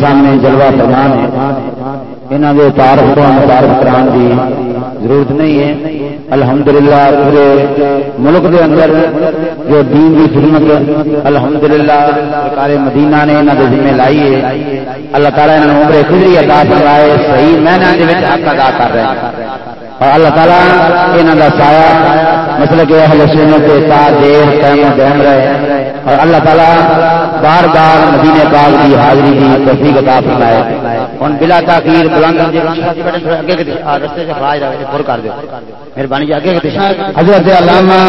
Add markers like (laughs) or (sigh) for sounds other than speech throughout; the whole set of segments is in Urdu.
سامنے جلوہ فرمان ہے۔ انہوں نے تعارف کو متعارف کران کی ضرورت نہیں ہے۔ الحمدللہ پورے ملک دے اندر جو دین کی خدمت الحمدللہ سرکار مدینہ نے انہوں نے ذمہ لائی ہے۔ اللہ تعالیٰ نے عمر خدری ادا فرمائے، صحیح میں حق ادا کر رہے ہیں۔ اور اللہ تعالیٰ یہاں کا سایہ مسئلہ کہ اہل سنت کے ساتھ دیر قائم و دہم رہے اور اللہ تعالیٰ بار بار مدینے پاک کی حاضری کی تصدیق عطا فرمائے۔ ہوں بلا تاخیر بلند جی اگے کے راستے سے خراج رہے پر کر دو مہربانی جی اگے کے حضرت علامہ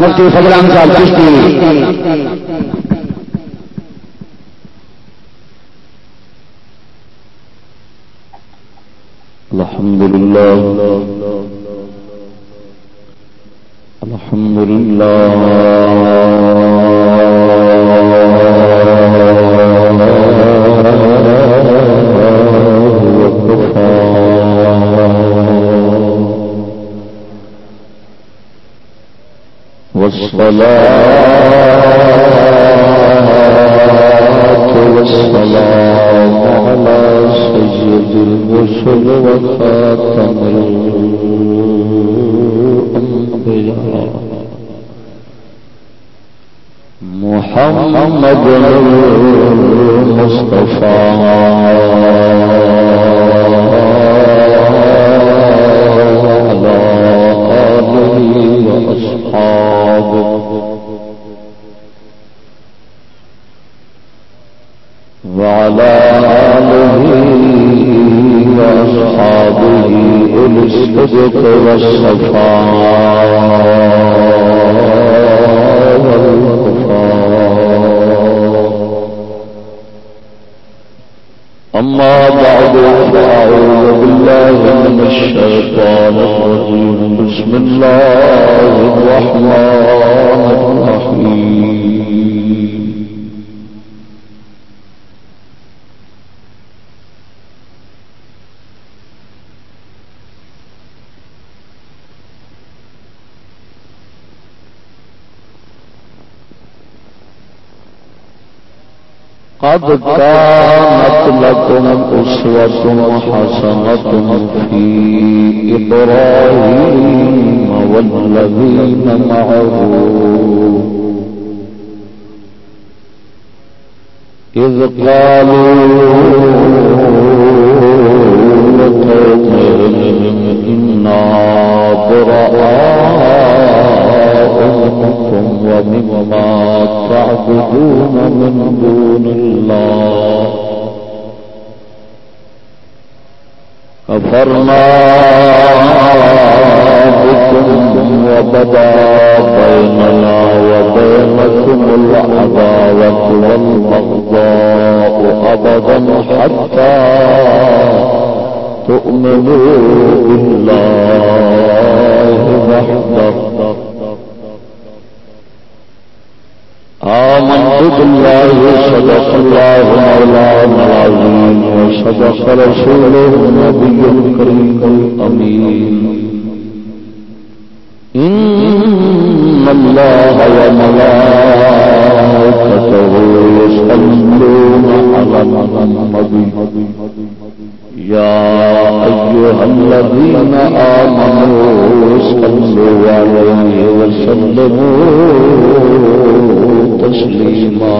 مفتی فضلان صاحب چشتی۔ الحمد لله الحمد لله والصلاة والسلام على سيد الرسل وخاتم الرسول. محمد المصطفى وعلى آله وأصحابه أولي الصدق أما بعد فأعوذ بالله من الشيطان الرجيم. بسم الله الرحمن الرحيم. قد كانت لكم أسوة حسنة في إبراهيم والذين معه إذ قالوا لقومهم إنا براء منكم ومما تعبدون من دون الله كفرنا بكم وبدا بيننا وبينكم العداوة والبغضاء أبدا حتى تؤمنوا بالله وحده آمنت بالله صدق الله مولانا العظيم وصدق رسوله النبي الكريم الأمين إن الله وملائكته يصلون على النبي يا أيها الذين آمنوا صلوا عليه وسلموا. تسليما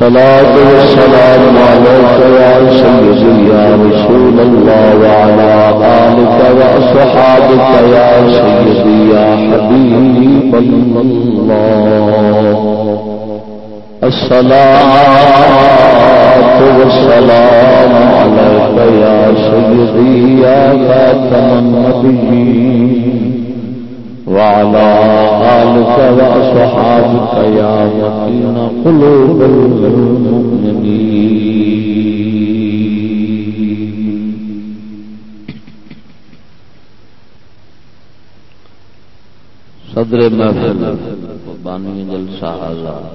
صلاة والسلام عليك يا سيدي يا رسول الله وعلى آلك وأصحابك يا سيدي يا حبيب الله الصلاة والسلام عليك يا سيدي يا خاتم النبيين وعلى آلك وأصحابك يا مكين قلوب المؤمنين. صدر محفل بانی جلسہ حاضر.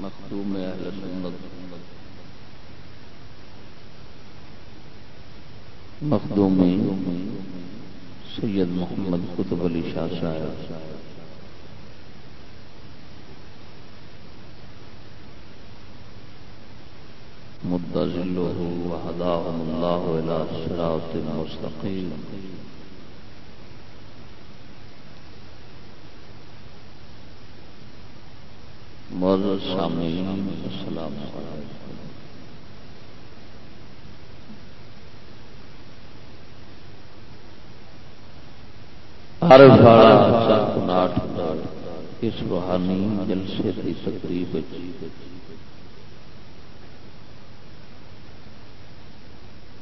مخدوم اہل سنت. مخدومی سید محمد قطب علی شاہ صاحب۔ مدذله وهداهم الله إلى صراط مستقيم معزز سامعین، السلام علیکم۔ ہر سارا اس روحانی جلسے کی تقریب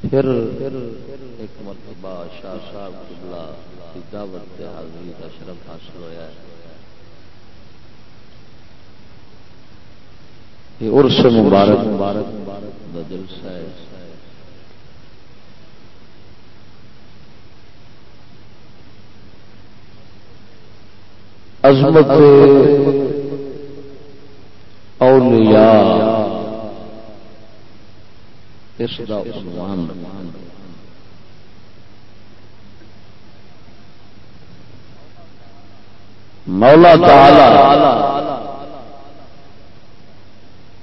پھر ایک مرتبہ شاہ صاحب قبلہ کی دعوت حاضری کا شرف حاصل ہوا ہے۔ عرس مبارک مبارک مبارک جلسہ ہے۔ عظمت اولیاء۔ اس دا عنوان۔ مولا تعالی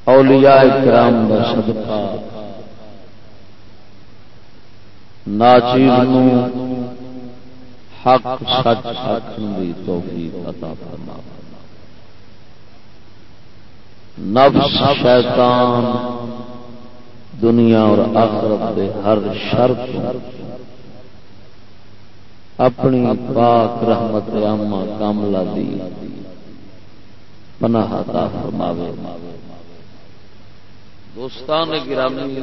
اولیاء کرام دا صدقہ۔ ناچیز نو حق، سچ سچ دی توفیق عطا فرما۔ نفس، شیطان، دنیا اور آخرت دے ہر شرط اپنی پاک رحمت عامہ کاملہ دی پناہ عطا فرماوے۔ دوستان گرامی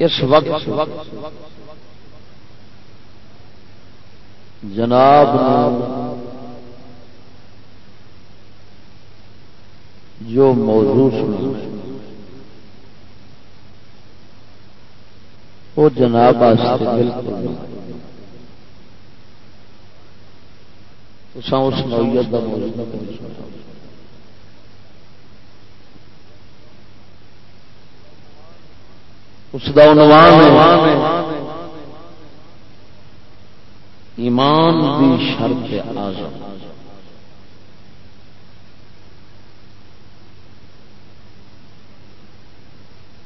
اس وقت جناب جو موضوع سنا وہ جناب بالکل اس نوعیت کا موضوع اس کا عنوان ہے۔ ایمان دی شرط آزم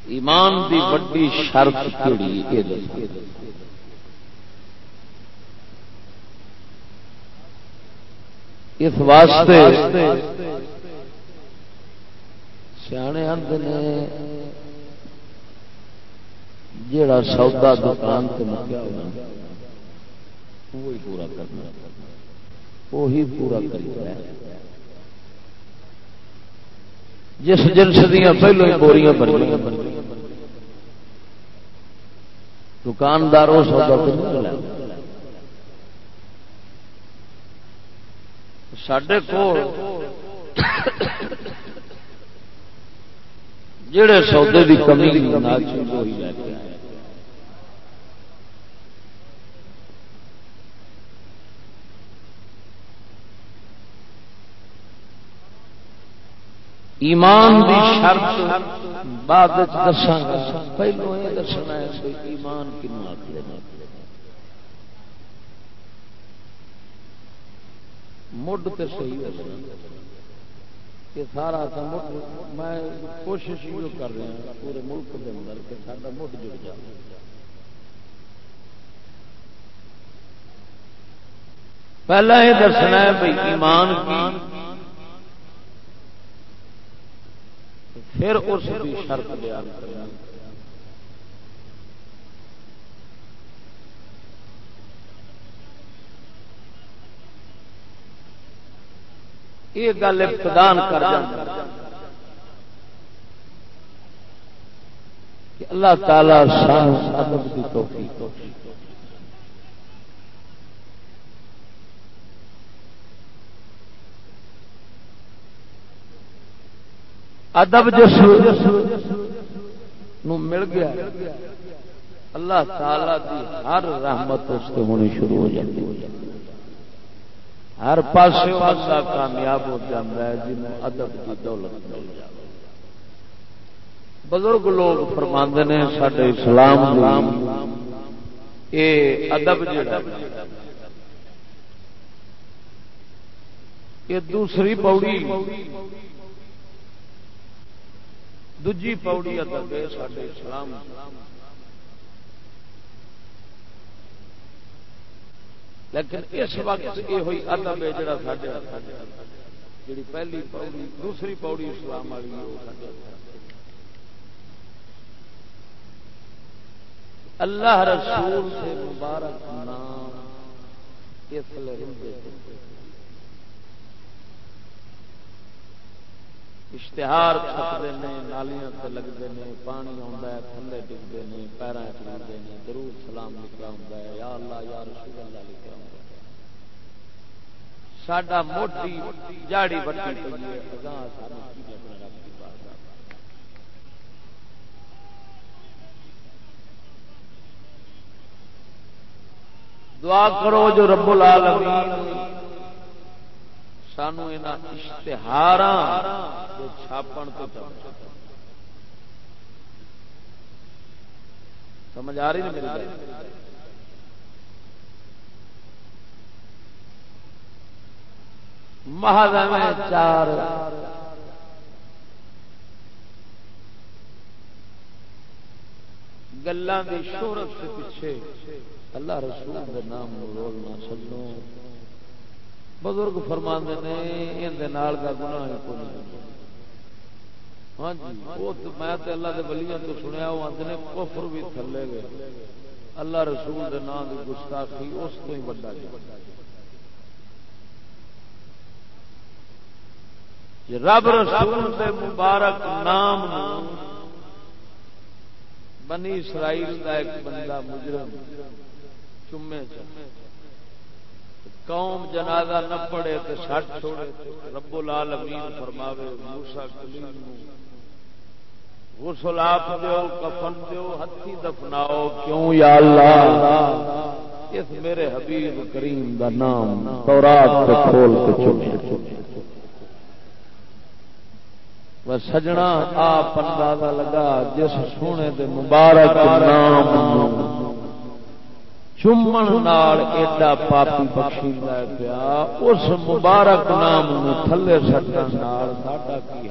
ایمان دی وڈی شرط کیڑی اس واسطے سیانے اند نے سودا دکان سے مکیا ہونا، وہی پورا کرنا۔ وہی پورا کرنا جس جنس دیا پہلو ہی بوریاں بن دکاندار وہ اس سڈے کو جڑے سودے کی کمی ہوئی ایمان دی شرط بعد دساں گا پہلو یہ دسنا ہے ایمان کنو آخر مڈ تو صحیح ہونا کہ سارا میں کوشش یہ کر رہا ہوں پورے ملک کے اندر کہ سارا مڈ جڑ جائے پہلا یہ دسنا ہے بھائی ایمان کی پھر اس کی شرط بیان کرنا۔ یہ گل ابتدان کر کہ اللہ تعالی شان ادب کی توفیق۔ ادب جس مل گیا، اللہ تعالی دی ہر رحمت اس کے ہونی شروع ہو جاتی ہے۔ ہر پاس بندہ کامیاب ہو جاتا ہے جن ادب کی دولت مل جائے بزرگ لوگ فرماندے نے سڈے اسلام ادب یہ دوسری پوڑی دجی پوڑی ادب ہے سارے اسلام لیکن اس وقت یہ ہوئی ادب ہے جڑا ساڈے جی پہلی پوڑی دوسری پوڑی اسلام والی اللہ رسول سے مبارک نام اس لیے اشتہار چھپتے ہیں نالیاں سے لگتے ہیں پانی آتا ہے، تھلے ڈگتے ہیں پیروں چلتے ہیں ضرور سلام لکھا ہوں یا اللہ، یا رسول اللہ لکھا ہوں ساڈا موٹی جاڑی بٹی پی ہے۔ دعا کرو جو رب العالمین سانو اشتہار چھاپن تو سمجھ آ رہی نا میری میں چار گلوں کی شہرت سے پیچھے اللہ رسول کے نام رولنا چلو بزرگ فرما نے اندر کا گنا ہاں جی وہ میں اللہ کے بلیاں تو سنیا، وہ آتے کفر بھی تھلے گئے۔ اللہ رسول کے نام کی گستاخی اس کو ہی بڑا جی رب رسول کے مبارک نام بنی اسرائیل کا ایک بندہ مجرم چمے قوم جنازہ نہ پڑے تو سٹ چھوڑے رب العالمین فرماوے موسا کلیم غسل آپ دیو، کفن دیو، ہتھی دفناؤ، کیوں یا اللہ؟ اس میرے حبیب کریم دا نام تورات پہ کھول کے چکے سجنا آپ اندازہ لگا، جس سونے دے مبارک نام چومن ایڈا پاپی بخشی لے پیا اس مبارک نام تھلے سٹن ساڈا کی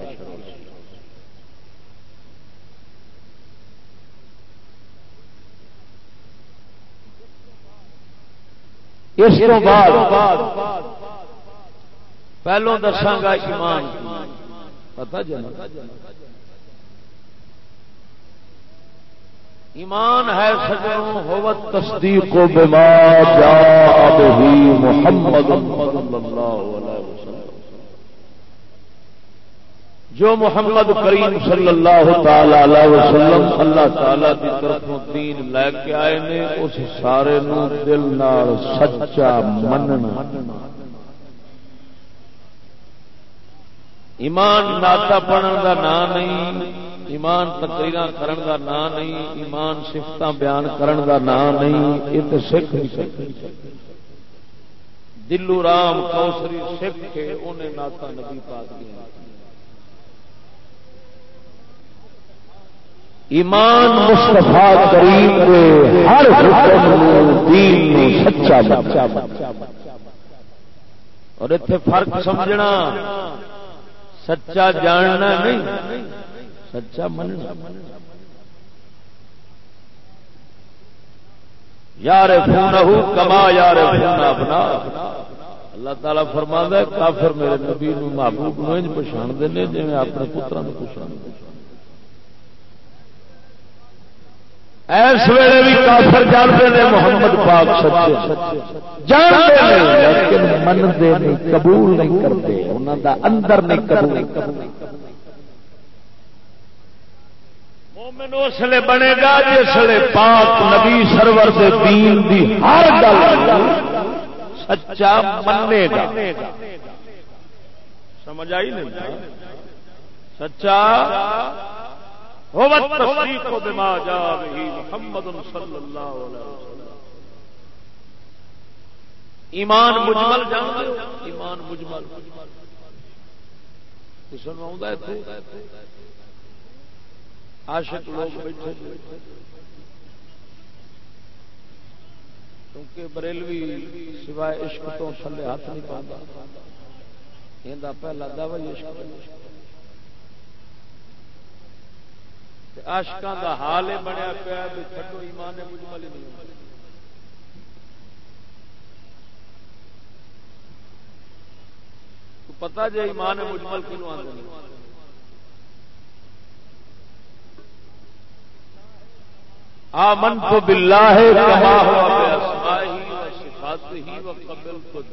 اس بعد پہلو دساگا ایمان پتا جنا ایمان ہے سجنوں ہوت تصدیق کو بما جاء به محمد صلی اللہ علیہ وسلم۔ جو محمد کریم صلی اللہ تعالی علیہ وسلم اللہ تعالی کی طرفوں دین لے کے آئے نے، اس سارے نو دل نال سچا مننا۔ ایمان ناتا پڑھن کا نام نہیں۔ ایمان تقریر کرن دا نا نہیں، ایمان سفت بیان کرن دا نا نہیں، یہ تو سکھ دلو رام کوسری سکھ کے انہیں ناتا نبی پاک دیا ایمان مصطفیٰ کریم کے ہر حکم دین سچا بچا اور اتنے فرق سمجھنا، سچا جاننا نہیں۔ سچا مننا۔ یار کما یار اپنا اللہ تعالی فرما ہے، کافر میرے نبی محبوب نو پچھاڑ دے جی اپنے پترا کو پچھاڑ اس ویلے بھی کافر جانتے ہیں محمد پاک سچے۔ جانتے ہیں لیکن منتے نہیں، قبول نہیں کرتے۔ انہوں کا اندر نہیں قبول۔ مومن اس لیے بنے گا جسے پاک نبی سرور سے دین دی ہر گل سچا منے گا۔ سمجھ آئی نہیں؟ سچا ہوت تصدیق بما جاء به محمد صلی اللہ علیہ وسلم۔ ایمان مجمل جان ایمان مجمل۔ کسی آ عاشق لوگ بیٹھے کیونکہ بریلوی سوائے عشق تو تھلے ہاتھ نہیں پاتا یہ پہلا دعوی عشق آشکان کا حال یہ بنیا پیا بھی تھڈو ایمان مجمل نہیں پتا جی ایمان مجمل کیوں آتے آمن تو بلا ہے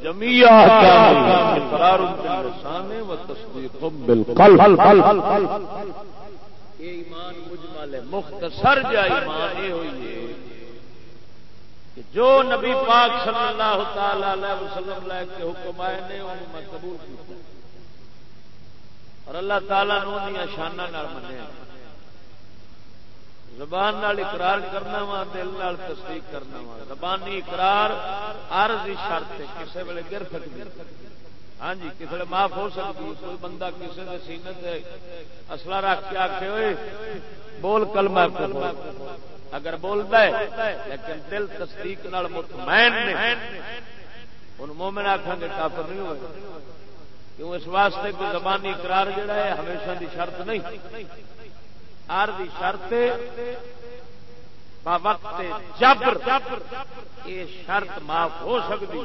جمیا ایمان مجمل ہے مختصر جا ایمان یہ ہوئی ہے کہ جو نبی پاک صلی اللہ تعالی علیہ وسلم لے کے حکم آئے نے، انہوں میں قبول کیا اور اللہ تعالیٰ نے شانہ منیا۔ زبان نال اقرار کرنا وا، دل نال تصدیق کرنا وا۔ زبانی اقرار عرض شرط کسی ویلے گر سکتی ہاں جی کسی معاف ہو سکتی کوئی بندہ کسی کے سینے سے اصلا رکھ کے آخے ہوئے بول کل میں اگر بولتا ہے، لیکن دل تصدیق نال مطمئن ان مومن آخان گے، کافر نہیں ہوئے۔ کیوں؟ اس واسطے کوئی زبانی اقرار جڑا ہے، ہمیشہ دی شرط نہیں۔ ہر دی شرط وقت جبر یہ شرط معاف ہو سکتی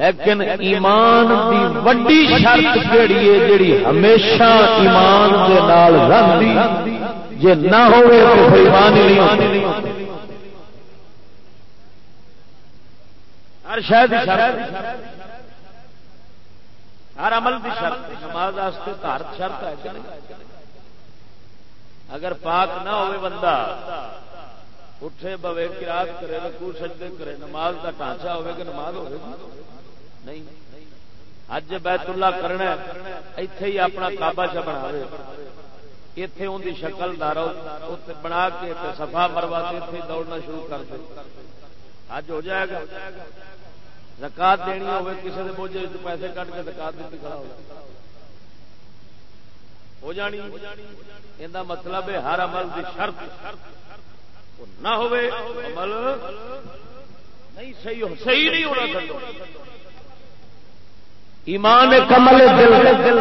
لیکن ایمان دی وڈی شرط کیڑی ہے، جیڑی ہمیشہ ایمان دے نال رہندی، جے نہ ہوئے تو پھر ایمان ہی نہیں ہوتا ہر شاید شرط، ہر عمل دی شرط، نماز واسطے ہر شرط ہے کہ نہیں؟ اگر پاک نہ ہوئے بندہ، اٹھے بوے کراط کرے رکو سجدے کرے، نماز کا ٹانچہ ہوئے کہ نماز ہوئے نہیں۔ اج بیت اللہ کرنا اتے ہی اپنا کابا چ بنا اتے ان کی شکل دارو بنا کے سفا مروا کے اتنے دوڑنا شروع کر دے۔ اج ہو جائے گا۔ زکات دینی ہوگی کسی کے بوجھے پیسے کٹ کے زکات دیتی کھڑا ہو ہو جانی۔ یہ مطلب ہے ہر عمل کی شرط۔ نہ ہوئے عمل نہیں صحیح ہو صحیح نہیں ہونا چاہیے۔ ایمان کمل دل دل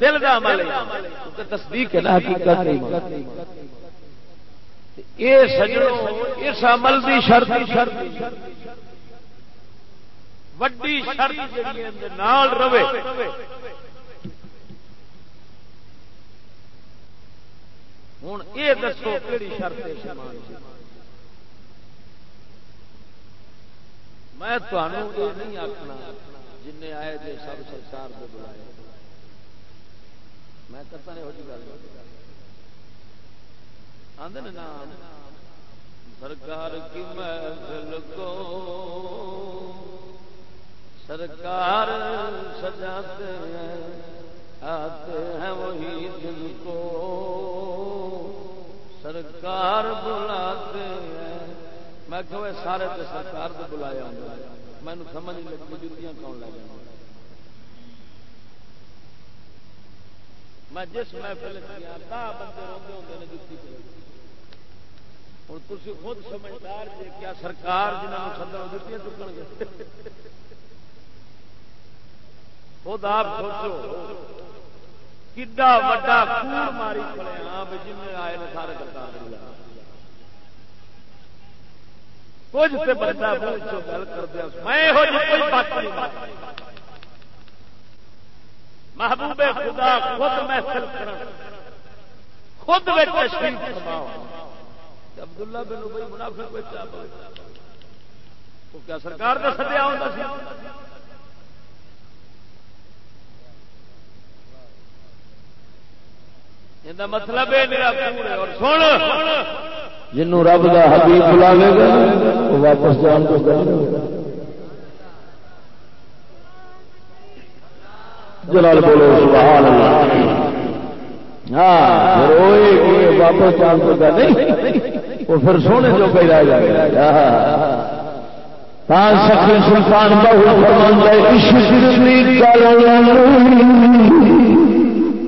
دل کا عمل تصدیق ہے نا، حقیقت یہ سجڑوں اس عمل کی شرط شرط۔ وڈی شرط رہے۔ ہوں یہ دسو کہڑی شرط شمان میں تمہوں یہ نہیں آخنا جن آئے تھے سب سرکار کو بلائے۔ میں کرتا نہیں ہو جی گل آدھے نام، سرکار کی محفل کو سرکار سجاتے ہیں، آتے ہیں وہی دن کو۔ سرکار بلاتے ہیں۔ میں کہ سارے تو سرکار کو بلایا ہوں۔ مینو سمجھ نہیں لگتی جتیاں کون لے جانا میں جس محفل بندے روتے ہوتے ہیں جتی ہوں تھی خود سمجھدار جی کیا سرکار جنہوں سدر جتیاں چکن گے؟ خود آپ سوچو۔ کڈا ماری ہاں جن آئے سارے کچھ بندہ گل کر دیا میں محبوب خدا خود محفل خود عبداللہ بن ابئی منافق کیا سرکار کا سدیا ہوتا سی مطلب اور سن۔ جنوں رب کا حبیب بلاوے گا، وہ واپس جان کو جلال بولو سبحان اللہ۔ ہاں روئے واپس جان کو نہیں وہ پھر سونے جو کہیں رہ جائے۔ ہاں۔ گا سخی سلطان بہو فرمان عشق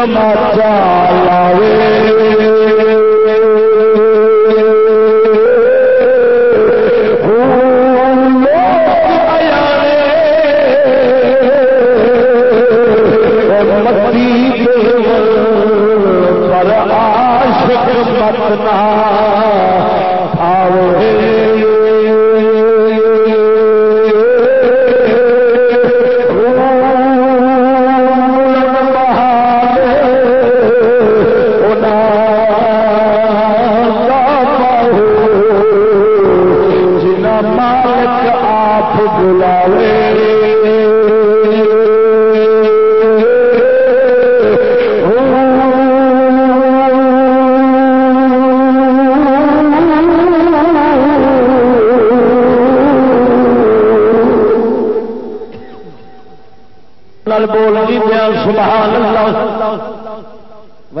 فرماتا لاوے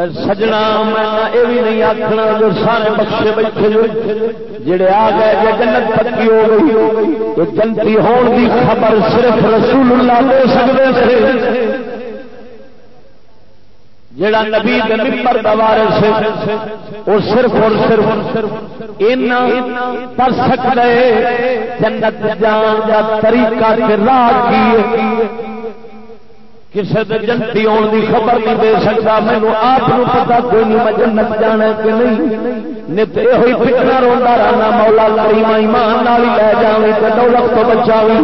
اول سجنا، میں یہ بھی نہیں آخنا جو سارے بخشے بیٹھے جڑے آ گئے جی جنت پکی ہو گئی تو جنتی ہون کی خبر صرف رسول اللہ دے سکتے تھے۔ جڑا نبی ممبر دوارے سے وہ صرف اور صرف پر سکتا ہے جنت جان کا طریقہ راہ کی کسی نے جنتی آن کی خبر نہیں دے سکتا مینو آپ پتا کوئی نہیں، میں جنت جانا کہ نہیں؟ نت یہ فکر روڈا رہنا، مولا لڑی ایمان لے جاوی تو دولت تو بچاوی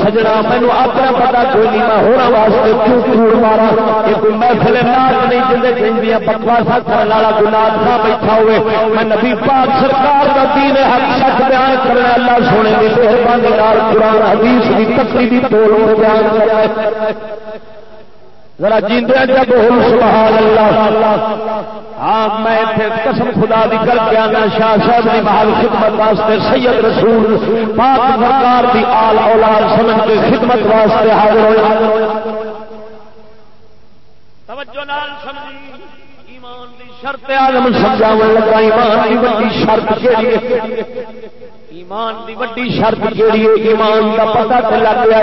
سجنا مینو اپنا پتا کوئی نہیں، میں ہونا واسطے کیوں کوڑ مارا؟ یہ کوئی محفل ناچ نہیں جن چاہیے بکواسا کرنے والا کوئی ناچ نہ بیٹھا ہوئے۔ میں نبی پاک سرکار کا دین حق سچ بیان کرنا، اللہ سونے کی مہربانی قرآن حدیث کی تقریبی توڑ بیان کرنا ذرا جیندیا جب ہوں سبحان اللہ۔ ہاں میں قسم خدا دی کر کے آنا، شاہ صاحب دی محل خدمت واسطے، سید رسول، پاک سرکار دی آل اولاد سمجھ کے خدمت واسطے حاضر ہوئے۔ توجہ نال سمجھی۔ ایمان دی شرط عالم سمجھاون لگا، ایمان دی شرط کیڑی ہے؟ ایمان دی وڈی شرط کیڑی ہے؟ ایمان دا پتہ تے لگ گیا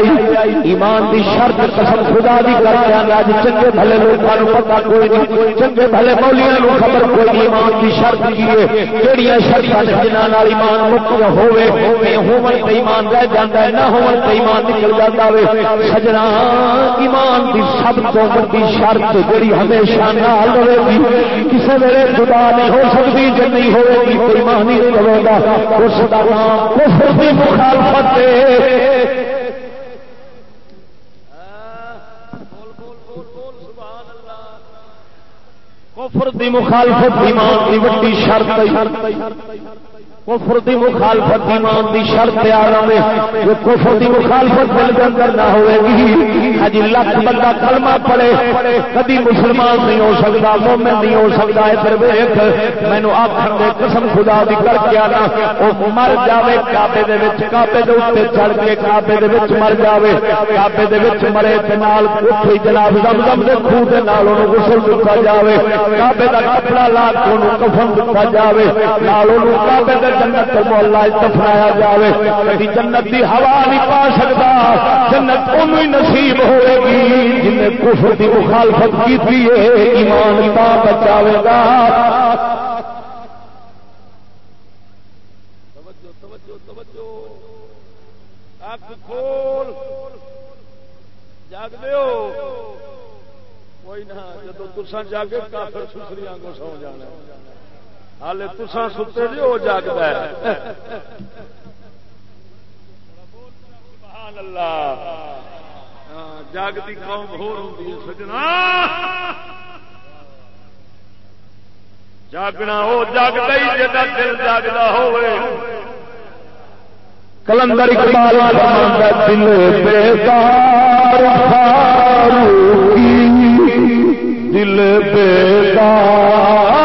ایمان دی شرط قسم خدا دی کر کے اج چنگے بھلے لوکاں نو پتہ کوئی نہیں۔ چنگے بھلے مولیاں نو خبر کوئی ایمان دی شرط کی ہے۔ کیڑیاں شرطاں جنہاں نال ایمان مک ہوے ہوے ہون تے ایمان رہ جاندا ہے نہ ہون تے ایمان نکل جاندا وے سجنا ایمان دی سب تو وڈی شرط جڑی ہمیشہ نال رہے گی۔ کسے ویلے خدا نہیں ہو سکتی جے نہیں ہوے گی کوئی ایمان نہیں رہے گا۔ اس دا کفر کی مخالفت کفر دی مخالفت ایمان دی وڈی شرط کفر دی مخالفت ایمان دی شرط آ رہے۔ جو کفر دی مخالفت دل کے اندر نہ ہوئے گی، ہجی لکھ بندہ کلمہ پڑے کدی مسلمان نہیں ہو سکتا، مومن نہیں ہو سکتا۔ ادھر ویخ مینو آخر دے قسم خدا دی کر کے آنا۔ وہ مر جاوے کابے دے وچ کابے دے اوپر چڑھ کے کابے دے وچ مر جاوے۔ کابے دے وچ مرے تے نال اٹھی جناب زمزم دے خون دے نال اونوں غسل دتا جاوے۔ کابے دا کپڑا لا کے اونوں کفن دتا جاوے۔ نال اونوں کابے دے جنت مولا دفنایا جائے کبھی جنت کی ہوا نہیں پا سکتا، جنت ان نصیب ہوئے گی، جن کفر کی مخالفت کی ایمان تا بچاوے گا۔ جاگ دو کوئی نہ جب تسا جاگے، کافر سسری کو سو جانا۔ ہال تسان ستے جی وہ جاگتا ہے جاگتی قوم ہو سجنا جاگنا وہ جاگتا ہی جا دل جاگتا ہوئے کلندر اقبال دل بیدار دل بیدار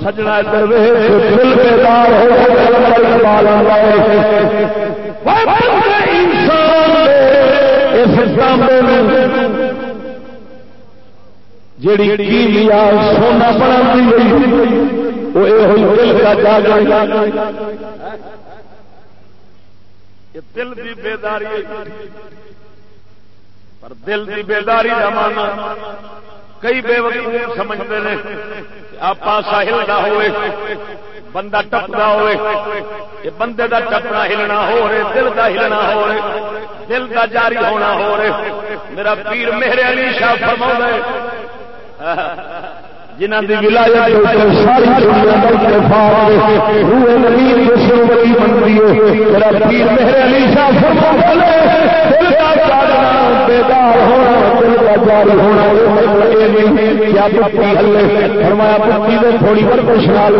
سجنا جیڑی سونا بنا دل کا دل کی بیداری پر دل کی بیداری کا مانا کئی بے وقوف سمجھتے ہیں آپ ساحل کا ہوئے، بندہ ٹپتا ہوئے یہ بندے دا ٹپنا ہلنا ہو رہے، دل دا ہلنا ہو رہے، دل دا جاری ہونا ہو رہے۔ میرا پیر میرے علی شاہ فرما ہے جنہ کی ولایت ساری پیر میرے علی شاہ بیدار ہونا جاری ہونا فرمایا پتی تھوڑی ورکش نال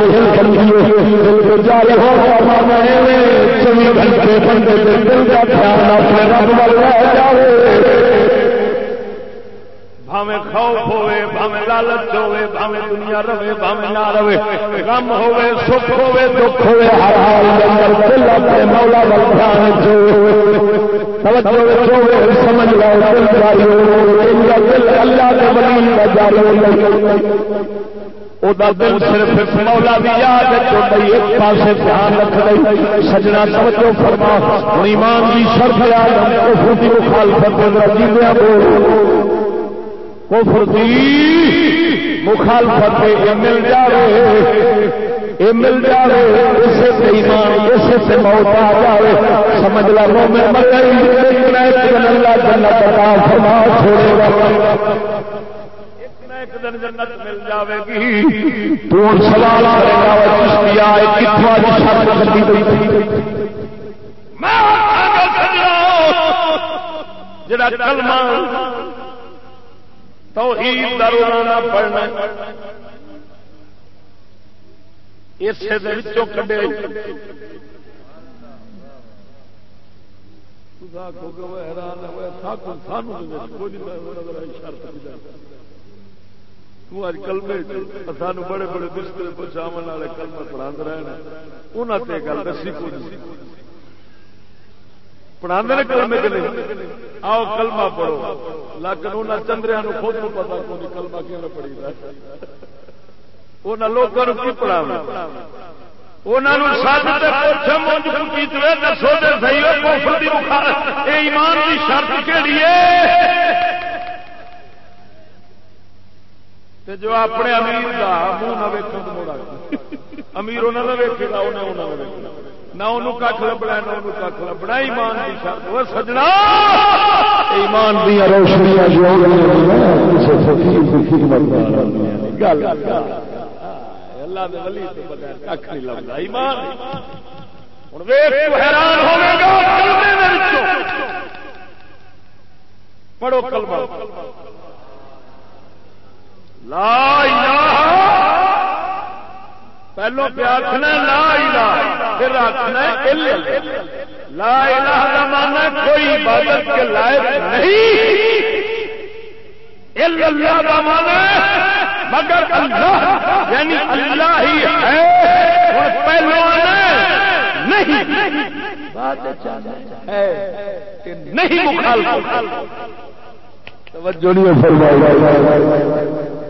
جاری ہو چوبی گھنٹے بندے دل کا خیال اپنے رب والا بھاویں خوف ہوے بھاویں لالچ ہوے بھاویں دنیا رہے، بھاویں نہ رہے، غم ہوے سکھ ہوے دکھ ہوے ہر حال اندر دل اپنے مولا ول دھیان جو۔ توجہ جو سمجھ لو دل جاری ہو دل اللہ کے ولی کا جاری او دا دل صرف مولا دی یاد چ ایک پاسے دھیان رکھ رہی سجنا توجہ فرما ایمان دی شرط یاد کفر دی مخالفت رضی بول کفر دی مخالفت یہ مل جائے یہ مل جائے اسے سے ایمان اسے سے موت آ جائے سمجھ لا میں مر گئی اللہ جنت عطا فرما چھوڑے گا۔ جنت مل جاوے گی۔ تو سوال کرے گا کتنا شرط جڑا کلمہ توحید دا روزانہ پڑھنا اسے کڈے۔ کلمے سانو بڑے بڑے بستر بچاو والے کلمے پڑھا رہے ہیں انہوں نے گل دسی کچھ پڑھا کلمے کے نہیں آؤ کلمہ پڑھو۔ لیکن انہیں چندریا خود کو پتا کو کلمہ کیوں پڑھی انہوں لوگوں کی پڑھا ایمان کی شرط کہڑی جو اپنے امیر کا منہ نہ ویک امیر انہوں نے ویکے گا انہیں انہوں نے ویکنا نہ انہوں کھ لبنا نہ انہوں کھ لبنا ایمان کی شرط۔ وہ سجنا۔ ایمان دیا روشنیاں اللہ دے ولی تو بغیر کھ نہیں لبدا ایمان۔ ہن ویکھ حیران ہوے گا کلمے دے وچوں۔ پڑھو کلمہ۔ لا الہ پہلو پہ آخنا لا الہ، پھر آخنا لا الہ کا مانا کوئی عبادت کے لائق نہیں۔ اللہ کا مانا مگر اللہ یعنی اللہ ہی ہے۔ اور پہلو نہیں۔ نہیں مخالف۔ توجہ نہیں فرمائی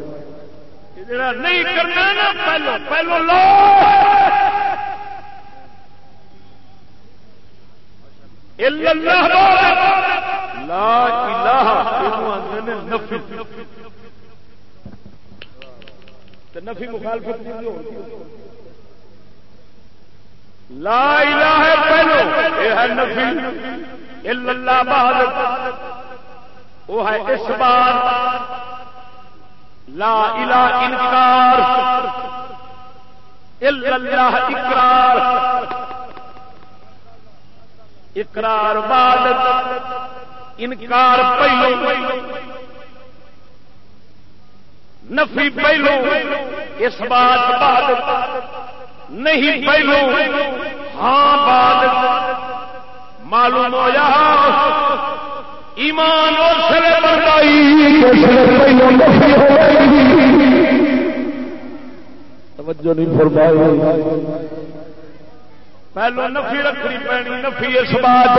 جڑا نہیں کرنا نا، پہلو پہلو لو۔ لا الہ پہلو، یہ ہے نفی۔ اللہ بہادر وہ ہے اس بار۔ لا الہ انکار اللہ اقرار اقرار بعد انکار پہلو، نفی پہلو، اس بات بعد نہیں پہلو ہاں بعد معلوم ہو جا ایمان اور توجہ نہیں فرمائی۔ پہلو نفی رکھنی پینی نفی اس بات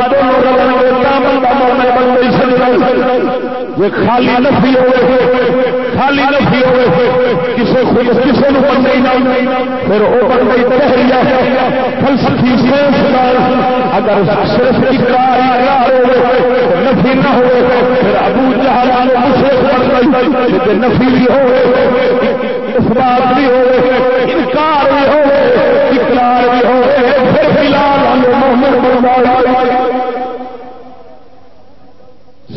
خالی نفی ہوئے، خالی نفی ہوئے کسی کسی نے بن نہیں۔ پھر وہ بن فلسفی اگر صرف اقرار ہوئے نفی نہ ہوئے پھر ابو جہاز مشرق بن گئی نفی بھی ہوئے اسبات بھی ہوئے، انکار بھی ہوئے، اقرار بھی ہوئے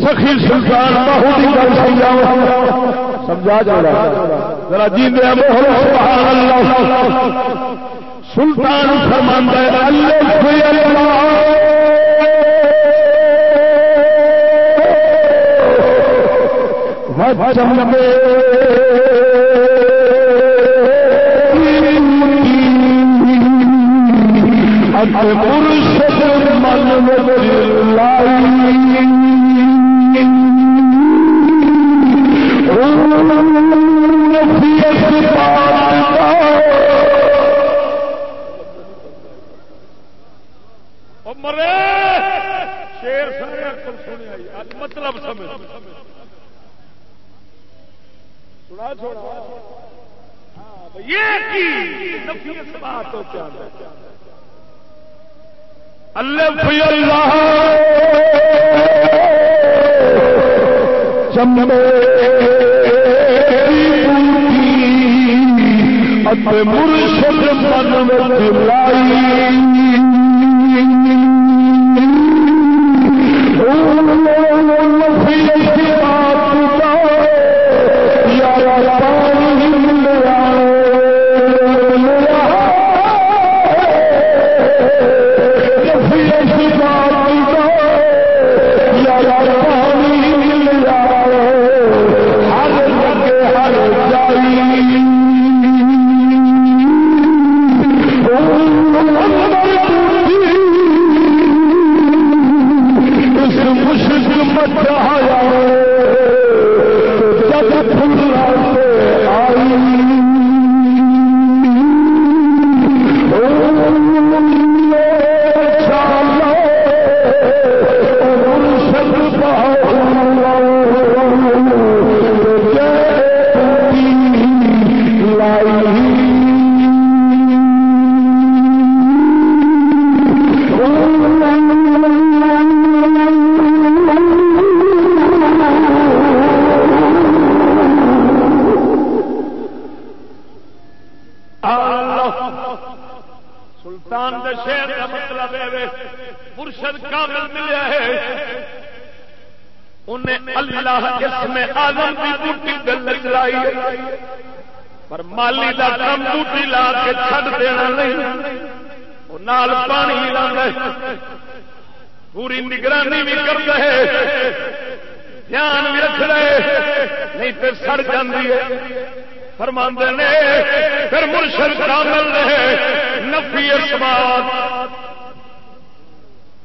سخی سلطان بہو کی گل سمجھا جا رہا جی سلطان فرماندہ مرشد مرے شیر سارے اکثر سنے مطلب سمجھ۔ تھوڑا تھوڑا ہاں، یہ کی؟ بات ہو کیا اللہ اللہ۔ چمبے مرشد من لائی غلام آزم کی بوٹی دل چلائی پر مالی کا کم بوٹی لا کے چھڈ دینا نہیں۔ نال پانی لا پوری نگرانی بھی کر رہے دھیان بھی رکھ رہے نہیں تو سڑ جاتی ہے۔ فرما نے، پھر مرشد کامل رہے نفی اسباب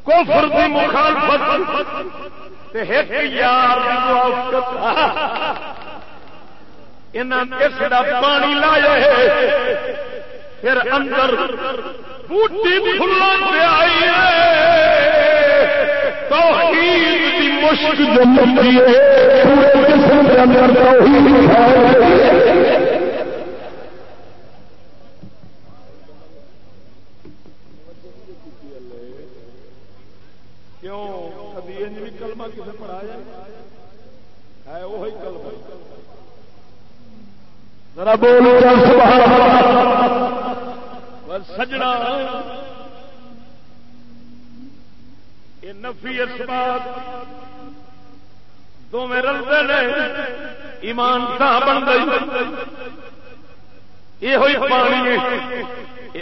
کوفر کی مخالفت۔ یار پانی لایا پھر اندر بوٹی فلا آئی۔ مشک بھی کلمہ کسی پڑھایا ہے؟ وہی کلمہ۔ ذرا سجنا۔ یہ نفی اسبات دو میں رلتے ایمان کہاں بن گئی؟ یہ ہوئی پانی۔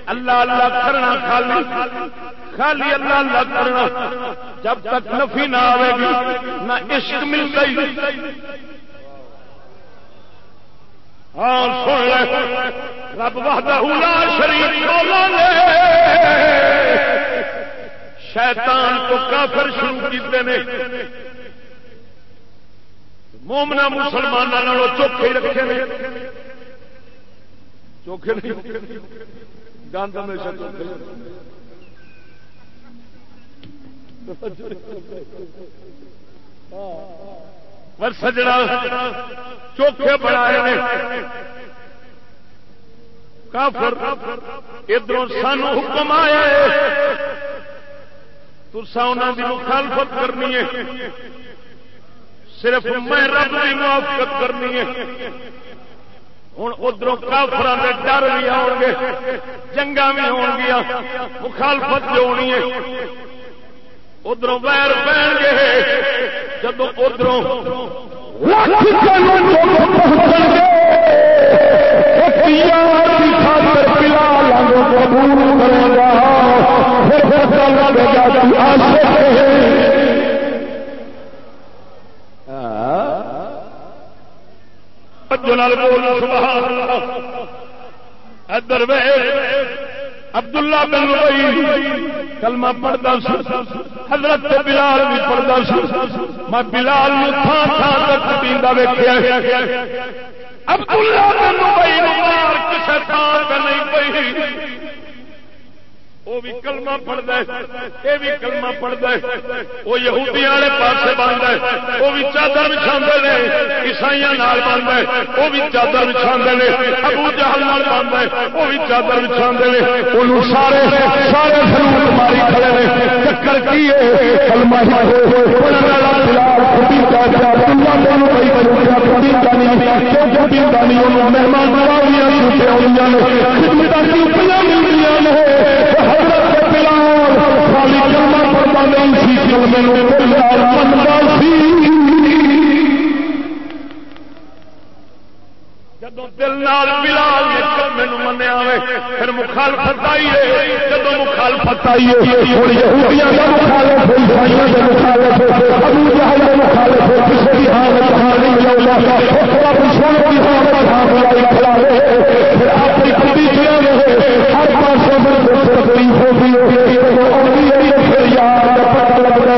اللہ اللہ کرنا خالی خالی اللہ اللہ کرنا۔ جب تک نفی نہ آئے گی، نہ عشق مل گئی ہاں سن لے۔ رب وحدہ لا شریف لے شیطان کو کافر شروع کیتے نے۔ مومنا مسلمانوں چوکھے رکھے نے۔ چوکھے نہیں۔ گند ہمیشہ سجڑا چوکھے بنائے کافر ادھر سانو حکم آیا ترسا انہوں کی مخالفت کرنی ہے۔ صرف میں رب کی موافقت کرنی ہے۔ ہوں ادھر کافر ڈر بھی آؤ گے جنگا بھی ہو گیا مخالفت جو ہونی ہے۔ ادھر ویر پہن گے جب ادھر قبول کرے گا۔ ادھر وے اللہ بن کلمہ پڑھتا حضرت بلال بھی پڑھتا میں بلال تھان تھان تک پیتا ویکیا عبد اللہ بن مار تھان کا نہیں پئی۔ وہ بھی کلمہ پڑھتا ہے، یہ بھی کلمہ پڑھتا ہے۔ وہ یہودی والے پاس بنتا ہے، وہ بھی چادر بچھا نے عیسائی بنتا ہے، وہ بھی چادر بچھا نے، ابو جہل بنتا ہے، وہ بھی چادر بچھا نے۔ سارے سارے ماری کھڑے چکر کی مہمان جب دل نال بلال مینو منیا پھر مخالفت آئی ہے۔ جب مخالفت آئی ہے۔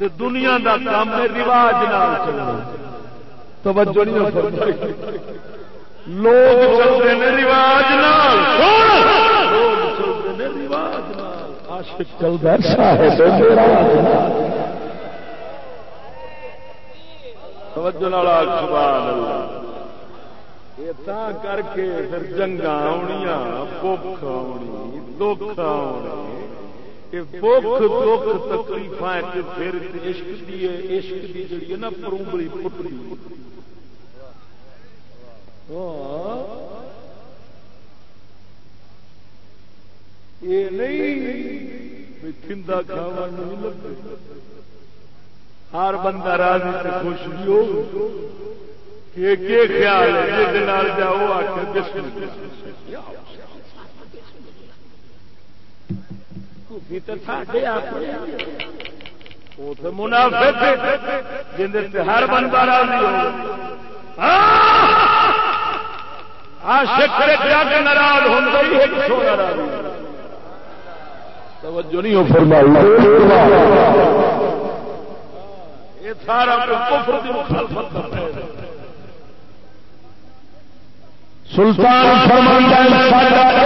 چل دنیا کا کام رواج نال چلنا توجہ نہیں لوگ چلتے ہیں رواج لوگ چلتے ہیں رواج عاشق چلتا کر کے پھر آنیا بخ آنی دکھ آنے تکلیف عشق دی عشق دی جڑی ہے نا پٹری یہ نہیں کھندا کھاوا نہیں لگے ہر بندہ راضی سے خوش بھی ہو۔ کہ خیال ہے؟ جس جاؤ آ کے منافع ہر بندہ راضی ہو ناراض ہوں توجہ نہیں ہو فرمائی یہ سارا کفر دی مخالفت کرتا ہے سلطان فرماندا ہے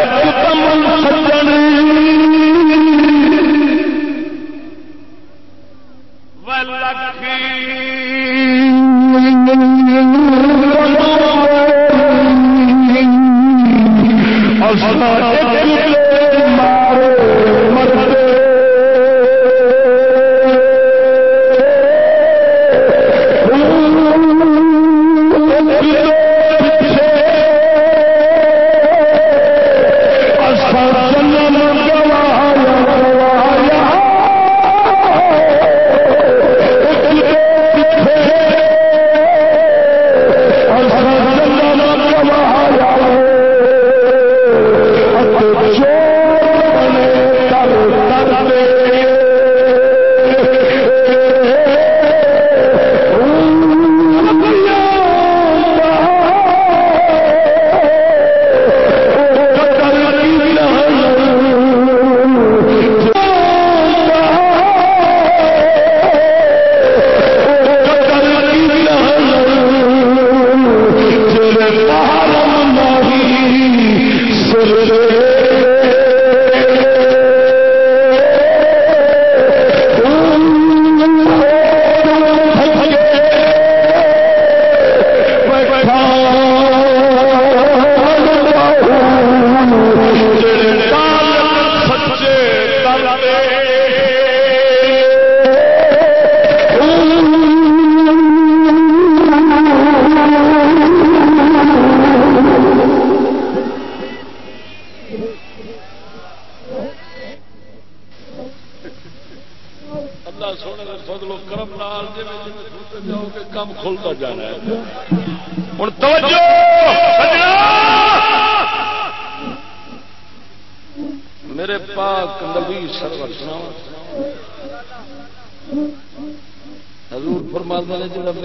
لکھی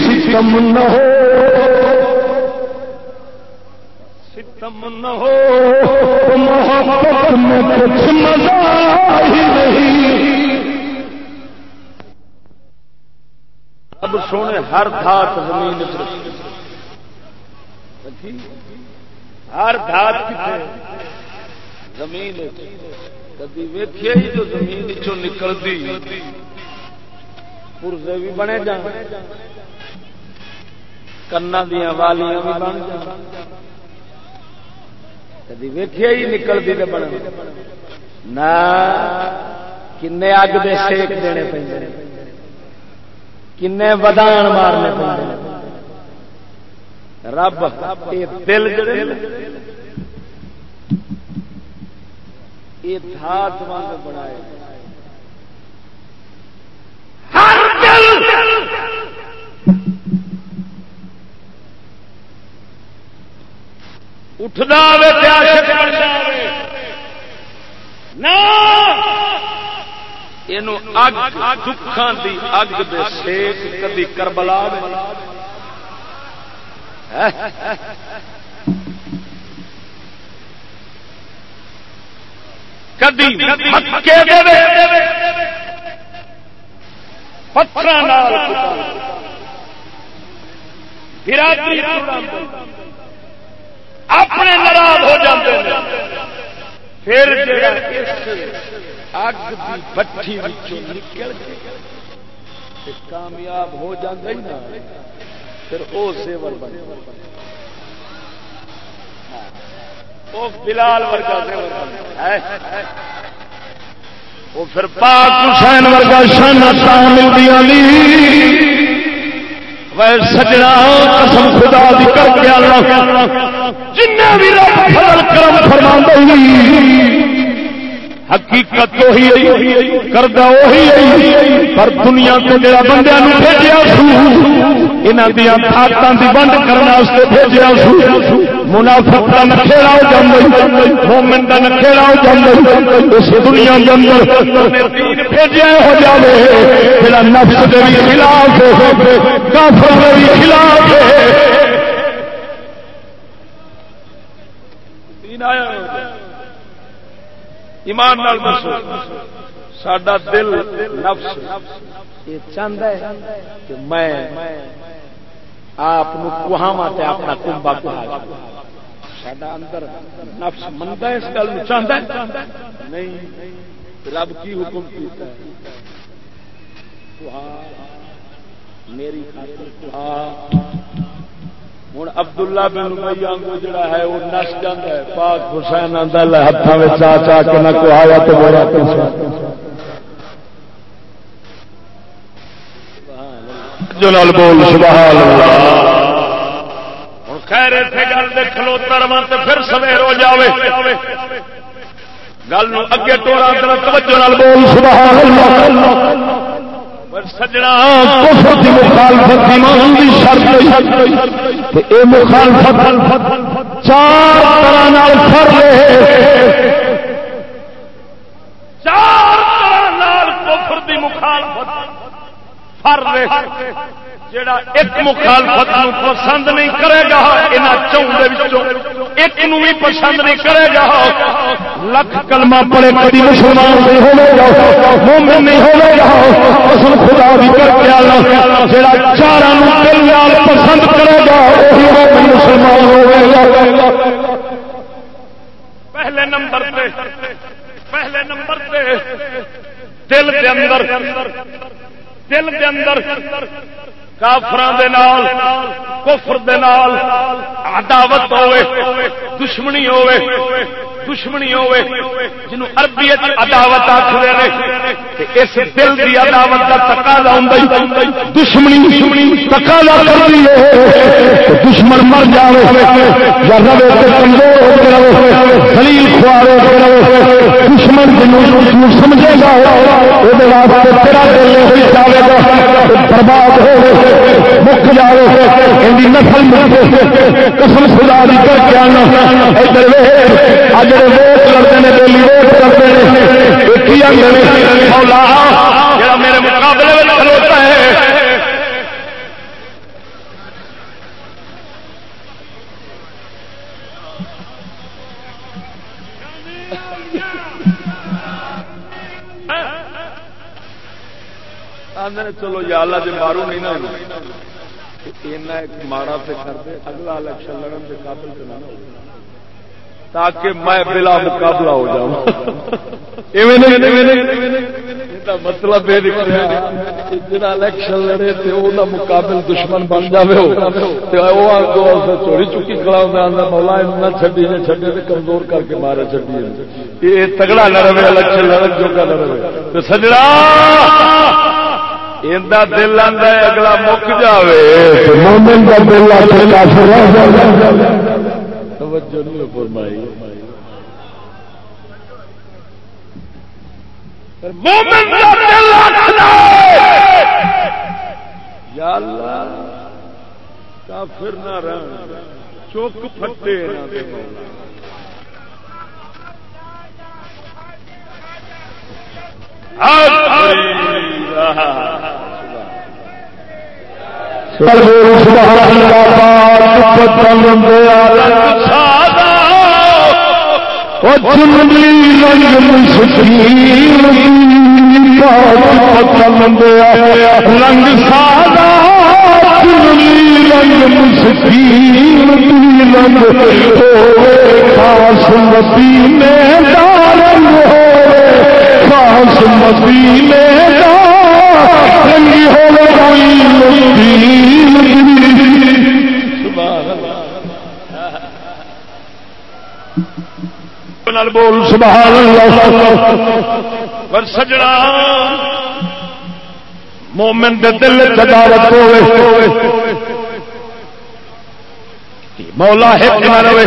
ستم نہ ہو ستم نہ ہو محبت میں کچھ مزہ ہی نہیں اب سونے ہر دھات زمین ہر دھات کتنے؟ زمین کدی ویکھے ہی جو زمین چو نکلتی پورزے بھی بنے جان۔ کنا دیا والیاں بھی بن جان۔ کدی ویخیا ہی نکلتی تو بن نہ کن اگ دے سیک دینے پہ کن ودان مارنے پہ رب دل یہ دھات واگ بنائے ہر دل اٹھنا اگ دکھان دی اگ دے سیک کدی کربلا کدی پتھر اپنے ناراض ہو جاتے ہیں پھر اگ کی بٹھی نکل کے کامیاب ہو جاتا نا پھر وہ سیور بن وہ بلال ورگا سیور وہ پھر پاک حسین ورگا شان ملتی سجنا قسم خدا دی کر کے اللہ۔ جن بھی رب فضل کرم فرما حقیقت وہی کردہ وہی پر دنیا کو جڑا بندے بھیجا سو یہاں دیا طاقتوں کی بند کرنے بھیجا سو۔ منافق کا نکھےڑا ہو جائے مومن کا نکھےڑا ہو جائے اس دنیا کے اندر بھیجا ہو جائے میرا نفس کے بھی خلاف کافر کے بھی خلاف آیا ایمان نال دسو، ساڈا دل نفس یہ چاہتا ہے کہ میں آپ کہاوا اپنا کمبا کہا سڈا اندر نفس منتا اس گل چاہتا ہے؟ نہیں، رب کی حکم کیتا ہے۔ میری ہوں ابد اللہ بن کو جڑا ہے وہ نس جاتا ہے پاک حسین ہے ہاتھوں میں چا چا کے نہ کہایا تو میرا بول سبحان اللہ خیر اتنے گل دیکھ لو ترما تو پھر سویر ہو جائے گل اگے ٹوڑا توجہ بول سبحان اللہ سجنا۔ مخالفت ایمان کی شرط اے مخالفت چار طرح فر چار کفر دی مخالفت فر جڑا ایک مخالفت پسند نہیں کرے گا چون ایک نو بھی پسند نہیں کرے گا۔ لکھ کلمہ پڑے کبھی مسلمان نہیں ہوگا مومن نہیں ہوگا قسم خدا بھی کر کے جڑا چار دل نال پسند کرے گا، وہی مومن مسلمان ہوگا پہلے نمبر پہ پہلے نمبر پہ دل کے اندر، دل کے اندر۔ کافران دے نال کفر دے نال عداوت ہوئے دشمنی ہوئے دشمنی ہوئے، جنہوں عربی عداوت آخر اس دل کی عداوت کا تقاضا دشمنی دشمنی، تقاضا کر دشمن مر جائے یا رہے کمزور ہو کے رہے، دلیل خوار ہو دشمن جنوں سمجھے گا وہ تیرا دل ہوئی جائے گا برباد ہو مک جائے نسل قسم خدا دی کر کے آنا، ادھر اج ووٹ کرتے ہیں ڈیلی ووٹ کرتے ہیں۔ میرے مقابلے میں کھلوتا ہے۔ چلو یا اللہ جی مارو نہیں نا مارا تو کر دے، اگلا الیکشن لڑن کے قابل تو نہ ہو تاکہ میں بلا مقابلہ ہو جاؤں۔ مطلب یہ جا الیکشن لڑے تو مقابل دشمن بن جائے چوری چکی کلا مولا نہ چڈی نے چڈے تو کمزور کر کے مارے چڈی یہ تگڑا نہ رہے، الیکشن لڑن جو کا نہ رہے۔ سجڑا! دل آتا ہے، اگلا مک جائے مومن کا توجہ نہیں فرمائی۔ یا اللہ کافر نہ رہ چوک پھٹے سبحان اللہ چنگی رنگ رنگ سادہ چنگی رنگ مسکین رنگ ہوئے خاص مدینے دا رنگ خاص مدینے بول سبحان اللہ۔ پر سجنا مومن دے دل تدارت ہوئے۔ مولا ایک نہ رہے۔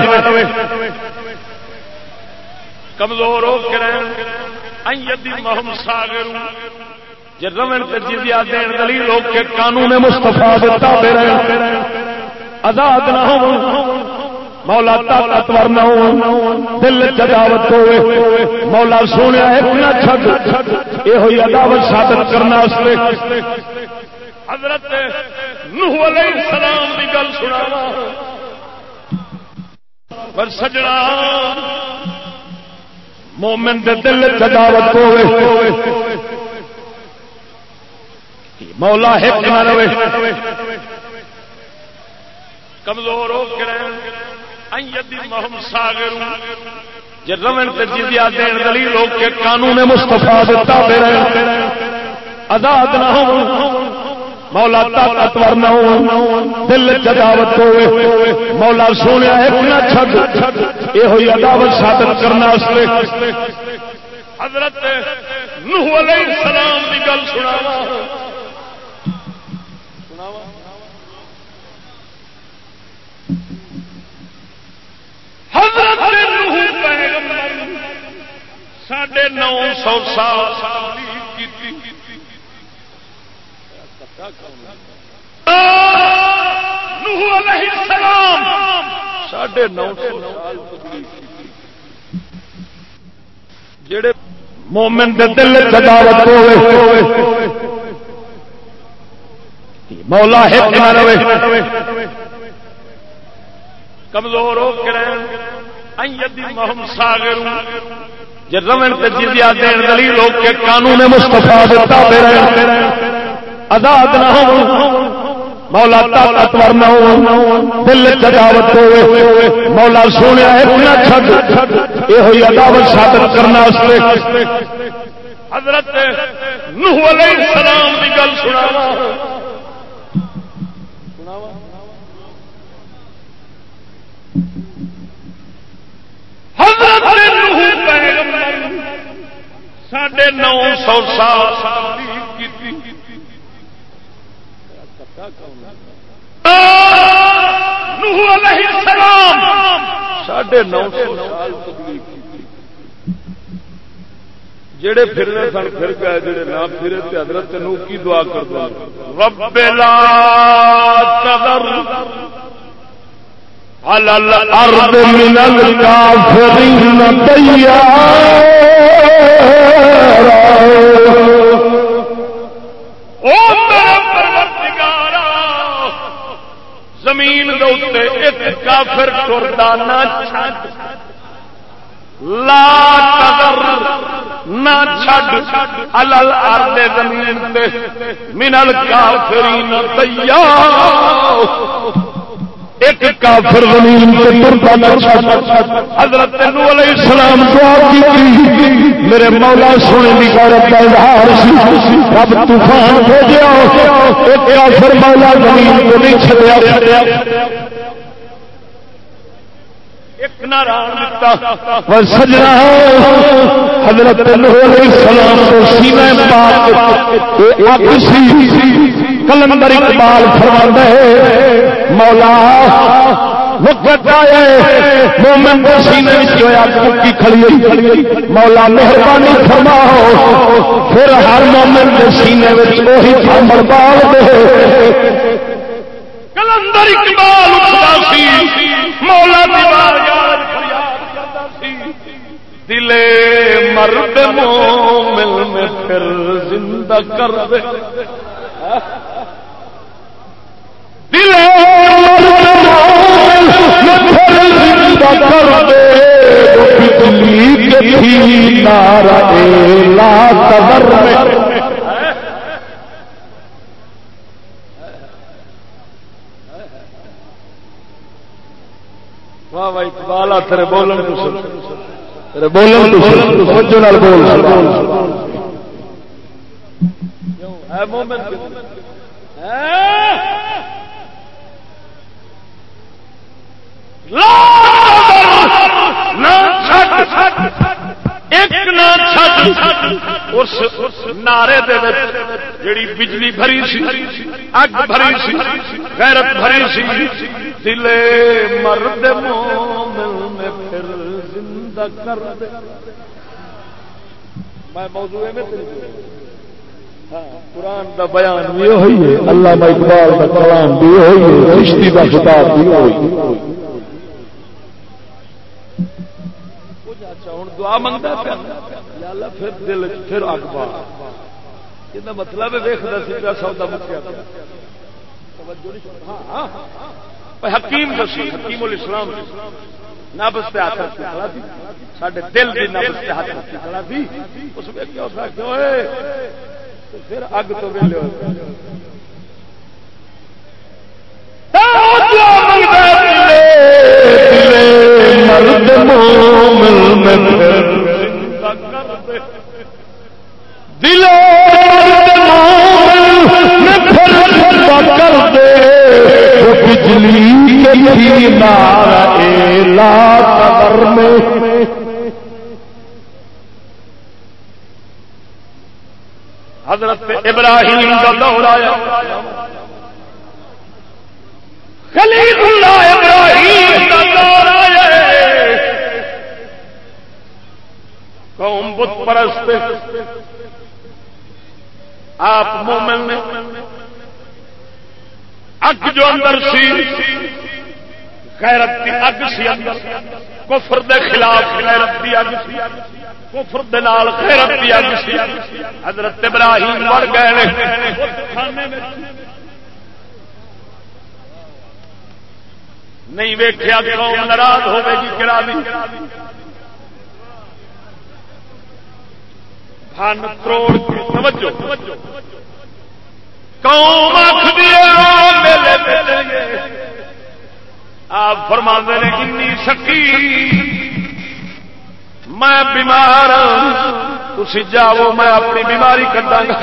کمزور ہو کے رہن۔ محمد ساگر جی رمن تے جزیا دین دلیل ہو کے قانون مستفا دیتا بے رہے آزاد نہ ہو، مولا طاقتور نہ ہو، دل چداوت ہوئے۔ مولا سونے، ایک نہ چھڈ۔ یہ ہوئی عداوت ثابت کرنا حضرت نوح علیہ السلام کی گل سنا پر سجنا مومن دے دل چداوت ہوئے۔ مولا ایک نہ رہے۔ کمزور ہو کے محمد ساگر جی رمن تے جزیا دین دلیل ہو کے قانون مستفا دیتا آزاد نہ ہو مولا طاقتور نہ ہو دل چداوت ہوئے مولا سونے ایک نہ چھڈ۔ یہ ہوئی عداوت ثابت کرنا حضرت نوح علیہ السلام کی گل سنا حضرت ساڑھے نو سو سال ساڑھے نو سو جڑے مومن دے دل چداوت ہوئے۔ مولا ایک نہ رہے۔ کمزور ہو کے رہن۔ محمد ساگر جی رمن تے جزیا دین دلیل ہو کے قانون مستفا دیتا آزاد نہ ہو مولا طاقتور نہ ہو دل چداوت ہوئے۔ مولا سونے نہ چھڈ۔ یہ عداوت ثابت کرنا حضرت نوح علیہ السلام کی گل سنا حضرت ساڑھے نو سو سال علیہ السلام ساڑھے نو سو سال جڑے پھرنے سن پھر گئے، جڑے نہ پھرے تے حضرت نو کی دعا کر دو۔ رب لا تذر۔ على الارض من الكافرين زمین ایک کافر ٹرتا نہ لا نہ چھڈ۔ الل ارد زمین منل کافرین تیار ایک کافر زمین کے ترتا نہ حضرت نو علیہ السلام دعا کی میرے مولا سونے کی غیرت کا اظہار سی، رب طوفان بھیجیا، ایک کافر مولا زمین کو نہیں چھڑیا سجنا حضرت السلام کو سینے پاک کلندر اقبال فرما ہے، مولا وقت آئے مومن کو سینے کی کھڑی مولا مہربانی فرماؤ، پھر ہر مومن کے سینے وہی سامر بال دے کلندر اقبال مولا دلے مرد مومن میں پھر زندہ کر دے دلے نارا لا قبر میں واہ واہ اقبال تیرے بولن تیرے بولن توجہ نال بول اے مومن نعرے جڑی بجلی بھری سی، اگ بھری سی، غیرت بھری سی، دلے مرد مومن میں پھر زندہ کر دے۔ میں موضوع میں ہاں، قرآن دا بیان بھی ہوئی ہے اللہ اقبال کا کلام بھی ہوئی ہے، رشتی کا خطاب بھی ہوئی ہوں دعا منگتا پھر دل، پھر اگ پا یہ مطلب ویختا سی پیا سودا مکیا ہاں، ہاں، ہاں۔ حکیم دسی، حکیم الاسلام نبس پہ ہاتھ رکھ کھڑا تھی سڈے دل کی نبس پہ ہاتھ رکھ کھڑا تھی اس میں کیا اس کیوں پھر اگ تو ویلے مرد لا قبر میں حضرت ابراہیم کا دور آیا۔ خلیل اللہ ابراہیم کا دور آیا۔ قوم بت پرست۔ آپ مومن نے اگ جو اندر سی۔ غیرت کی اگ سی اندر، کفر دے خلاف غیرت کی اگ سی، کفر دے نال غیرت کی اگ سی۔ حضرت ابراہیم مر گئے نہیں ویکیا کہ قوم ناراض ہوے گی کرا دی بھن تروڑ کے توجہ۔ قوم آخ میلے ملیں گے آپ فرما نے انی سکی میں بیمار ہاں. تھی جاؤ، میں اپنی بیماری کٹا گا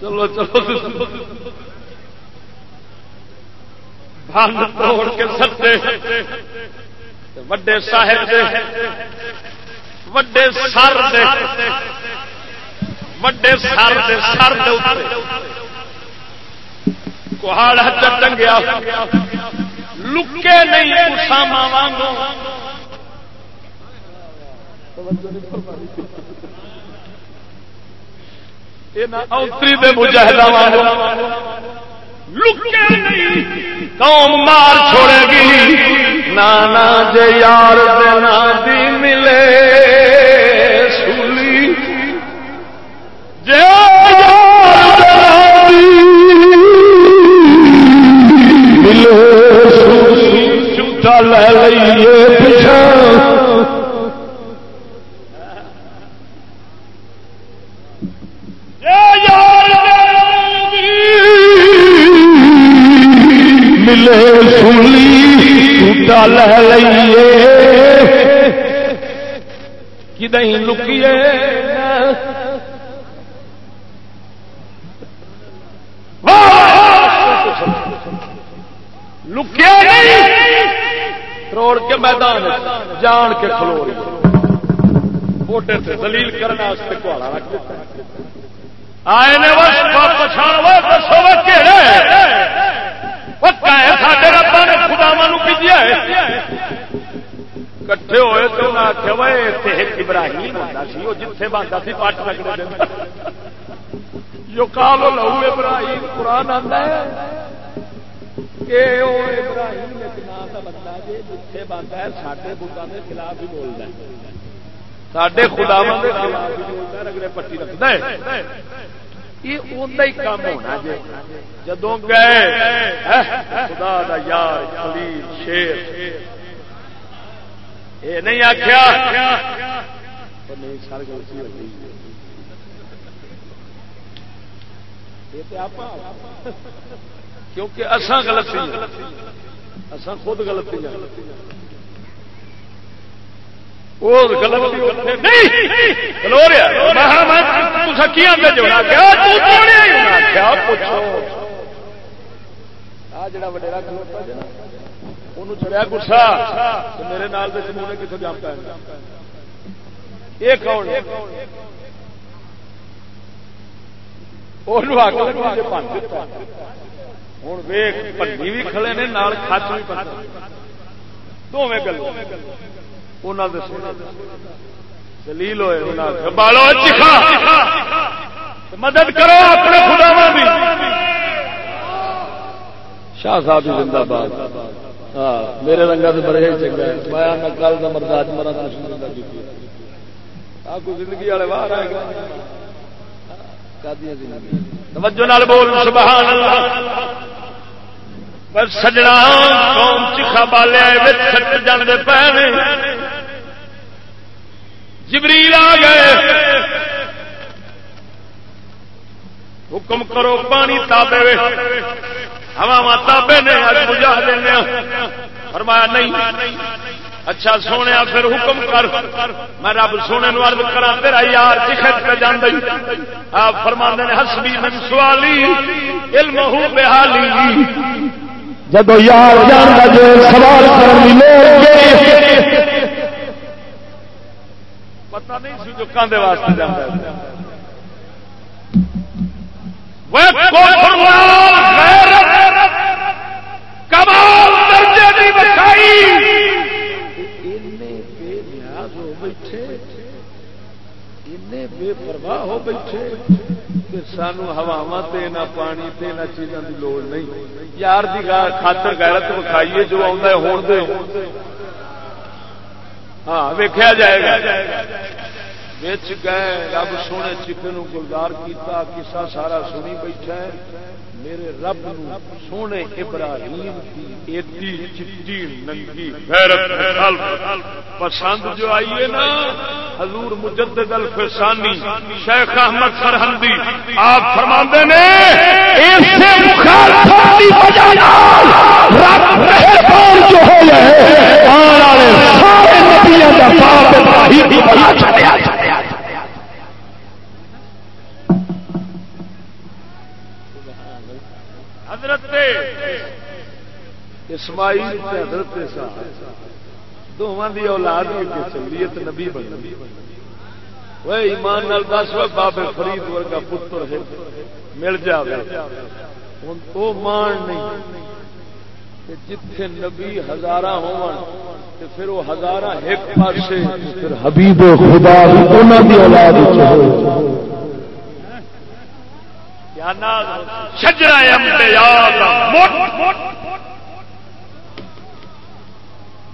چلو چلو. بند توڑ کے ستے وڈے صاحب دے، وڈے سر دے، وڈے سر دے سر دے کوہاڑ ٹنگیا۔ لکے نہیں اسامہ وانگو اوتری دے مجاہدہ وانگو لکے نہیں، قوم مار چھوڑے گی۔ نانا جے یار دینا دی ملے، سولی۔ جے لے لئیے پچھا ملے چوٹا لے لئیے۔ کدیں لکیے؟ لکیا نہیں؟ روڑ کے میدان جان کے کھلو موٹے سے دلیل کرنے کواڑا رکھ دیتا آئے نے سارے ربا نے خداوا کٹھے ہوئے تو آخیا وہ ابراہیم ہوتا سی وہ جتھے بنتا سی، پٹ رکھنے جو کالو لہو ابراہیم، قرآن آتا ہے۔ ابراہیم ایک نام کا بندہ جی جتھے بنتا ہے سارے بتان کے خلاف ہی سڈے خدا اگلے پٹی رکھتا ہے۔ یہ ادا ہی کام ہونا جی جدو گئے خدا دا یار خلیل شیر۔ یہ نہیں آخیا نہیں سر گلتی ہوتی کیونکہ اساں غلطی اساں خود غلطی وہ جی؟ جڑا وڈیرا کھلوتا جی جا چڑیا گسا۔ میرے نال جمونے کتوں ہے یہ کون؟ ہوں ویگ پنی بھی کھڑے نے نال کچ بھی پتا دونوں گل دلیل ہوئے مدد کرو اپنے خدا بھی شاہ صاحب زندہ باد ہاں میرے رنگا سے بڑے چنگا میں نقل کا مرد مرداج مرا زندگی والے باہر آئے گا توجہ نال بول سبحان اللہ پر سجنا قوم چیخا بالیا سٹ جانے پے جبریل آ گئے۔ حکم کرو پانی تابے ہوا تابے نے بجا دینا فرمایا، نہیں۔ اچھا سونے پھر حکم کر۔ میں رب سونے نو ارد کرا تیرا یار چکھت پہ جانا آپ فرما نے ہسبی من سوالی علم ہو بحالی۔ جب یار جان جو سوال پتا نہیں سی جو کاندے واسطے جانا کمال درجے بچائی بیٹھے۔ بے پرواہ ہو بیٹھے کہ سانو ہوا نہ پانی تے نہ چیزوں کی لوڑ نہیں۔ یار کی خاطر غیرت وکھائیے جو آتا ہے ہون دے۔ ہاں ویکیا جائے گا۔ بچ گئے، رب سونے چکن گلدار کیتا کسا سارا سنی بیٹھا ہے۔ میرے رب سونے ابراہیم کی ایڈی چٹی ننگی پسند جو آئی ہے نا، حضور مجدد الفسانی، شیخ احمد سرحدی آپ فرما نے اسماعیل حضرت دونوں کی اولاد چلی ہے نبی بن وہ ایمان نال دس بابے فرید ورگا پتر ہے مل وہ مان نہیں جتھے نبی ہزارہ ہو پھر وہ ایک پاسے۔ پھر حبیب خدا بھی اولاد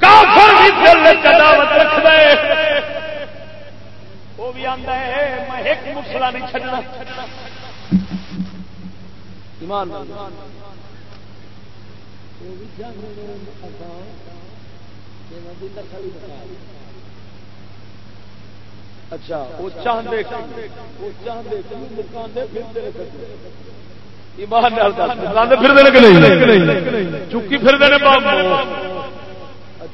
کافر بھی دل عداوت رکھ دے وہ بھی آتا ہے میں ایک مسلا نہیں چڈنا ایمان اچھا وہ چاہتے وہ چاہتے چکی پھر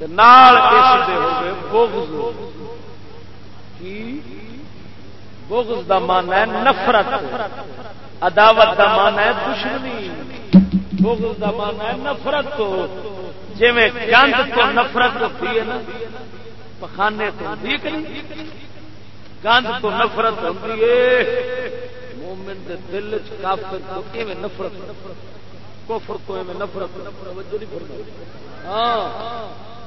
پر بھائی وہ کا بغض. دا مان ہے نفرت. عداوت دا مان ہے دشمنی. بغض دا مان ہے نفرت. تو جی گند تو نفرت ہوتی ہے نا، پخانے تو ہوتی کہ نہیں؟ گند تو نفرت ہوتی ہے، مومن دے دل چ کافر تو ایویں نفرت، کفر تو ایویں نفرت. ہاں۔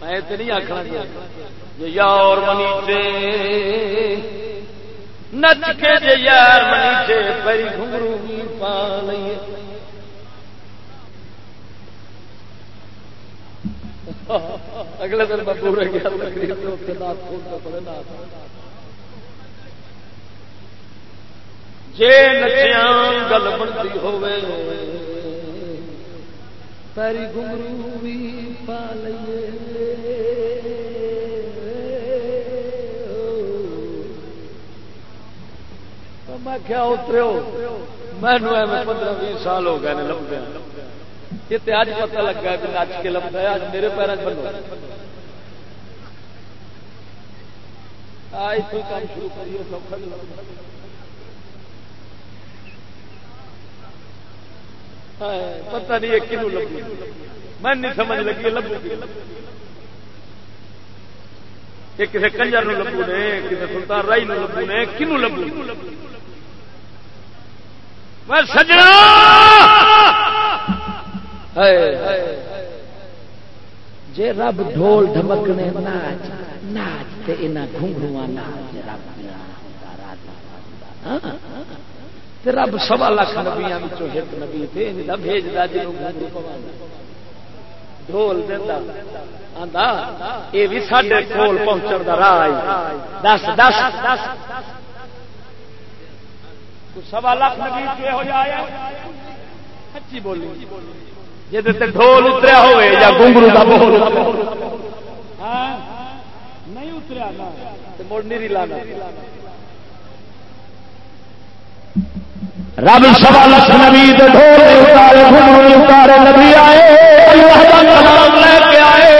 میں تو نہیں آخنا یار منیچے نچ کے جے یار منیچے، پری گھنگرو پا لیے اگلے دن میں پورے گیا جے نچیا گل بنتی ہوئے پیری گمرو بھی پا لیے میں کیا اترے میں پندرہ بیس سال ہو گئے لمبے یہ تو اج پتا لگا کہ نچ کے لمبا ہے اج میرے پیروں بنو۔ آج تو کام شروع کریے سوکھا پتہ نہیں یہ کنو لگی میں نہیں سمجھ لگی لبو یہ کسی کنجر لبو نے کسی سلطان رائی لبو نے کنو لبو۔ میں سجنا جے رب ڈھول ڈھمکنے ناچ ناچ تے انہاں گھنگرواں ناچ رب رب سوا لاکھ نبیا ایک نبی بھیجتا جنوب ڈھول دینا بھی سڈے کول پہنچن راہ دس دس دس سوا لاکھ نبی ہو جائے سچی بولی۔ جی ڈھول اتریا ہوئے یا گنگرو کا بول ہاں۔ نہیں اتریا مڑ نہیں لانا۔ رب سوا لکھ نبی ڈھول اتارے گھومنے اتارے، نبی آئے اللہ کا کلام لے کے آئے۔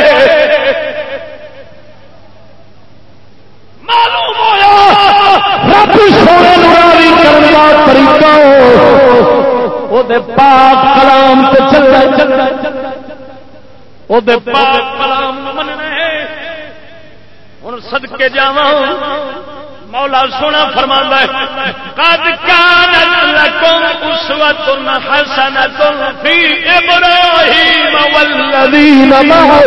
معلوم ہوا رب سونے نراری کرنے کا طریقہ پاک کلام تو چل رہا وہ پاک کلام ہوں سدکے مولا سونا فرما قد كانت لكم أسوة حسنة في إبراهيم والذين معه۔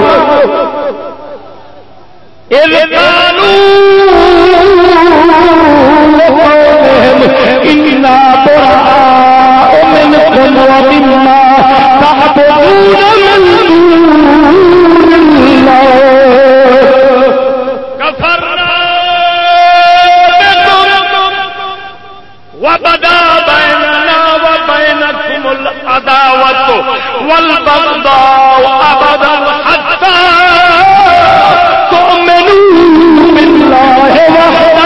إذ قالوا إنا براء منكم ومما تعبدون من دون الله كفرنا وبدا بيننا وبينكم العداوة والبغضاء أبدا حتى تؤمنوا بالله وحده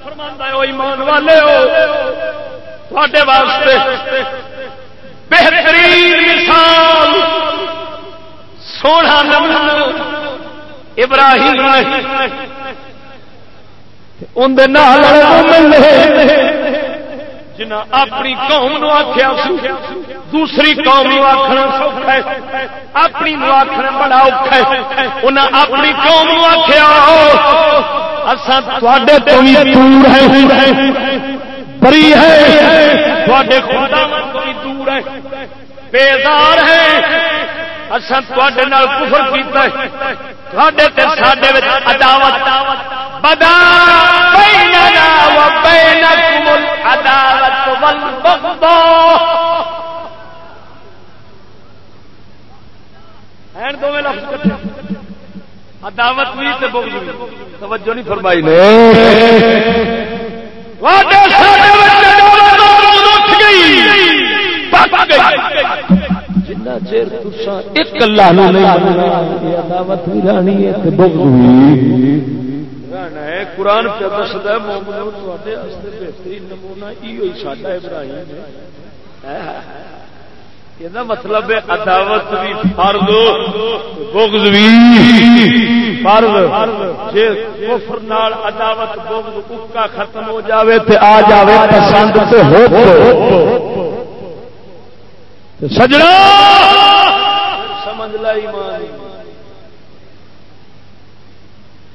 اللہ فرماندا ایمان والے ہو، تواڈے واسطے بہترین مثال، سونا نمونہ ابراہیم نے جنا اپنی قوم نو آخیا دوسری قوم نو آخنا سوکھا اپنی نو آخنا بڑا اوکھا انہیں اپنی قوم نو آخیا تے تو بھی دور ہے بری ہے۔ تو دور ہے۔ بیدار ہے۔ اصل تے کفر کیتا ہے۔ تے ساڈے عداوت۔ بدا بیننا و بینکم العداوت والبغضاء۔ این دو لفظ عداوت بھی تے بغض بھی توجہ نہیں فرمائی نے۔ واٹے سارے بچے اٹھ گئی۔ پک گئی۔ جنہ چیر تسا ایک اللہ نو نہیں مننا عداوت بھی رانی ہے تے بغض بھی۔ رہنا ہے، قرآن پہ دسدا ہے مومنو تواڈے واسطے بہترین نمونہ ایو ہی ساڈا ابراہیم ہے۔ یہ مطلب ہے عداوت بھی فرض بغض بھی فرض جے کفر نال عداوت بغض اکا ختم ہو جاوے تے آ جاوے پسند تے ہو سجنا سمجھ لا ایمان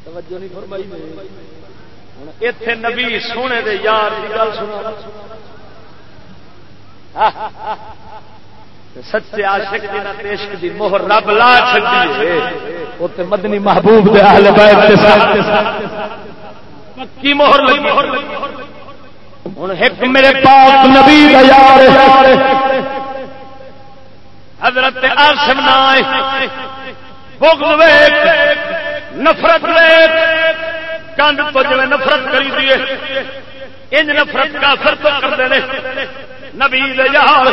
توجہ نہیں فرمائی اتے نبی سونے دے یار کی گل سنا سچے عاشق دی نہ عشق دی مہر رب لا چھڈی ہے اوتے مدنی محبوب دے اہل بیت دے ساتھ۔ پکی مہر لگی۔ ہن ایک میرے پاک نبی دا یار حضرت آسم نائے بغض ویک۔ نفرت ویک۔ کنڈ تو جی نفرت کری دیے انج نفرت کافر تو کرتے ہیں نبی یار،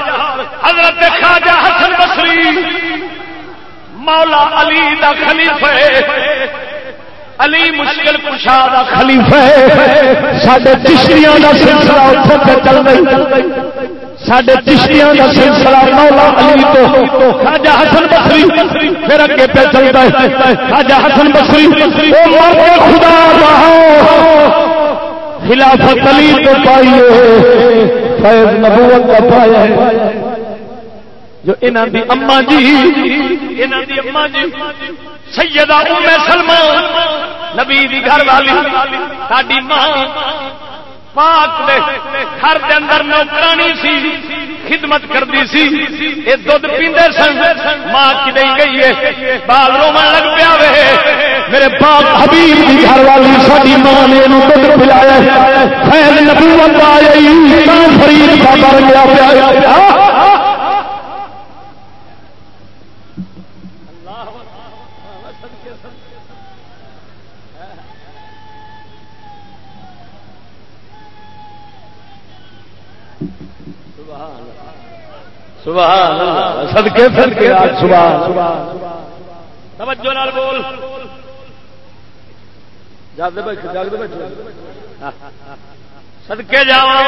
حضرت خواجہ حسن بصری، مولا علی دا خلیفہ علی مشکل کشا دا خلیفہ سڈے چشتیاں دا سلسلہ اتوں سے چل رہی سڈے چشتیاں کا سلسلہ مولا علی تو خواجہ حسن بصری پھر اگے پہ چلتا ہے۔ خواجہ حسن بصری وہ خدا رہا خلافت علی کو پائی ہے فیض نبوت کا پایا ہے۔ جو انہاں دی اما جی انہاں دی اما جی سیدہ ام سلمہ، نبی دی گھر والی، ساڈی ماں پاک دے گھر دے اندر نوکرانی سی خدمت کرتی سی، یہ دھد پیندے سن، ماں کی نہیں گئی ہے، بال رومن لگ پیا وے۔ میرے پاک حبیب کی گھر والی ساری ماں نے دھد پلایا خیر نبوت آئی فرید کا بن گیا پیا۔ سبحان اللہ صدقے صدقے سبحان توجہ نال بول۔ جاگ دے بیٹھ جاگ دے بیٹھ صدقے جاواں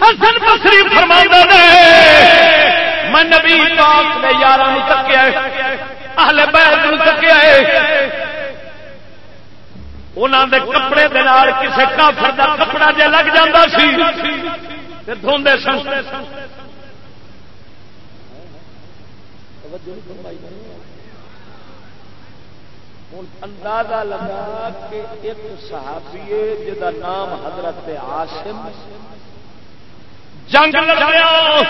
حسن بصری فرماندا ہے میں نبی پاک دے یاراں نوں تکیا اہل بیت نوں تکیا انہاں دے کپڑے دے نال کسے کافر دا کپڑا جے لگ جاندا سی دھوندے سن۔ اندازہ لگا کہ ایک صحابی جا نام حضرت آسم جنگ لڑیا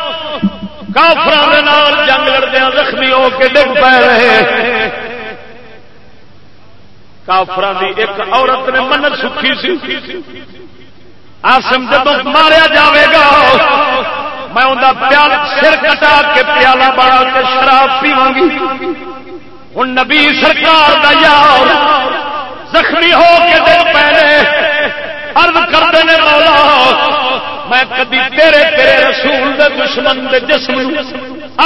کافر جنگ لڑدیا زخمی ہو کے ڈگ پی رہے۔ کافران کی ایک عورت نے منت سکھی سی۔ آسم جب ماریا جاوے گا، میں پیال سر کٹا کے پیالہ بڑا کے شراب پیوا گی۔ ہوں نبی سرکار کا یار زخمی ہو کے دل پہلے ارد کرتے ہیں مولا، میں کدی تیرے تیرے رسول دے دشمن دے جسم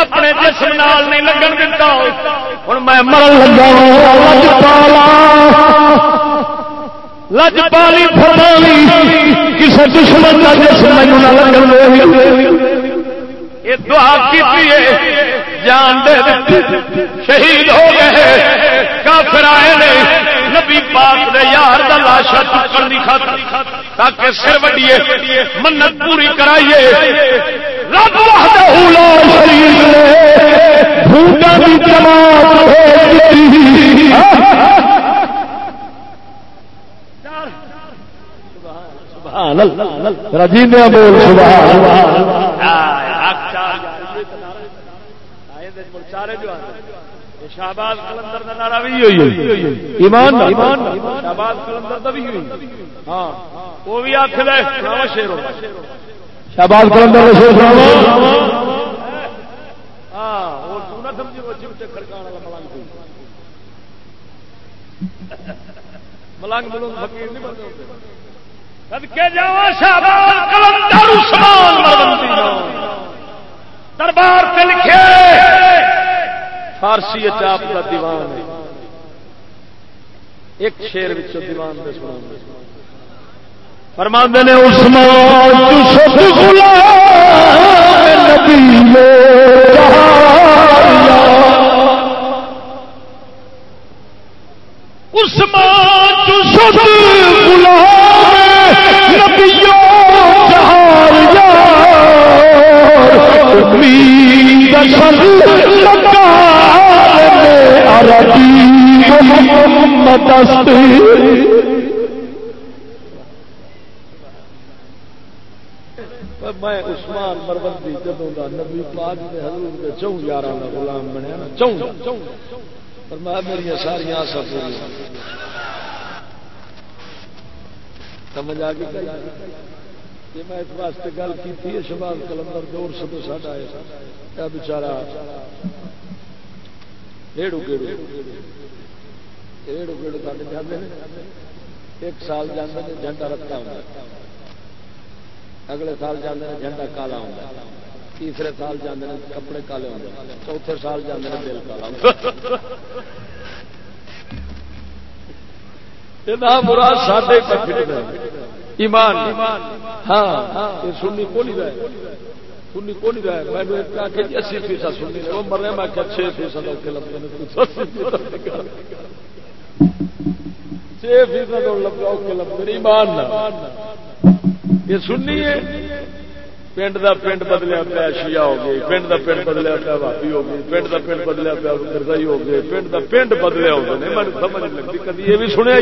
اپنے جسم نال نہیں لگن دتا۔ ہوں میں مرن لگا لج پالی فرماوی کسی دشمن کا جسم مینو نہ لگن دعا کی جان دے شہید ہو گئے کافر آئے نے نبی پاک دے یار دا لاشا چکن دی خاطر تاکہ سر وڈیے منت پوری کرائیے رب وحدہ لا شریک نے بھوٹا دی جماعت بھیج دی رجیندیا بول شہباز کلندر کا نعرہ بھی ہوئی ایمان شہباز کلندر کا بھی ہوئی ہاں وہ بھی آخ لے شیر شہباز کلندر کا شیر ہاں وہ نہ سمجھی وہ چمچے کھڑکان والا ملنگ ملنگ ملنگ فقیر نہیں بنتے دربار سے لکھے فارسی چاپ کا دیوان ہے۔ ایک شیر دیوان دے فرماندے نے عثمان غلام نبی عثمان محمد میں عثمان مروندی جدوں دا نبی پاک دے حضور دے چوں یاراں دا غلام بنیا نا چوں فرمایا میری ساری آسا پوری سمجھ آ گئی کہ میں اس واسطے گل کی تھی شباب کلندر دور سے تو ساڈا ہے۔ بیچارہ ریڑو گیڑو۔ ریڑو گیڑو جانے ایک سال جانے جھنڈا رکھتا ہوں اگلے سال جانے جھنڈا کالا ہوتا تیسرے سال جانے کپڑے کالے ہوتے چوتھے سال جانے دل کالا ہوں برا ساڈے ایمان ہاں سنی کو نہیں رہے سنی کو نہیں رہے میں کہ اسی فیصد سنی وہ مرے میں کہ چھ فیصد اوکے لگتے ہیں چھ فیصد لگا ایمان یہ سننی ہے، پنڈ دا پنڈ بدلیا پیا شیا ہو گئی پنڈ دا پنڈ بدلیا پیا بھابی ہو گئی پنڈ دا پنڈ بدلیا پیا گرزائی ہو گئی پنڈ دا پنڈ بدلیا ہو گئے۔ میں سمجھ نہیں لگتی، کدی یہ بھی سنیا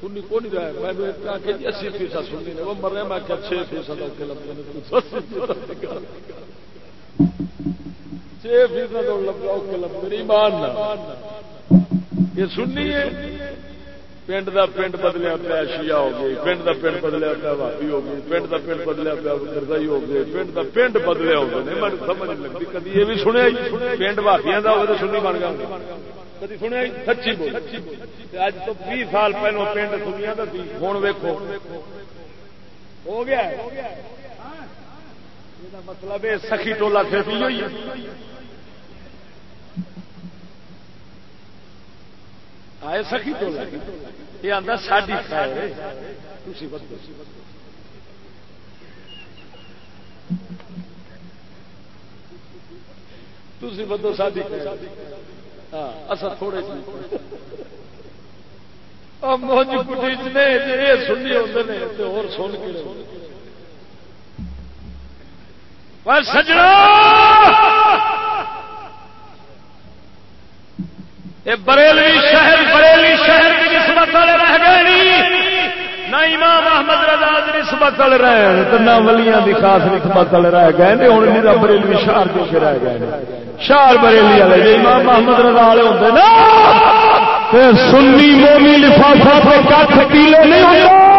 سنی کو نہیں رہا میں کہ جی اسی فیصد سننی نے، وہ میں کہ چھ فیصد چھ فیصد ایمان یہ سننی ہے پنڈ دا پنڈ بدلیا پیا شیا ہو گئی پنڈ دا پنڈ بدلیا پیا بھابی ہو گئی پنڈ دا پنڈ بدلیا پیا گردائی ہو گئی پنڈ دا پنڈ بدلیا ہو گئے میں سمجھ نہیں لگتی کدی یہ بھی سنیا پنڈ بھابیا کا ہوگا تو سنی بن گیا کدی سنیا سچی بول اج تو بھی سال پہلو پنڈ سنیا تو ہوں ویکو ہو گیا مطلب سخی ٹولا پھر ہوئی آئے سکی تو یہ آتا ساری خیر تھی بدو ساری ہاں اصا تھوڑے جی۔ موج کٹی جی نے جی یہ سنی ہوتے ہیں تو اور سن کے سجنا بریلی شہر بریلی شہر کی نسبت والے رہ گئے نہیں۔ نہ امام احمد رضا کی نسبت والے رہے تو نہ ولیاں کی خاص نسبت والے رہ گئے ہوں میرا بریلی شہر جو کے رہ گئے شہر بریلی والے جی امام احمد رضا والے ہوتے نا سنی مومی لفافہ پہ کھ پیلے نہیں ہوتا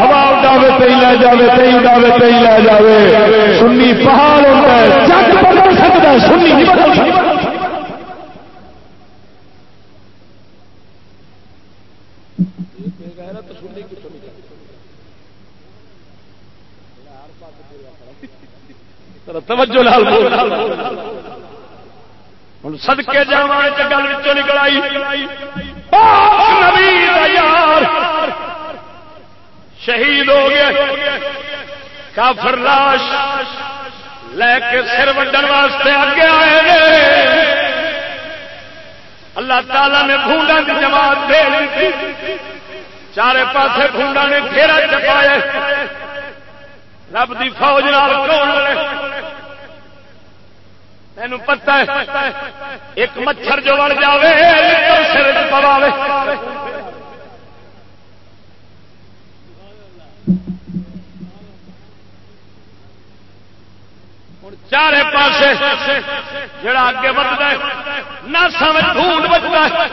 ہوا اڈاوے تے لے جاوے، تے اڈاوے تے لے جاوے۔ سنی پہاڑ ہوتا ہے جگ بدل سکتا ہے، سنی نہیں بدل سکتا توجہ لال ہوں سدکے جا گل نکل آئی۔ یار شہید ہو گیا۔ کافر لاش لے کے سر وڈن واسطے اگے آئے اللہ تعالی نے بھونڈا کی جماعت دے چارے پاسے بھونڈا نے گھیرا چپایا۔ رب دی فوج نال کون تین پتا ایک مچھر جو وڑ جائے سر پوے چارے پاسے جڑا اگے بچتا ہے نہ سمجھ ڈھونڈ بچتا ہے۔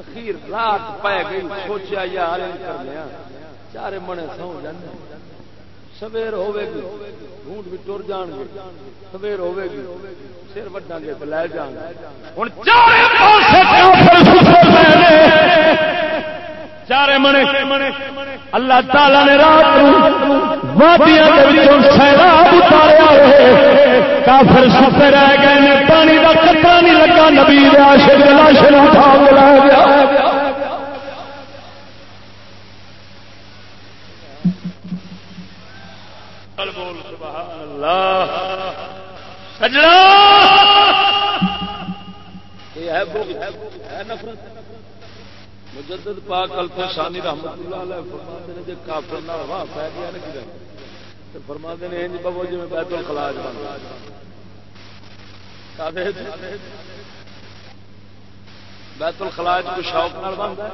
اخیر رات پی گئی سوچا یار چارے منے سو جانے سویر ہوے گی ڈھونڈ بھی ٹر جان گے سویر ہوے گی سر وڈا گے تو لے جان ہوں چارے منے اللہ تعالی نے رات وادیاں سیلاب اتاریا کافر ستے رہ گئے پانی کا کترا نہیں لگا نبی عاشق لاش اٹھا کے لا گیا بول، سبحان اللہ۔ سجنا! یہ ہے نفرت مجدد پاک الف شانی رحمت اللہ علیہ فرماتے ہیں جی کافر نہ ہوا پہ گیا نا کدھر؟ فرماتے ہیں، انج ببو جی میں بیت الخلاج بن بیت الخلاج کو شوق نال بنتا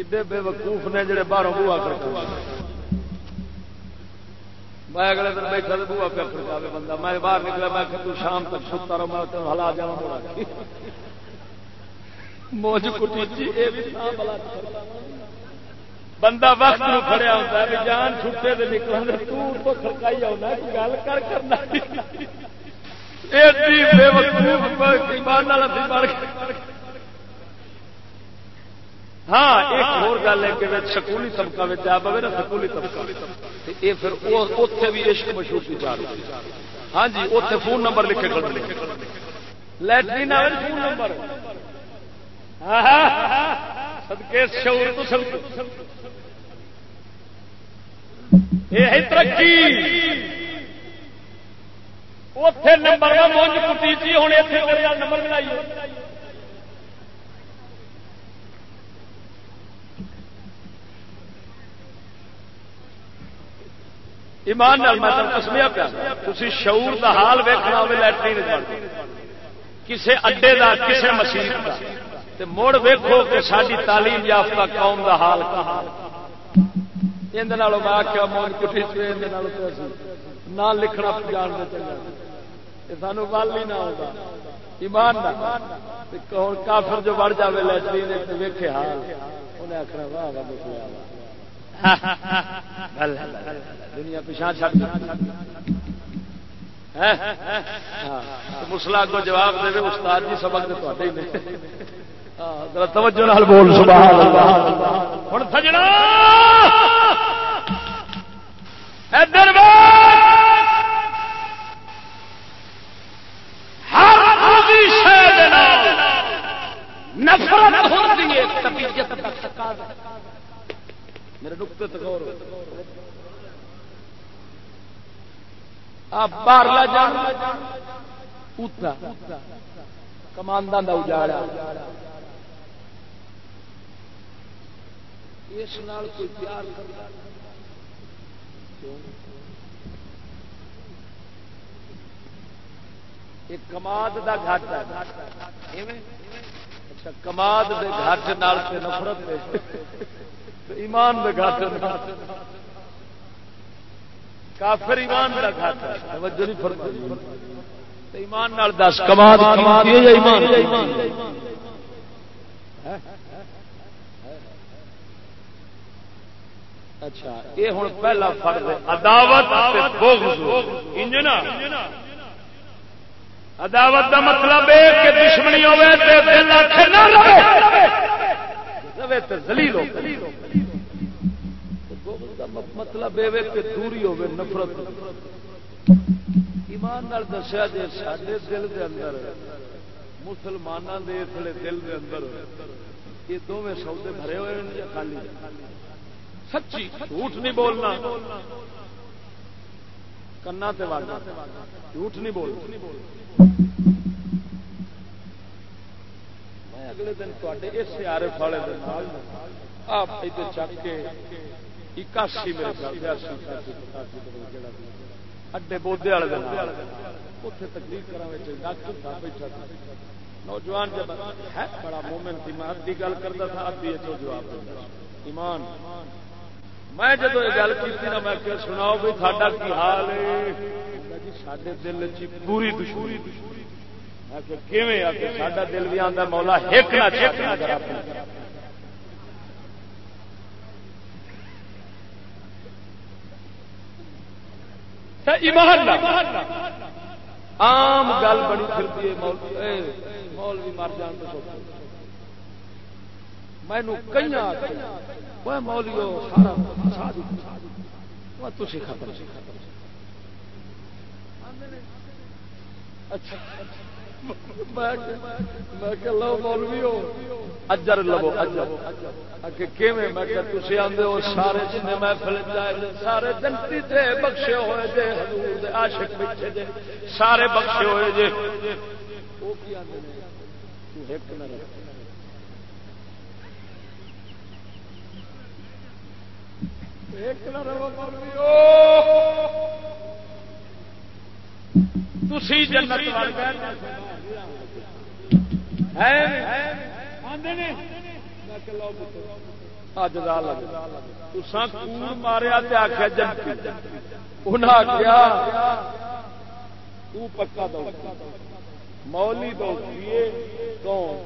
کدے بے وقوف نے جڑے باہروں بوا کر میں اگلے دن بیٹھا تو بوا پہ کھڑکاوے بندہ، میں باہر نکلا، میں کہ تو شام تک ستا رہو، میں تو ہلا جا موج کٹی جی، بندہ وقت نو کھڑیا ہوتا ہے جان چھٹے دے نکلا تو کھڑکائی آنا گل کر کرنا بے وقوف ایمان والا سی بڑھ ہاں ایک اور گل ہے کہ سکولی طبقہ میں آ پے نا سکولی طبقہ۔ یہ پھر اتنے بھی عشق مشہور کی جا رہی ہاں جی اتنے فون نمبر لکھے کر لٹرین فون نمبر سدکے شعور تو سب یہ ترقی۔ اتے نمبر مونج کٹی تھی ہوں اتنے نمبر ملائی ایمان کسمیا پیا۔ تھی شعور دا حال ویکنا ہو لٹرین کسے اڈے دا، کسے مسیح دا۔ تے مڑ ویکھو کہ ساری تعلیم یافتہ قوم دا حال اندر میں آخیا موج کٹھی نہ لکھنا جان دے سانو ول ہی نہ ہوگا۔ ایمان کافر جو بڑھ جائے لٹرین ویکھے حال۔ انہیں آخر واہ واہ مسلم دنیا پچھا چڑ مسلا کو جواب دے استاد جی سبق ہاں، توجہ نال بول، سبحان اللہ۔ ہن سجنا! ادھر ہر نفرت ہوتی ہے میرے نقطے تکور آپ باہر جان اتنا کماندان کا اجاڑا۔ اس نال کوئی پیار کرتا کماد کا گھٹ ہے۔ اچھا کماد کے گھٹ نفرت ایمان دے کافر ایمان دا توجہ نہیں ایمان نال دس یا ایمان؟ اچھا یہ ہوں پہلا فرق عداوت عداوت دا مطلب ہے کہ دشمنی ہوے تے دل نہ رہے رہے تو زلیل ہو مطلب یہ دوری ہوے نفرت ایمان دسیا جی سڈے دل دے اندر مسلمانوں دے اسلے دل دے اندر، یہ دونوں سودے بھرے ہوئے ہیں خالی؟ سچی جھوٹ نہیں بولنا۔ کنا جھوٹ نہیں بولنا۔ اگلے دن تے اس آر والے آپ چک کے اکاسی میرے اڈے بودے والے اتنے تقریر کرا بیٹھا نوجوان جب ہے بڑا مومن تھی میں ادی گل کرتا تھا ادی جواب ایمان میں جب یہ گل کی نا میں سناؤ بھائی ساڈا کی حال ہے سڈے دل چ پوری دشوری دشوری ساڈا دل بھی آتا مولا ایک گل بڑی پھرتی ہے مول بھی مر جان تو مینو کئی مولیو، سارا تھی خبر اچھا۔ میں لو مولوی ہو۔ اجر لو اجر۔ تھی آدھے ہو سارے جن محفل سارے جنتی تھے بخشے ہوئے جے حضور دے عاشق بیٹھے جے سارے بخشے ہوئے جے وہ کی آدھے ایک نہ ایک نہ رہو مولوی تھی جنت ماریا آخیا جنتی انہیں آخیا پکا دو۔ مولی دو۔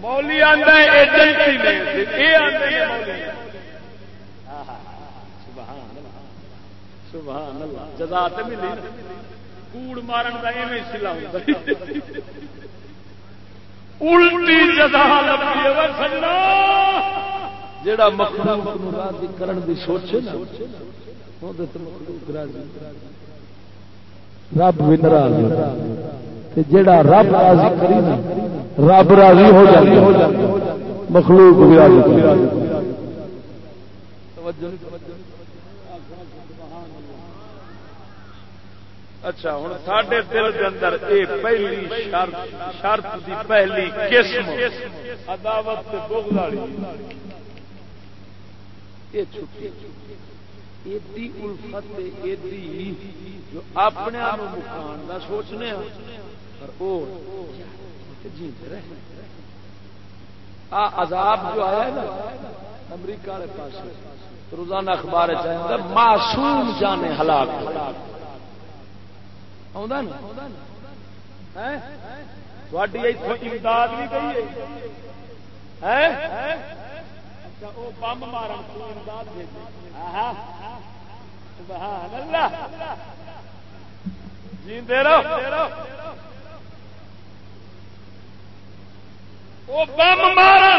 مولی سبحان اللہ۔ جزا تے ملی کوڑ مارن دا ایویں سلا الٹی لبھی ہے سجنا جیڑا مخلوق نو راضی کرن دی سوچے نا او تے مخلوق راضی رب بھی ناراض تے جیڑا رب راضی کری نا رب راضی ہو جائے مخلوق بھی راضی توجہ اچھا ہوں سڈے دل کے اندر یہ پہلی شرط شرط دی پہلی قسم۔ عداوت بغض والی۔ یہ چھٹی، ایڈی الفت ایڈی جو اپنے آپ مکان کا سوچنے ہاں، عذاب جو آیا نا، امریکہ والے پاس روزانہ اخبار چاہیے، معصوم جانے ہلاک ہلاک۔ امداد بھی گئی بمب مارا جیندے رہو۔ وہ بم مارا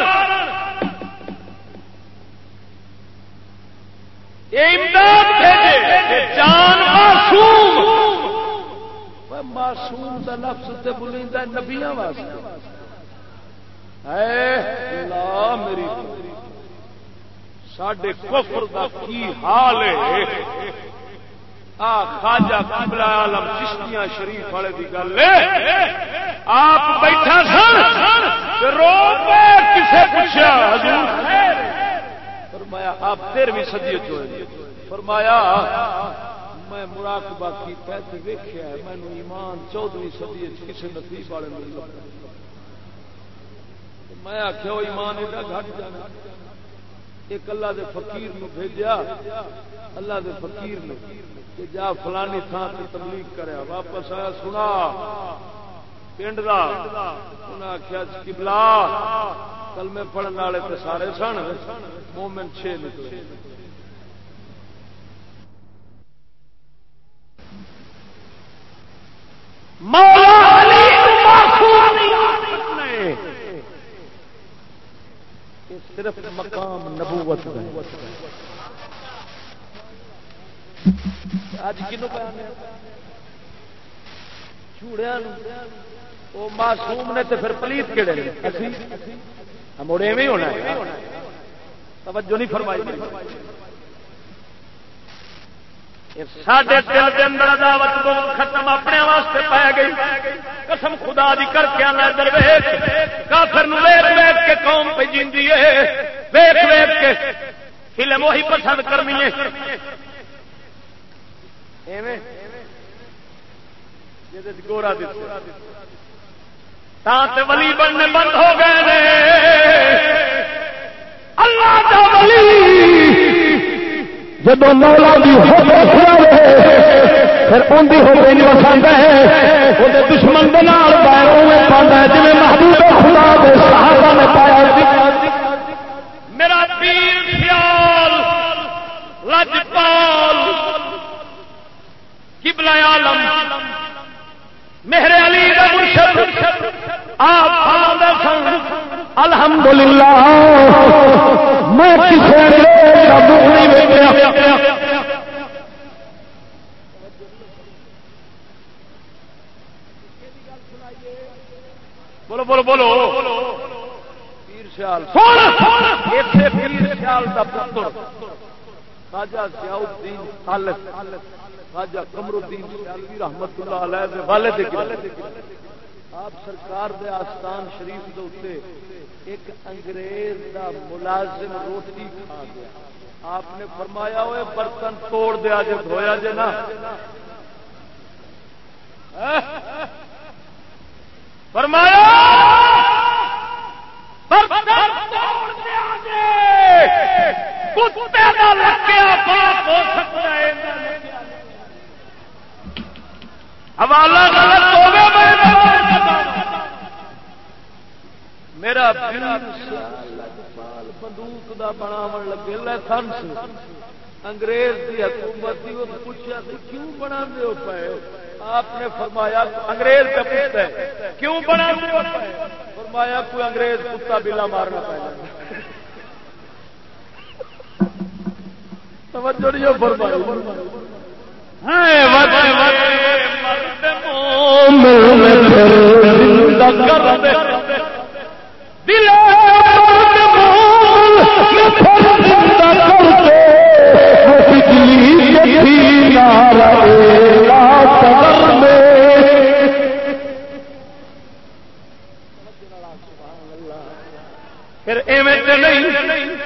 امداد جان معصوم معصوم دا لفظ تے بلیندا نبیاں واسطے۔ اے اللہ میری، ساڈے کفر دا کی حال ہے؟ آ خواجہ قبلہ عالم چشتیاں شریف والے دی گل ہے۔ آپ بیٹھا سن رو پے کسے پوچھا، حضور۔ فرمایا، آپ تیرویں صدی ہوئے۔ فرمایا میں مراقبہ کیا ویخیا مینو ایمان چودویں سدی کسی نتیب والے میں آخیا وہ ایمان ایڈا گھٹ جانا ایک اللہ دے فقیر نو بھیجا اللہ دے فقیر نے کہ جا فلانی تھان سے تبلیغ کریا واپس آیا، سنا۔ پنڈ کا انہیں آخیا کبلا کلمے پڑھنے والے تو سارے سن، مومن چھ نکلے۔ مولا علی صرف مقام نبوت اج کنو چوڑیا وہ معصوم نے تو پھر پلیت کہڑے مڑے میں ہونا توجہ نہیں فرمائی۔ سڈے دل کے اندر عداوت ختم اپنے واسطے پی گئی۔ قسم خدا دی کر کے آنا ادھر کافر ویخ ویخ کے قوم پہ جی ویخ ویخ کے فلم وہی پسند کرنی ہے۔ گورا ولی بننے بند ہو گئے اللہ کا ولی۔ جب مولا بھی پھر ان کی ہو گئی پسند ہے۔ وہ دشمن کے نال پیروں میں پاتا ہے جی محبوب خدا کے صحابہ نے پایا میرا پیر خیال، لجپال کبلا عالم۔ میرے علی کا مرشد الحمد للہ میں کسی بولو بولو بولو۔ پیر سیال۔ پیر سیال کا پتر خواجہ سیاؤ الدین خالد خواجہ کمر الدین سیالوی رحمت اللہ علیہ والد آپ سرکار دے آستان شریف دے اتنے ایک انگریز دا ملازم روٹی کھا گیا۔ آپ نے فرمایا ہوئے برتن توڑ دیا جے دھویا جے نا۔ فرمایا، برتن توڑ دیا جے کتے دا لگیا پاک ہو سکتا ہے حوالہ غلط میرا بندوق دا بناو لگے لائسنس انگریز دی حکومت دی پوچھا کیوں بنا دے پے آپ نے فرمایا، انگریز کا پوچھتا ہے، کیوں بنا دے پے فرمایا، کوئی انگریز کتا بلا مارنا پائے توجہ نہیں فرمایا دل پھر ایویں نہیں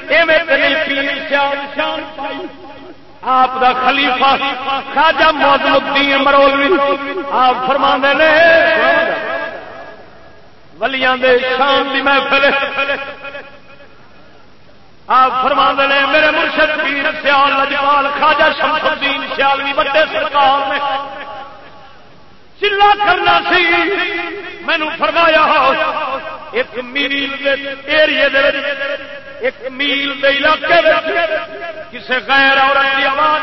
ایویں نہیں پی شان شان پائی۔ آپ دا خلیفہ خاجہ معظم الدین مرولوی آپ فرما نے، ولیاں دے شان دی محفل۔ آپ فرما نے، میرے مرشد پیر سیال لجپال خاجہ شمس الدین سیالوی، بڑے سرکار نے۔ چلا کرنا سی۔ مینو فرمایا، ایک میل ایریے ایک میل دے علاقے کسی غیر عورت کی آواز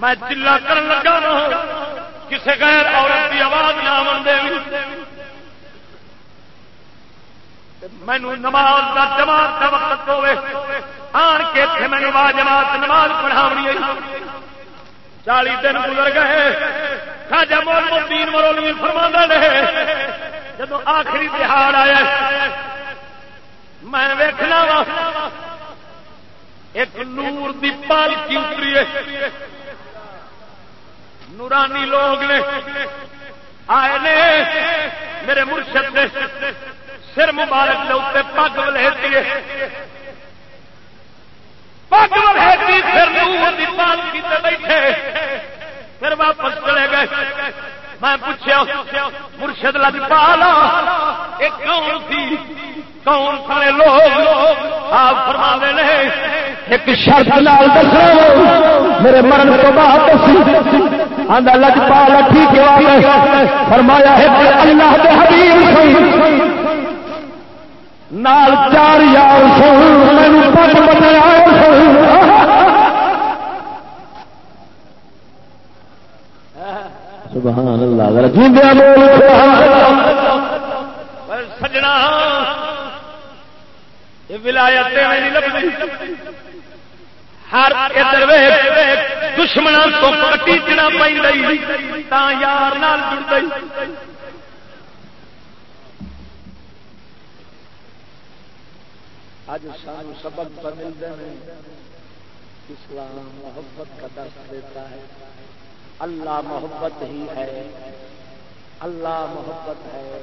میں چلا کر لگا کسی غیر عورت کی آواز نہ آن دے۔ مینو نماز کا جماعت کا وقت ہوے آن کے مینو جماعت نماز پڑھاونی چالی دن گزر گئے۔ خاجا مول مدین مرول فرما رہے جب آخری تہار آیا، میں ویکنا وا، ایک نور دی پالکی اتری نورانی لوگ نے آئے نے میرے مرشد نے سر مبارک کے اتنے پگ ولیتی پگ ولیتی پھر نور دی پالکی تے بیٹھے۔ پھر واپس چلے گئے۔ میں پوچھا مرشد لگ پالا کون تھی کون سارے لوگ؟ آپ فرما نے۔ ایک شرط لال دس میرے مرن تو بعد آدھا لج پالا ٹھیک ہے فرمایا ہے اللہ کے حبیب نال چار یار سن میں پگ بتایا سبحان اللہ سجنا۔ ولایت ہر دشمن تو کٹیچنا پہ تا یار نال جڑ گئی اج سان سبق پر ملتے ہیں اسلام محبت کا درس دیتا ہے۔ اللہ محبت ہی ہے۔ اللہ محبت ہے۔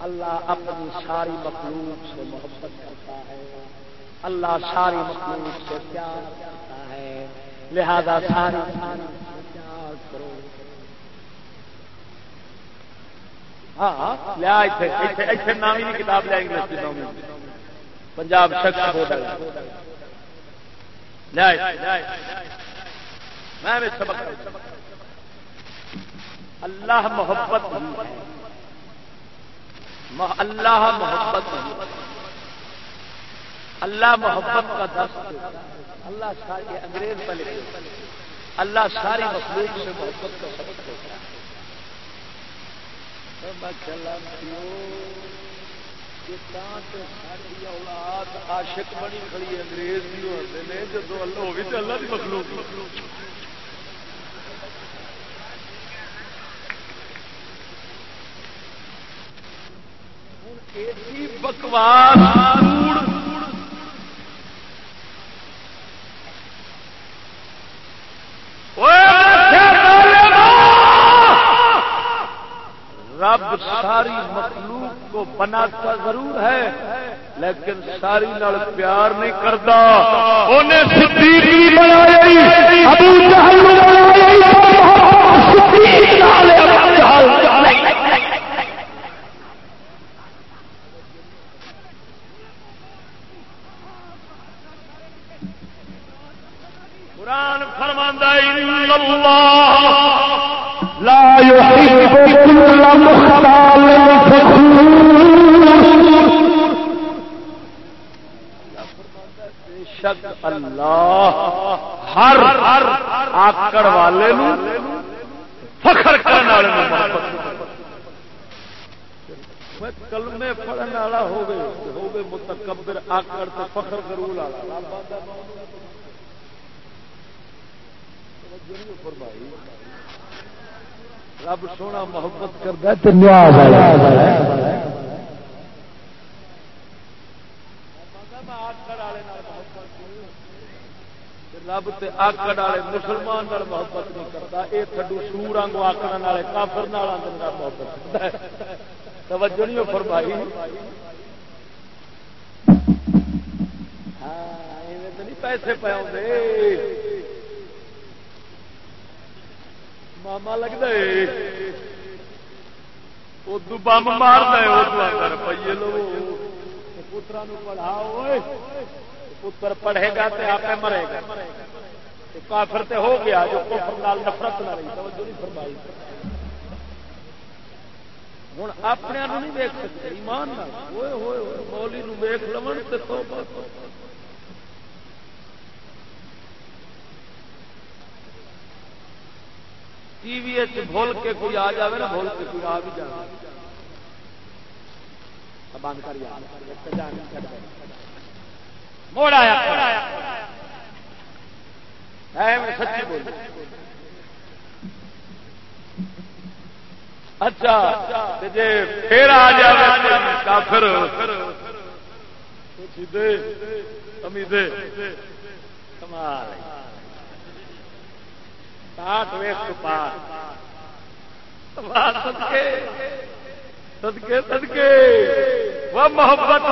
اللہ اپنی ساری مخلوق سے محبت کرتا ہے۔ اللہ ساری مخلوق سے پیار کرتا ہے۔ لہذا ساری پیار کرو۔ ہاں لیا نامی کتاب لیا انگلش پنجاب شخص ہو میں سبق اللہ محبت اللہ محبت اللہ محبت کا دست۔ اللہ ساری انگریز پہلے اللہ ساری مخلوق سے محبت کا سبق دیتا ہے۔ اولاد عاشق بنی کھڑی انگریز بھی ہوتے ہیں جب اللہ ہو تو اللہ کی مخلوق بکواس رب ساری مخلوق کو بناتا ضرور ہے، لیکن ساری نال پیار نہیں کرتا۔ انہیں قرآن فرماندہ لا يحب كل مختال شک اللہ ہر ہر آکڑ والے فخر کرنے والے کلمے پڑھنے والا ہوگے ہوگے متکبر آکڑ تو فخر ضرور والا۔ رب سونا محبت کرتا رب آکڑ والے مسلمان محبت نہیں کرتا۔ یہ تھڈو سور آگوں آکڑ والے کافر محبت کرتا توجہ نہیں فرمائی؟ ہاں پیسے پہ ماما لگتا ہے۔ ادو بم مار دے روپیے لو۔ پترا پڑھاؤ۔ پتر پڑھے گا تو آپ مرے گا۔ کافر تے ہو گیا جو کفر نال نفرت نہ رہی۔ توجہ نہیں فرمائی۔ ہوں اپنے نہیں ویک سکتے، ایمان ہوئے ہوئے ہوئے مولی نو ویک لمن تو ٹی وی بھول کے کوئی آ جائے نا، بھول کے کوئی آ بھی جائے بند کر موڑ آیا سچی بول اچھا جی پھر آ جائے کافر۔ کمال سدکے سدکے وہ محبت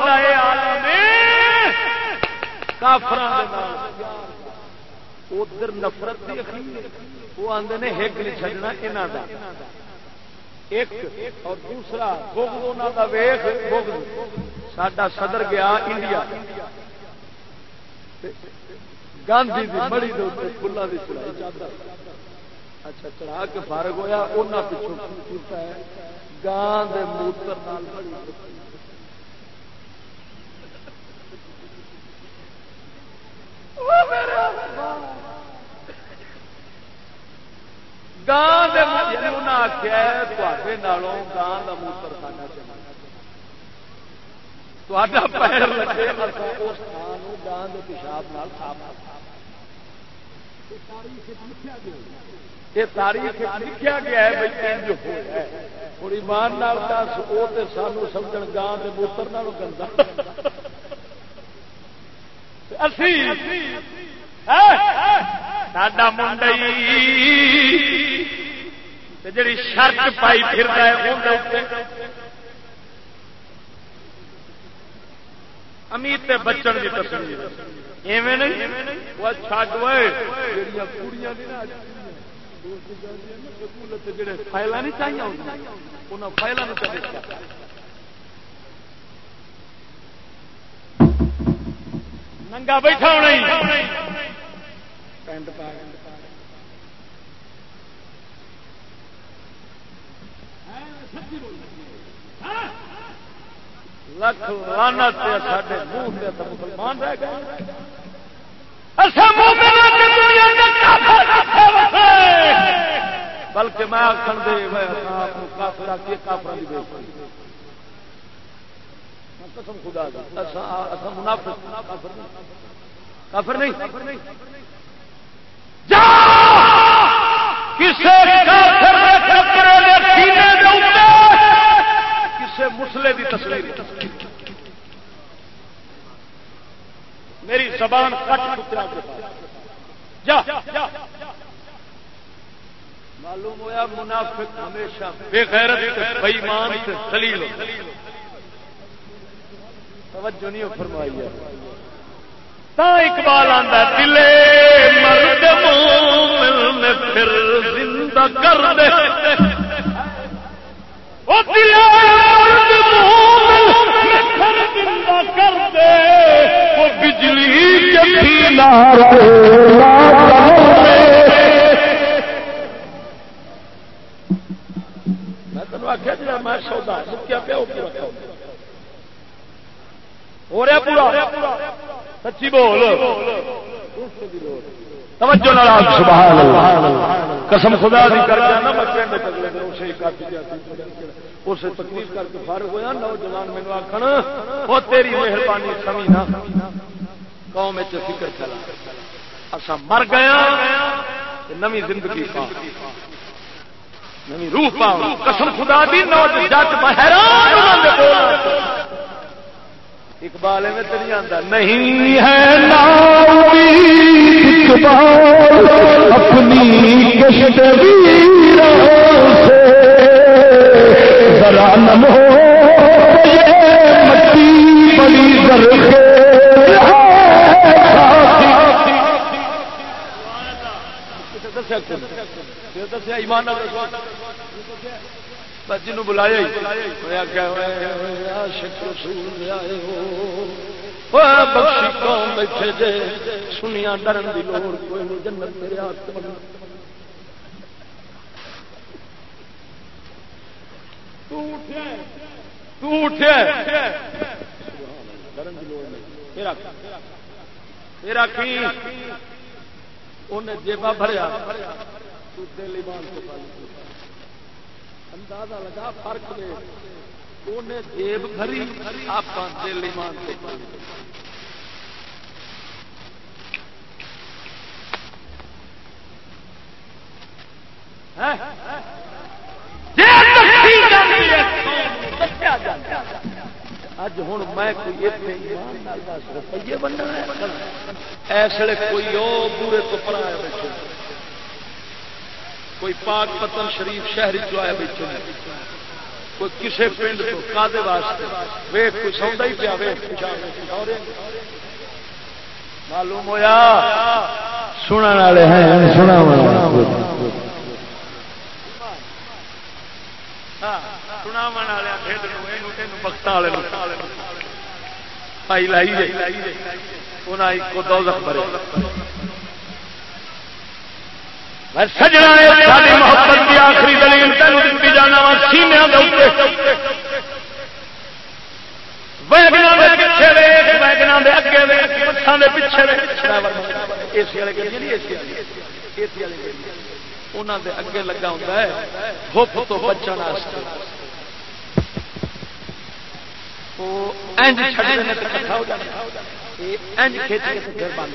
ادھر نفرت وہ آدھے نے ہک نہیں چڈنا یہاں کا ایک اور دوسرا بغض کا ویخ، بغض۔ سڈا صدر گیا انڈیا۔ گاندھی کی بڑی فلوں کی چڑھائی چاہتا اچھا چڑھا کے فارغ ہوا انہیں پچھوں ہے۔ گان موتر گان آخیا نالوں گان کا موتر کھانا چاہیے پیر لگے اس گان کے پیشاب یہ تاریخ لکھا گیا ہے۔ بھائی جو اور ایمان نال دس وہ تو سانو سمجھ گاں کے موتر گندا۔ ساڈا منڈئی جی شرط پائی پھر امیت بچن کی تصویر ایویں نہیں؟ وہ چڈ کڑیاں جڑے فائل نہیں چاہیے فائلوں ننگا بیٹھا ہونا پینٹ پا لکھ لانا ساڈے منہ تو مسلمان رہ گئے۔ اچھا بلکہ میں آخر دے کافر کی کافر کی قسم خدا منافق کافر نہیں۔ جا! کسے کسے مسلے کی تصویر میری زبان کٹ جا! معلوم ہوا منافق ہمیشہ بے غیرت بےمان دلیل توجہ نہیں فرمائی ہے۔ تا اقبال آتا دلے مرد مومن میں پھر زندہ کر دے۔ وہ دلے مرد مومن میں پھر زندہ کر دے۔ وہ بجلی کے میں تینوں آخیا جا میں سودا کیا پیا ہو رہا پورا۔ سچی بول۔ توجہ نال سبحان اللہ۔ قسم خدا دی کر کے نا میں اسے کٹ گیا اسے تکلیف کر کے فارغ ہوا نوجوان مینو آخر وہ تیری مہربانی سمی نہ قوم وچ فکر چلا اصا مر گیا ہاں، نمی زندگی پا۔ نمی روح پا۔ قسم خدا دی، نوجوان جٹ بہران انہاں دے حیران اقبال میں تو نہیں آتا نہیں ہے اپنی کشت ذرا نم ہو مٹی بڑی در دسیا ایمان جن بلایا بخشی قوم بیٹھے جے سنیا ڈرن کی لوڑ کوئی جنت میرے ہاتھ جیبا بھریا۔ اندازہ لگا فرق انہیں جیب بھری آپ دل ایمان سے اج ہوں میں روپیے بننا ایسے کوئی وہ برے تو پڑھایا بیٹھے کوئی پاک پتن شریف شہر جو آیا کوئی کسے پنڈ تو کادے واسطے۔ ویخ کوئی سودا ہی پیا معلوم ہوا سننے والے ہیں سنا ہاں، پائی لائی انہیں ایک دو بھرے۔ سجنا نے محبت کی آخری دلیل تین دیتی جانا وا سینیا ویگنا پیچھے ویگنا اگے کے پیچھے اے سی والے انہوں دے اگے لگا ہوتا ہے دھوپ تو بچن کٹھا ہو جاتا کے پھر بند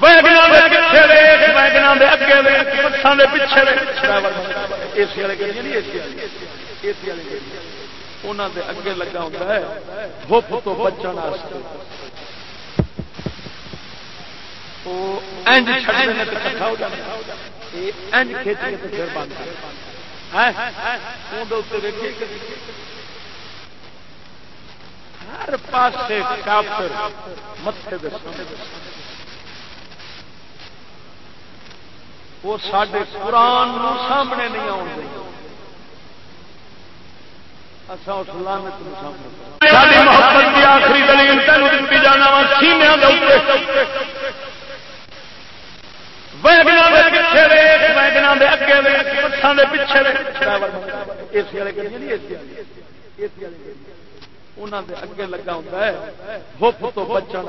دیتی جانا پیچھے اگے لگا ہوتا ہے دھوپ تو بچن ہر پاس متے وہ سڈے قرآن سامنے نہیں آؤ اچھا اس لانت سامنے محبت کی آخری دلیل دتی جانا وا ویگنا پیچھے ویگنا اگے پیچھے اگے لگا ہوتا ہے تو بچن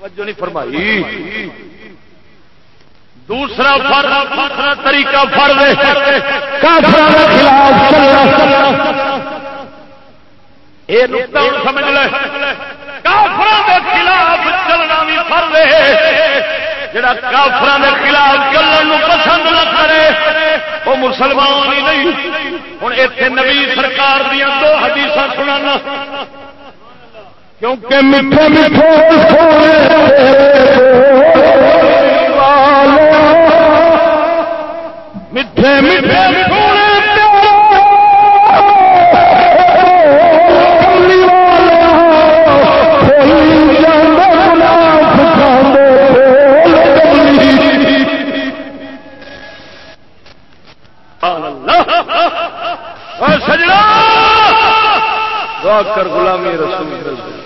توجہ نہیں فرمائی۔ دوسرا فرد، دوسرا طریقہ فرد یہ سمجھ لے۔ خلاف چلنا بھی فرد جڑا کافر خلاف چلن پسند نہ کرے، وہ مسلمان ہی نہیں۔ ہوں، اتنے نبی سرکار دیا دو حدیث سنا کیونکہ میٹھے میٹھے میٹھے میٹھے کر غلامی رسول۔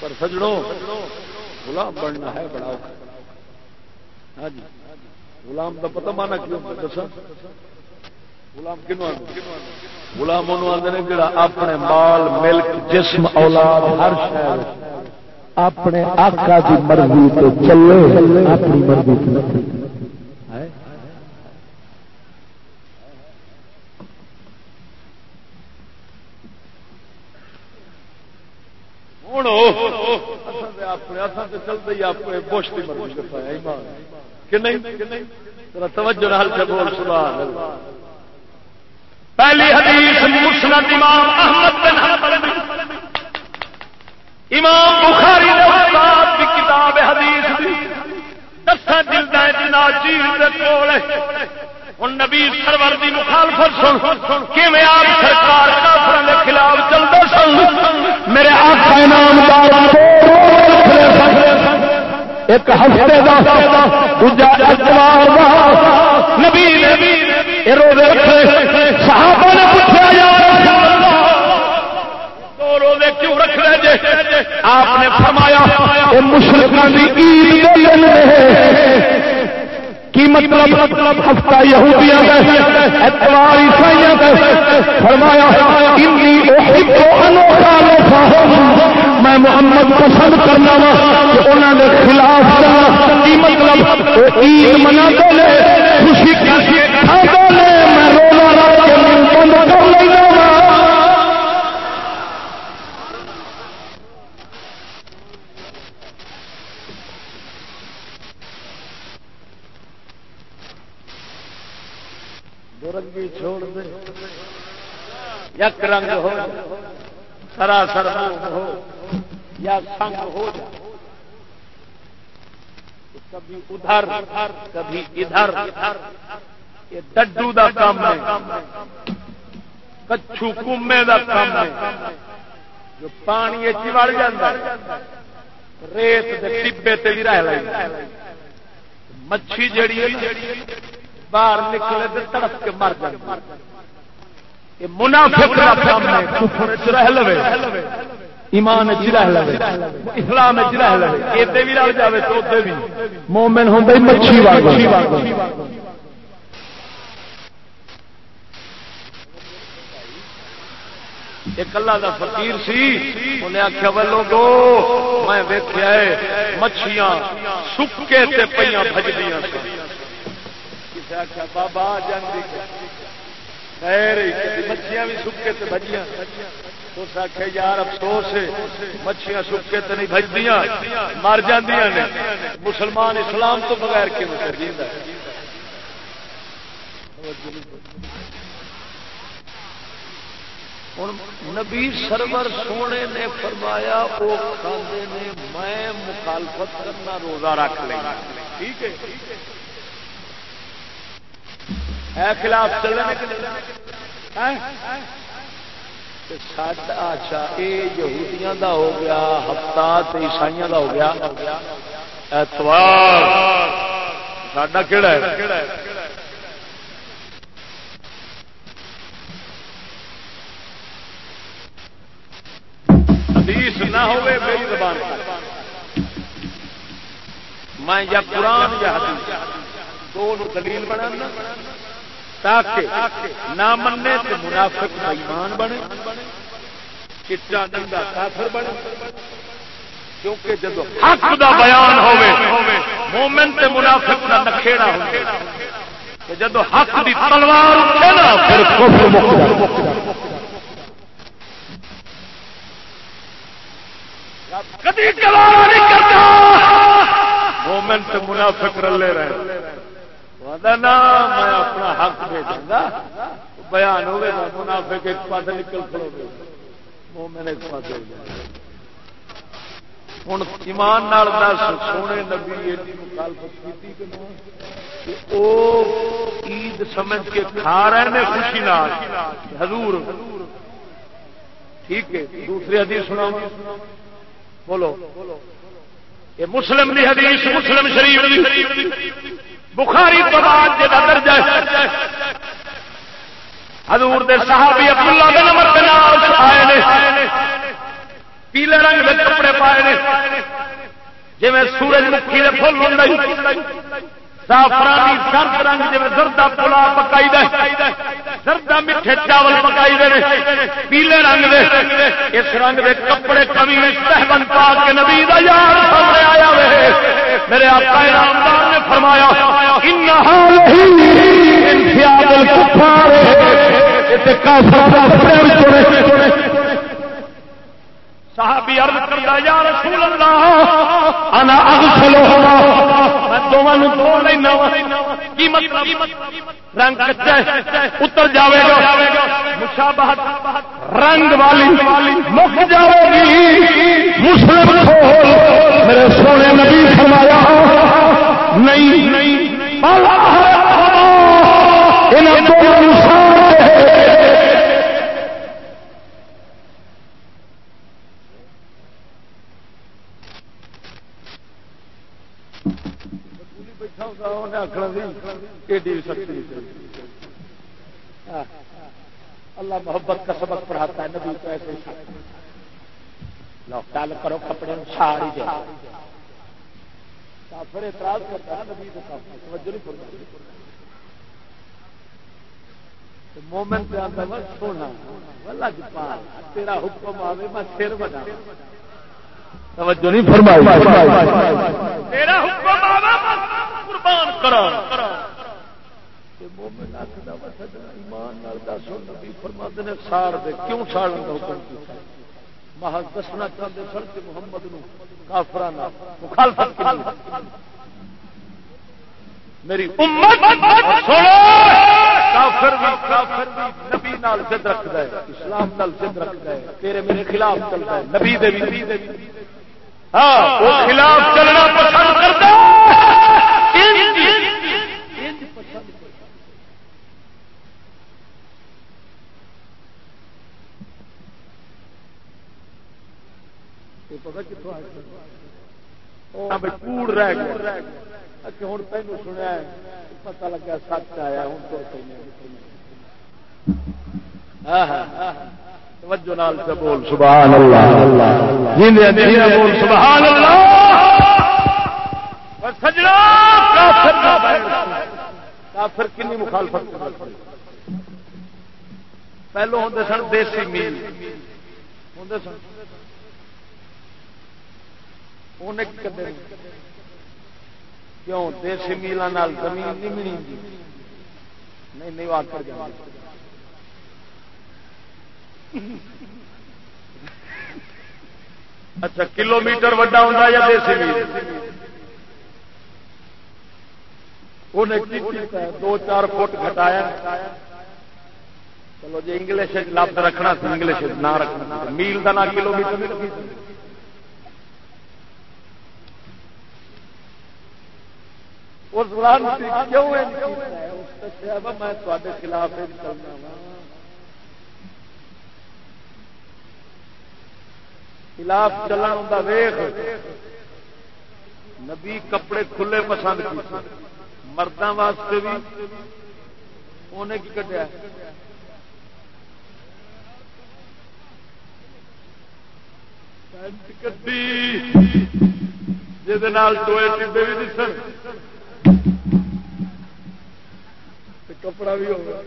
پر سجڑوں غلام بننا ہے بڑا ہاں جی۔ غلام کا پتا مانا کیوں دسا؟ غلام کنو غلام آدھے جڑا اپنے مال، ملک، جسم، اولاد، ہر شہر اپنے آقا کی مرضی تو چلے، اپنی مرضی اپنے چلتے ہی اپنے، بوش کی مرضی کرتا ہے توجہ نال بول، سبحان پہلی حدیث مسند امام احمد بن حنبل امام بخاری نے استاد کی کتاب حدیث دی۔ دسا جلدا جنا چیز دے کول ہن نبی سرور دی مخالفت سن۔ کیویں آپ سرکار کافروں دے خلاف چلدے سن؟ میرے آقا انعامدار ایک ہفتے نبی صحابہ نے پوچھا دو روزے کیوں رکھ رہے جے؟ آپ نے فرمایا مشرقان کی عید کی مطلب؟ ہفتہ یہودیاں اتوار عیسائیاں فرمایا میں محمد پسند کرنا وا کہ انہوں نے خلاف کی مطلب؟ عید منا خوشی میں رونا بند کر لینا چھوڑ دے۔ یک رنگ ہو، سراسر ہو۔ یا سنگ ہو جائے کبھی ادھر کبھی ادھر۔ یہ ڈڈو دا کام ہے۔ کچھو کمے دا کام ہے۔ جو پانی چڑ جا ریت ٹبے تے بھی رہ لگی مچھی جڑی باہر نکلے تو تڑپ کے مر جائے یہ منافق کا کام ہے رہ لوے۔ ایمان چ رہ لوے اسلام چ رہ لوے ایتے بھی رل جاوے تو اوتے بھی مومن ہوندا مچھی واگ ایک اللہ دا فقیر سی انہیں آخیا وہ لوگو میں ویکیا مچھیاں سکے تے پیاں بجدیاں کسی آخیا بابا جان مچھیاں بھی سکے تے بجیاں اس آخیا یار افسوس مچھیاں سکے تے نہیں بجدیاں مر نے۔ مسلمان اسلام تو بغیر کیوں ہوں نبی سرور سونے نے فرمایا وہ کھانے نے میں مخالفت کرنا روزہ رکھ لینا ٹھیک ہے؟ خلاف چلنے۔ ہاں؟ اچھا یہ یہودیاں دا ہو گیا، ہفتہ عیسائی دا ہو گیا۔ اتوار، ساڈا کہڑا ہے؟ حدیث نہ ہوئے میری زبان میں یا قرآن یا حدیث۔ دونوں دلیل بنا تاکہ نہ مننے تو منافق ایمان بنے، چٹا ننگا کافر بنے۔ کیونکہ جب حق دا بیان ہوے مومن تے منافق دا نکھےڑا ہوے جب حق دی تلوار اٹھے نا، پھر کفر مک کدی گوارا نہیں کرتا۔ مومن سے منافق رلے رہے۔ میں اپنا حق دے دوں گا۔ بیان ہوگا منافق ایک پاس نکل کھڑو گے مومن ایک پاس ہو جائے ہوں ایمان نال دس، سونے نبی مخالفت کی عید سمجھ کے کھا رہے ہیں خوشی نال۔ حضور، ٹھیک ہے، دوسری حدیث سنا بولو۔ یہ مسلم دی حدیث، مسلم شریف بخاری تو جا درجہ حضور دے صحابی عبداللہ بن عمر بن عاص آئے نے۔ پیلے رنگ دے کپڑے پائے نے۔ جی سورج مکھی دے پھول ہوں سافرانی سرد رنگ جی زردہ پلا پکائی دے زردہ میٹھے چاول پکائی دے پیلے رنگ دے۔ اس رنگ دے کپڑے کمی سہبن پا کے نبی دا یار سامنے آیا وے۔ میرے آقا رامدار نے فرمایا ان حال ہی انفیاد الکفار تے کافر صحابی عرض کرتا یا رسول اللہ، انا اغسلو میں دونوں دھو لینا کی مطلب؟ رنگ کچا اتر جاوے گا۔ مشابہت، رنگ والی مک جاوے گی۔ مسلم کھول میرے سونے نبی فرمایا، نہیں نہیں اللہ انہیں دونوں آخر ایڈی سختی اللہ محبت کا سبق پڑھاتا ہے نبی کو ایسے ڈال کرو کپڑے ساری جگہ کافر اعتراض کرتا ہے نبی کو توجہ نہیں کرتا مومن پہ آتا ہے سونا اللہ کی پال، تیرا حکم آوے، میں سر بنا توجہ نہیں فرمائی۔ تیرا حکم آوے قربان کرا۔ سار دے کیوں ساڑن کا حکم کیا محض دسنا چاہتے سن کہ محمد نو کافرانہ مخالفت میری امت کافر بھی کافر بھی نبی نال ضد ہے اسلام نال ضد ہے تیرے میرے خلاف چلتا ہے نبی دے بھی ہاں،, ہاں وہ ہاں، خلاف ہاں، چلنا پسند کرتا پتا اچھا، ہوں سنیا پتا لگا سچ آیا توجہ نال سے بول سبحان اللہ۔ بول سبحان اللہ۔ سجنا کافر کنی مخالفت پہلو ہوں سن دیسی میل۔ ہوں سن کیوں؟ دیسی میلان زمین نہیں ملی نہیں نہیں واقع اچھا کلو میٹر وڈا ہوتا یا دیسی میل؟ انہیں دو چار فٹ گھٹایا۔ چلو جی انگلش لفظ رکھنا انگلش نہ رکھنا میل کا نہ کلو میٹر میں خلاف خلاف چلن ہوں ویخ۔ نبی کپڑے کھلے پسند کی مردوں واسطے بھی انہیں کی کٹیا ٹوئے ٹبے بھی دسن کپڑا بھی ہوگا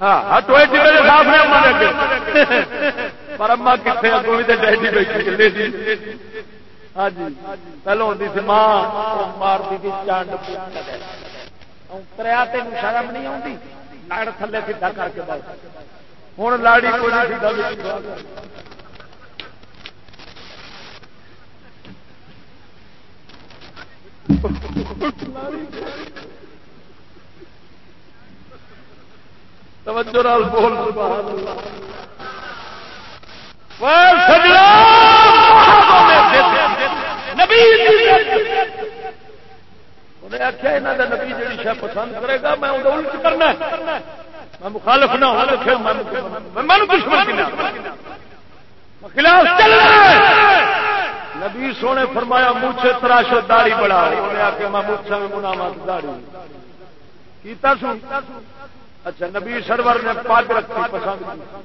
ہاں ٹوئے ٹبے صاف نہیں پر اما کتنے اگوں بھی ڈیڈی بیٹھی ہاں جی پہلو ہوتی سی ماں مارتی تھی چانڈ کریا تین شرم نہیں آتی لڑ تھلے سیدا کر کے بس۔ ہوں لاڑی کوئی توجہ بول آخیا یہاں کا نبی جی شہ پسند کرے گا، میں الٹ کرنا میں مخالف نہ ہوں خلاف نبی سونے فرمایا مونچے تراش داڑی بڑا میں مونچا میں مناوا داڑی کیتا سو اچھا نبی سرور نے پگ رکھی پسند کی۔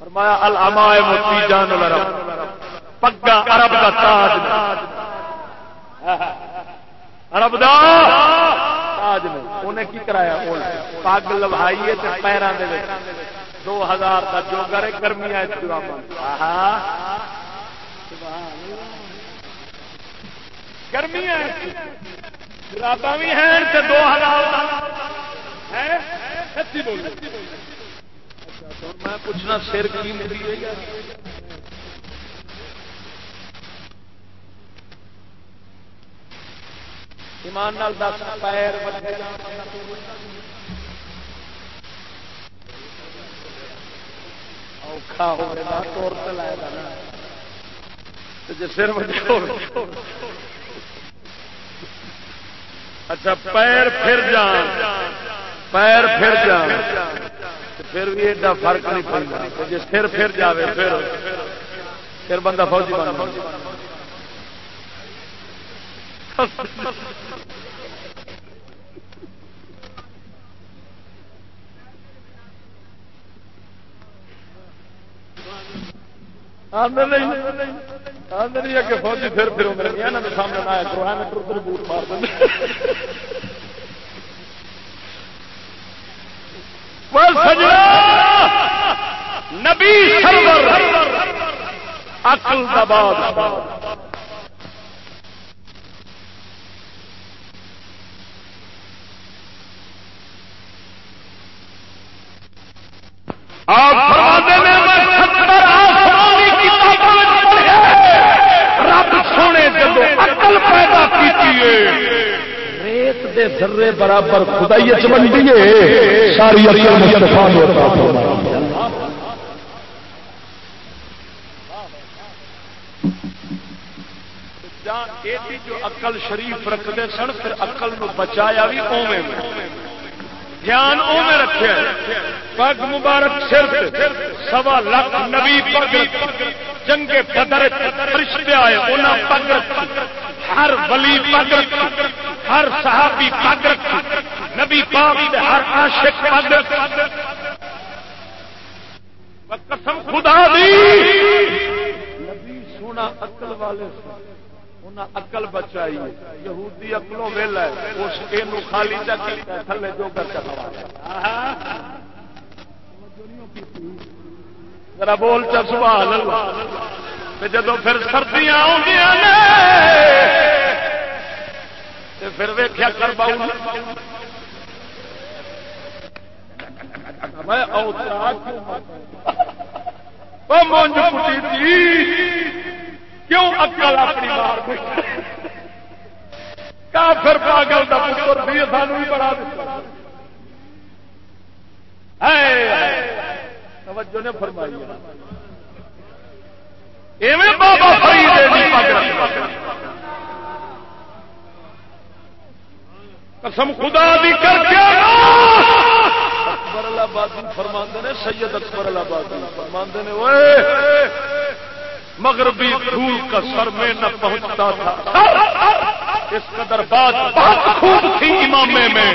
فرمایا، الامائے موتی جان العرب۔ پگا عرب کا تاج عرب دا تاج میں انہیں کی کرایا؟ پگ لبھائی لوائی پیروں کے دو ہزار کا جو کرے گرمی ہے گرمی ہے جرابا بھی ہیں دو ہزار سچی بول میں پوچھنا سر کی میری ایمان نال دس پیر اوکھا پہ لائے گا نا۔ جی سر اچھا پیر پھر جان۔ پیر پھر جان پھر بھی ایڈا فرق نہیں پڑتا جی سر پھر جائے پھر پھر بندہ فوجی بن فوجی پھر پھر سامنے نہ آیا ہاں بوٹ مار دیں نبی عقل دباد رب سونے جب عقل پیدا کی ریت دے ذرے برابر خدائی چمنڈی ساری جو اقل شریف رکھتے سن، پھر اقل نو بچایا بھی اوے دھیان او میں رکھے۔ پگ مبارک صرف سوا لاکھ نبی پگ جنگ بدر فرشتے آئے انہیں پگ ہر ولی پگ ہر صحابی پگ نبی پاک دے ہر عاشق پگ قسم خدا دی۔ نبی سونا عقل والے انہیں اقل بچائی۔ یہودی اقلوں ویلا ہے۔ اس اینو خالی دا کیتا تھلے جو کر ذرا بول چا، سبحان سوال جب پھر سردیاں پھر ویخیا کر باؤ۔ میں مونج پٹی تھی۔ کیوں اکل اپنی مار کافر پاگل کا پتر بھی سانو بھی بڑا توجہ نے فرمائی۔ بابا قسم خدا دی کر کے اکبر آبادی فرما نے، سید اکبر آبادی فرما نے مغربی پھول کا سر میں نہ پہنچتا تھا۔ اس قدر بات بہت خوب تھی امامے میں۔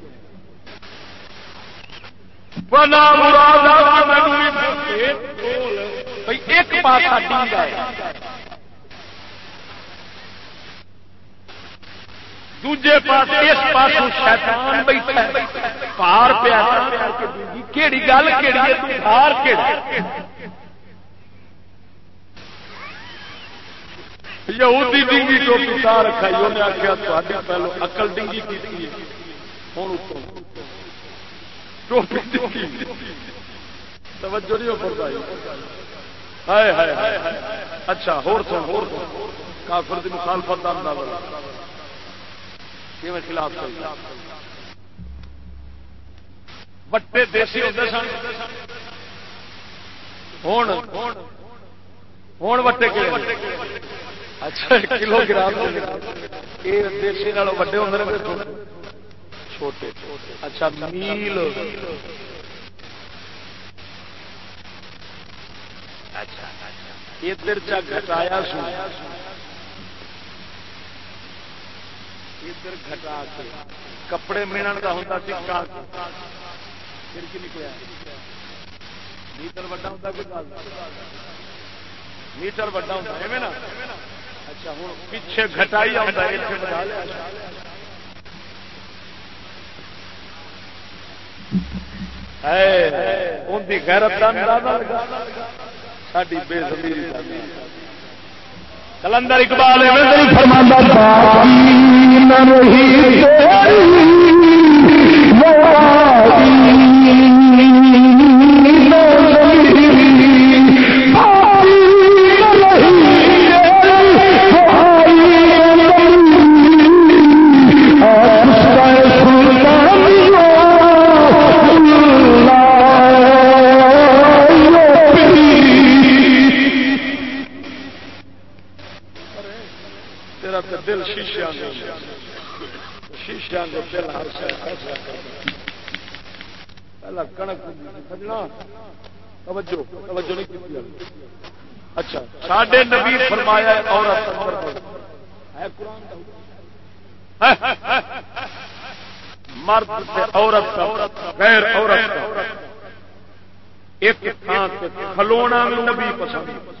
ایک پاسا ڈنگا دوجے پاس اس پاس شیطان بیٹھا پار پیا کیڑی گل کیڑی ہار کیڑی یہودی ڈنگی رکھائی انہیں آخیا تھوڑی پہلو اکل ڈنگی کی ہوں ٹوپی توجہ نہیں ہو اچھا ہور سن، ہور کافر دی مخالفت خلاف وٹے دیسی ہوتے سن۔ ہوں وٹے کے اچھا کلو گرام۔ یہ دیسی نالوں وڈے ہوں چھوٹے اچھا میل ادھر اچھا، اچھا۔ چا گٹایا سو۔ ادھر گٹا کے۔ کپڑے ملن کا ہوتا ٹکا پھر کی نکلیا میٹر وڈا ہوتا کوئی میٹر وڈا ہوتا ہے نا؟ اچھا ہوں پیچھے گٹائی آتا ہے بتا لیا ان کی غیرت کا اندازہ ساری بے زمیری کلندر اقبال فرماندہ اچھا ساڈے نبی فرمایا عورت مرد عورت غیر عورت ایک کھلونا نبی پسند۔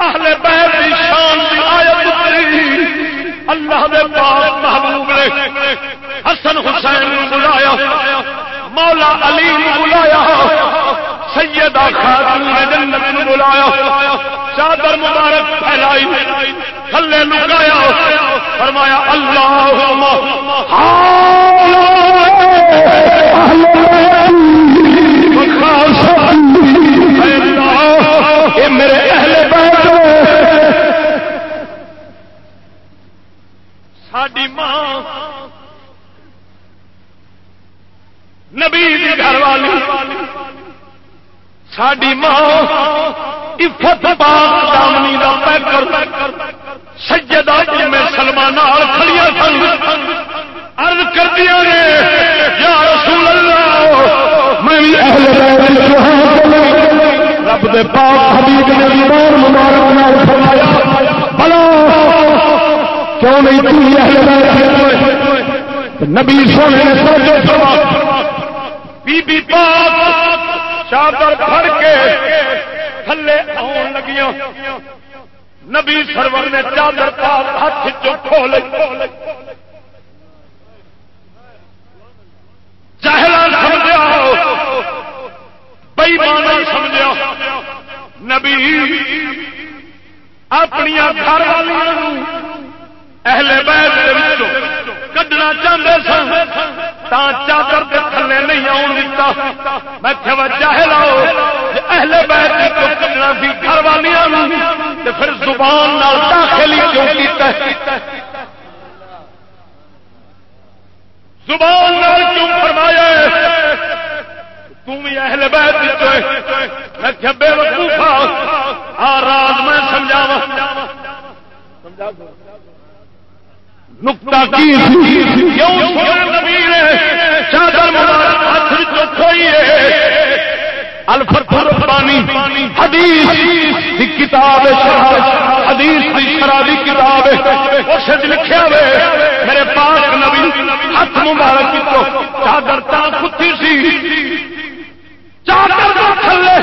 اہل بیت دی شان دی آیت اتری۔ اللہ دے پاک محبوب نے حسن حسین بلایا، مولا علی نے بلایا، سیدہ خاتون جنت بلایا، چادر مبارک پھیلائی تھلے لگایا، فرمایا اللہ ساڈی ماں عفت پاک دامنی دا پیکر سجدہ جی میں سلمان کھڑیاں سن۔ عرض کر دیا نے، یا رسول اللہ، میں بھی اہل رب دے پاک حبیب نے ایمان مبارک نال فرمایا، بلا، کیوں نہیں تو اہل بیت نبی سونے نے سوچے بی بی پاک چادر پھڑ کے تھلے آن لگیاں۔ نبی سرور نے چادر پاک ہاتھ چو چہلا سمجھا بئیمانا سمجھا۔ نبی اپنی گھر والی اہل بیت کڈنا چاہتے سن چادر کے تھلے نہیں آن دیتا میں چاہے لاؤ اہل بیت جی کو کڈنا سی گھر والی پھر زبان داخلی کیوں کیتا زبان کیوں فرمایا تم اہل بیت جی میں بے وقوفا آ راز میں سمجھاوا سمجھا نکتا کی چادر ہاتھ کھوئی الفت ربانی حدیث کتاب حدیث کتاب اس ہوئے میرے پاس نبی ہاتھ مبارک چادر تا سی۔ چادر تھلے۔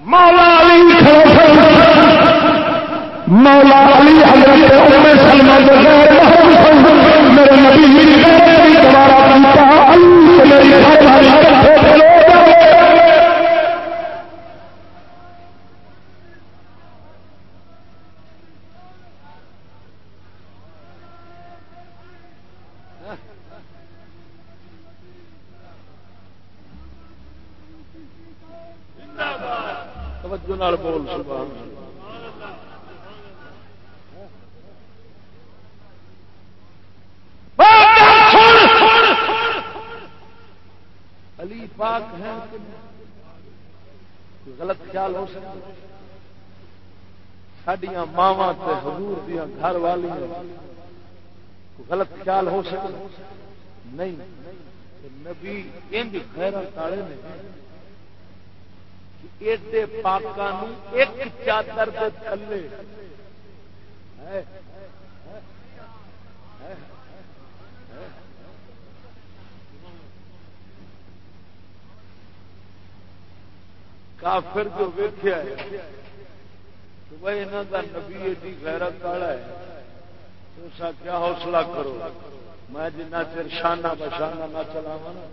مولا علی مولا علی حضرت ام سلمہ کے غیر محرم سن میرے نبی میری دوبارہ علی میری بول سبحان اللہ علی پاک ہے غلط خیال ہو سکتا سڈیا ماوا حضور دیا گھر والی غلط خیال ہو سکتا نہیں نبی انج خیر تالے نے ایڈے ایک چادر کے تھلے۔ کافر جو ویخیا بھائی یہاں کا نبی ایڈی غیرت والا ہے۔ اس کیا حوصلہ کرو؟ میں جنہ چر شانہ بشانہ نہ چلاوا نا۔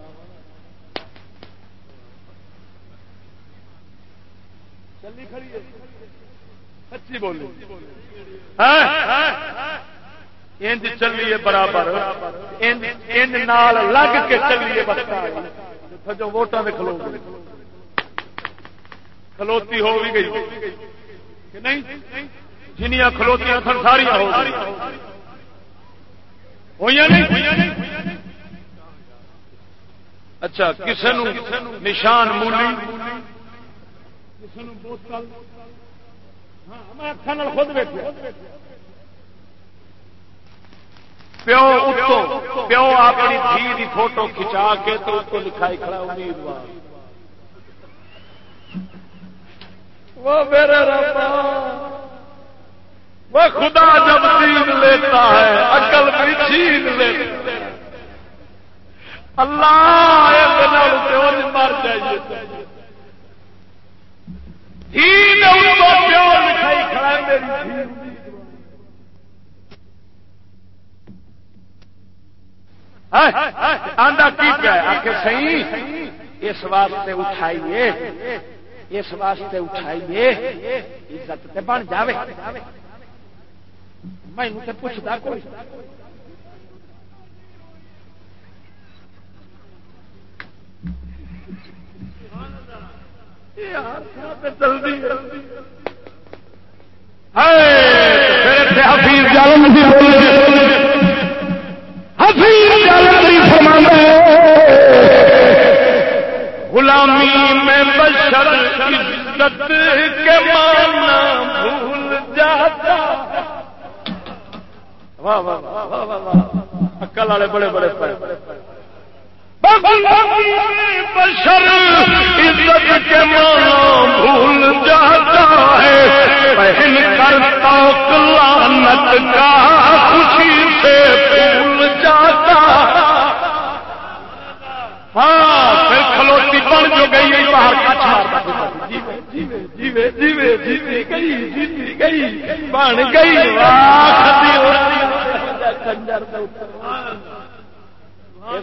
چلی کھڑی سچی بولی۔ ہاں؟ انج چلیے برابر۔ لگ کے چلیے بس۔ جو ووٹان میں کھلو کھلوتی ہو بھی گئی۔ کہ نہیں؟ جنیا کھلوتیاں سن ساریا ہو نہیں؟ اچھا کسی نشان مولی بوتل ہاں خود پیو پیو اپنی دھی کی فوٹو کھچا کے تو اس کو لکھائی کھڑا امیدوار وہ میرے ربا وہ خدا جب دین لیتا ہے، عقل بھی چھین لیتا ہے۔ اللہ مر جائیے۔ آدھا کی پیا آ کے سی اس واسطے اٹھائیے۔ اس واسطے اٹھائیے عزت تے بن جائے میں تے پوچھتا کوئی؟ حفیظ حفیظ غلامی میں بشر عزت کے مانا بھول جاتا۔ واہ واہ واہ واہ واہ والے بڑے بڑے پڑے۔ بشر عزت کے مانا بھول جاتا ہے۔ پہن کر تو لانت کا خوشی سے بھول جاتا۔ ہاں۔ کھلوتی بن جو گئی باہر گئی بن گئی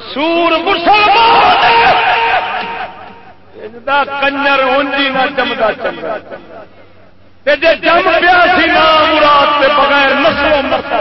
سور کنجر اونجی نہ جمدا چمدا جی جم پیا سی نا مراد بغیر نسلوں مرتا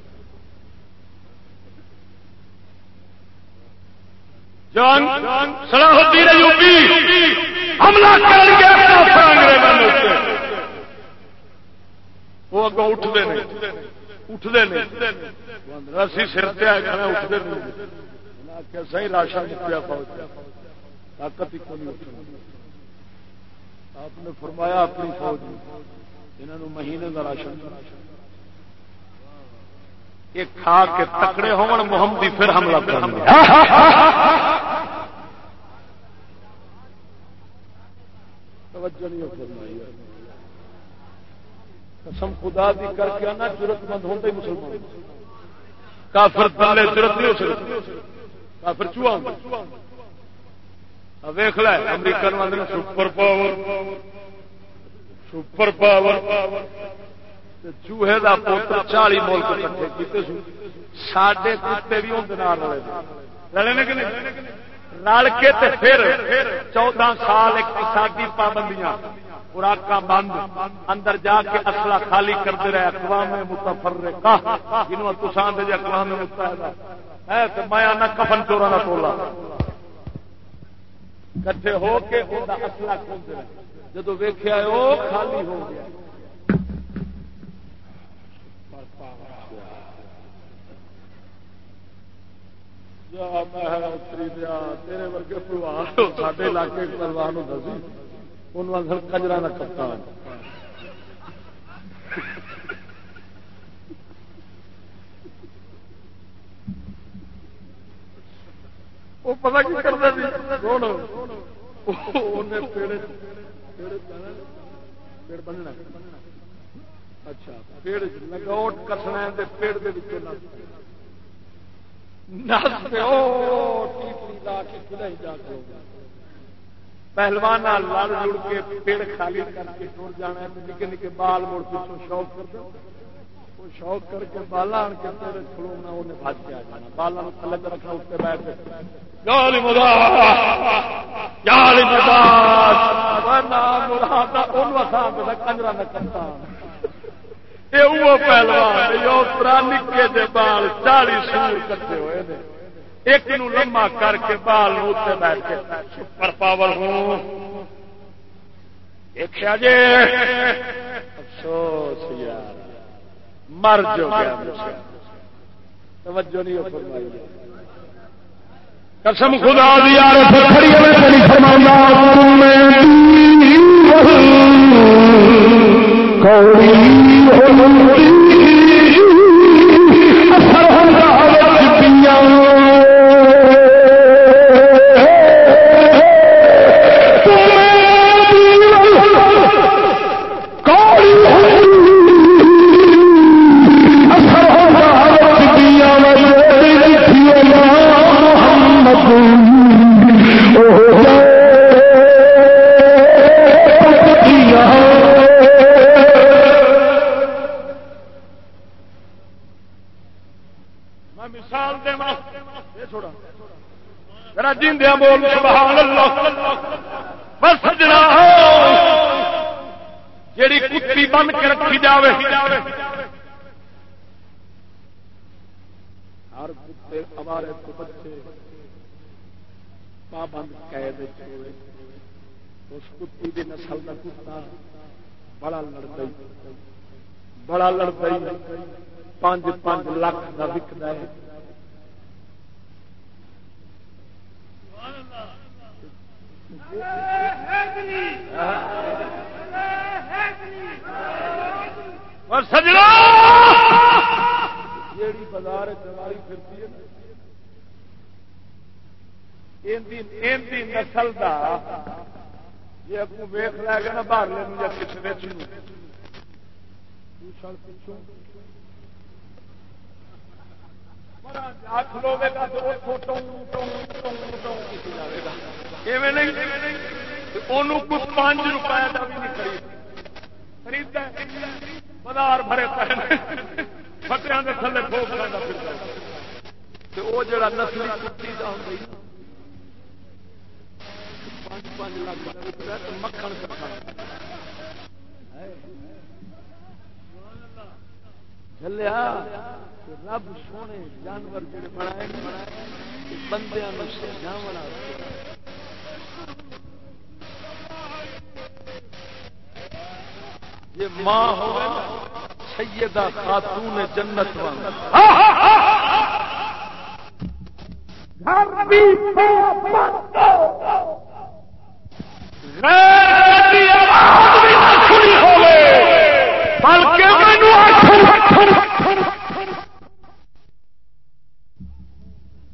جان صلاح الدین ایوبی، حملہ کر گیا وہ اگوں اٹھتے ہیں اٹھتے ہیں اسی سر تے آ پہ اٹھتے صحیح راشن مکیا پہنچ طاقت ہی کو نہیں اٹھنا۔ آپ نے فرمایا اپنی فوج انہوں مہینے کا راشن۔ یہ کھا کے تکڑے ہون محمدی پھر حملہ کر قسم خدا دی کر کے آنا ضرورت مند ہوتے مسلمان۔ کافر ضرورت نہیں ہو سکتی کافر چوہا ویخ لے امریکن والے سپر پاور۔ Super power. چوہے کا پوتر چالی ملک کٹھے کیتے سو سڈے کتے بھی اندر رلے نے کہ رل کے پھر چودہ سال اقتصادی پابندیاں خوراک بند، اندر جا کے اصلا خالی کرتے رہے، اقوام متفر جنوب تسان دے اقوام متحدہ۔ ہے تو میں آنا کفن چورا کا ٹولا کٹھے ہو کے اصلا کھولتے جب ویخیا وہ خالی ہو گیا۔ تیرے ورگے سارے علاقے پروان ہوتا سی انہوں کجرا کا کپتان۔ وہ پتا کی کرتا پیڑ بننا اچھا پیڑ لگوٹ کسنا پیڑ پہلوان لڑ لڑ کے پیڑ خالی کر کے ٹر جانا نکے نکے بال موڑ پیچھوں شوق کر دو۔ شوق کر کے بالا آن کے پیڑ کھلونا انہیں بج کے آ جانا۔ بالا تھلے رکھنا اس کے بیٹھ کے۔ کنجرا نہ کرتا نکلتا پہلوان نکے دے بال چالی سور کٹے ہوئے ایک نو لما کر کے بال اتنے بیٹھ کے سپر پاور ہوں دیکھا جی افسوس یار مر جو گیا توجہ نہیں فرمائی قسم خدا دی یار کھڑی ہوئے تیری فرمانا ان کی ذرا جیندیا بول سبحان اللہ۔ بس سجنا جیڑی کتی بن کے رکھی جاوے۔ ہر کتے ہمارے تو بچے پابند قید اس کتی کی نسل کا کتا بڑا لڑتا بڑا لڑتا پانچ پانچ لاکھ کا وکتا ہے۔ اور سجڑا! جیڑی بازار چواری پھرتی ہے۔ نسل کا جی اگو ویخ لے گا نا باہر لے کچھ پچھوں کچھ پانچ روپئے کا بھی نہیں خرید۔ بازار بھرے پٹیا کے تھلے ٹھوک لینا وہ جڑا نسلی کتی کا ہوں پانچ پانچ لاکھ مکھن چلیا رب سونے جانور جڑے بنائے بندے سمجھا یہ ماں ہو سیدہ خاتون جنت بلکہ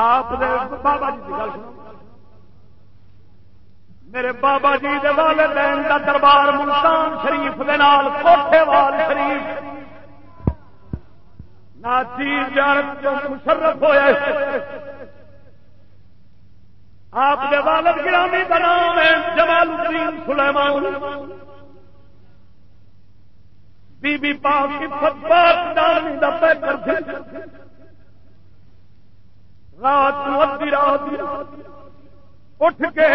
آپ بابا جی گل میرے بابا جی دے والدین دا دربار ملتان شریف دے نال کوٹھے وال شریف۔ ناچیر جانت جو مشرف ہوئے۔ آپ دے والد گرامی کا نام ہے جمال الدین سلیمان۔ بی بی پاک کی فتبات ڈالنی دا پہ کر دے رات ادی رات اٹھ کے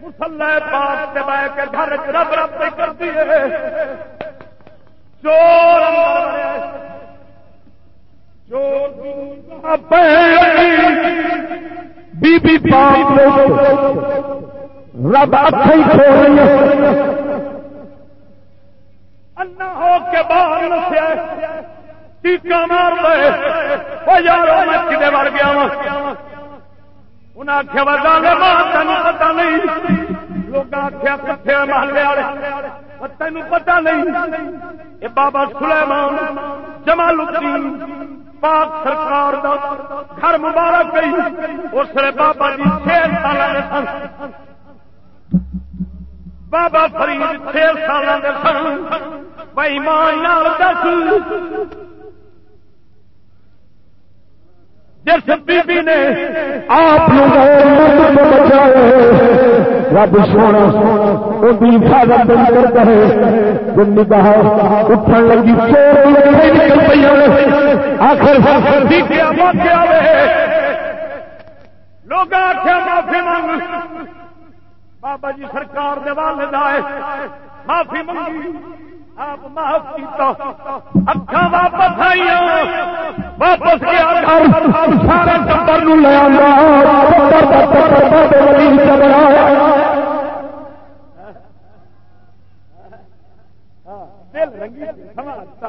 مسلح پاک سے بہ کے گھر رب رب پہ کر دیے چور چور بی بی پاک رب اچھا ہی ہو کے باہر ٹیکا مار دے وہ میں کدے مر گیا انہیں آخیا وا ماں تین پتا نہیں۔ لوگ آخیا کٹھے محلے والے تین پتا نہیں۔ یہ بابا سلیمان جمال الدین پاک سرکار دا گھر مبارک گئی اس نے بابا جی چھ سال سن۔ بابا فرید چھ سال سن۔ بھائی ماں دس۔ جس بی بی نے آپ رب سونا حفاظت کرتا ہے۔ نگاہ اٹھن لگی آخر لوگ آخیا معافی مانگ۔ بابا جی سرکار دے والد آئے، معافی منگی آپ معاف کیتا اکھا واپس آئی واپس گیا سارے ٹبر نو لے آندا ٹبر دا ٹبر دا ولی ٹبر دل رنگی سمجھتا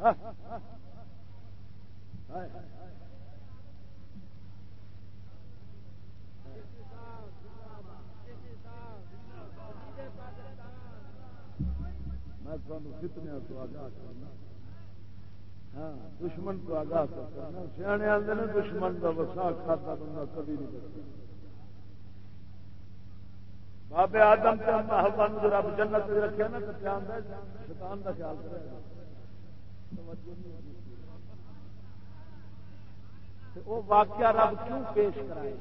ہاں۔ ہاں، دشمن تو آگاہ کرنا۔ سیانے آتے ہیں دشمن کا وسا کھاتا بندہ کبھی نہیں کرتا بابے آدم سے محبان رب جنت رکھے نا تو دھیان دے شیطان کا خیال کرے گا۔ وہ واقعہ رب کیوں پیش کرائے؟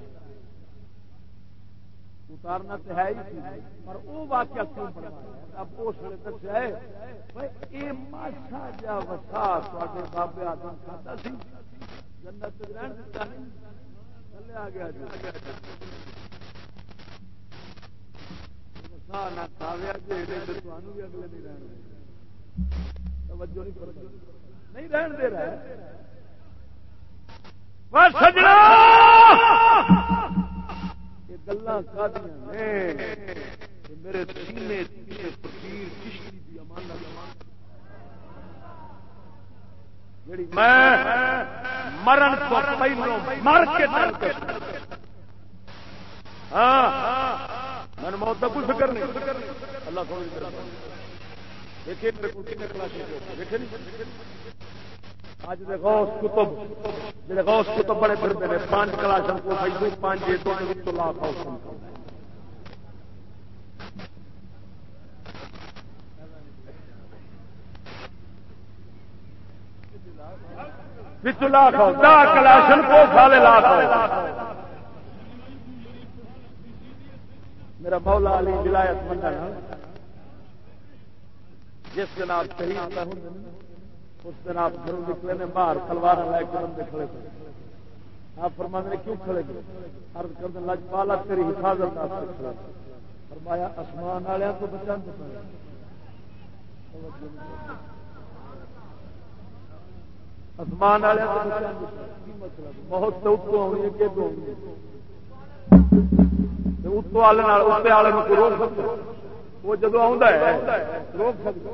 اتارنا تو ہے ہی پر وہ واقعہ کیوں بنوایا؟ اب اس ویلے دسیا ہے۔ ماشا جا وسا تے بابے آدم کھاتا سی۔ جنت رہن دیتا نہیں۔ تھلے آ گیا جی وسا نہ کھاویا جی تمہوں بھی اگلے نہیں رہن توجہ نہیں کر نہیں رہن دے رہا ہے۔ سجنا! گلا میرے سینے فقیر چشتی دی امانت میں مرن تو پہلو مر کے ہاں میں موت کا کوئی فکر نہیں۔ اللہ کو دیکھیے دیکھے نہیں اج دے غوث کتب، جڑے غوث کتب بڑے پھرتے ہیں، پانچ کلاشن کو فیسبک پانچ جی تو تو لاکھ ہاؤس لاکھ کلاشن کو سالے لا لاکھ میرا مولا علی ولایت منڈا جس کے نام شہید اس دن آپ گھروں نکلے نے، باہر تلوار لے کے بندے کھڑے تھے۔ آپ فرما نے کیوں کھڑے گئے ارد کر دیں، لج پالا تیری حفاظت آپ کھڑے فرمایا، آسمان والے تو بچا آسمان والے مطلب؟ بہت اتو آنی ہے، کہ دو اتو والے والے کو روک سکتے وہ جدو آ روک سکتے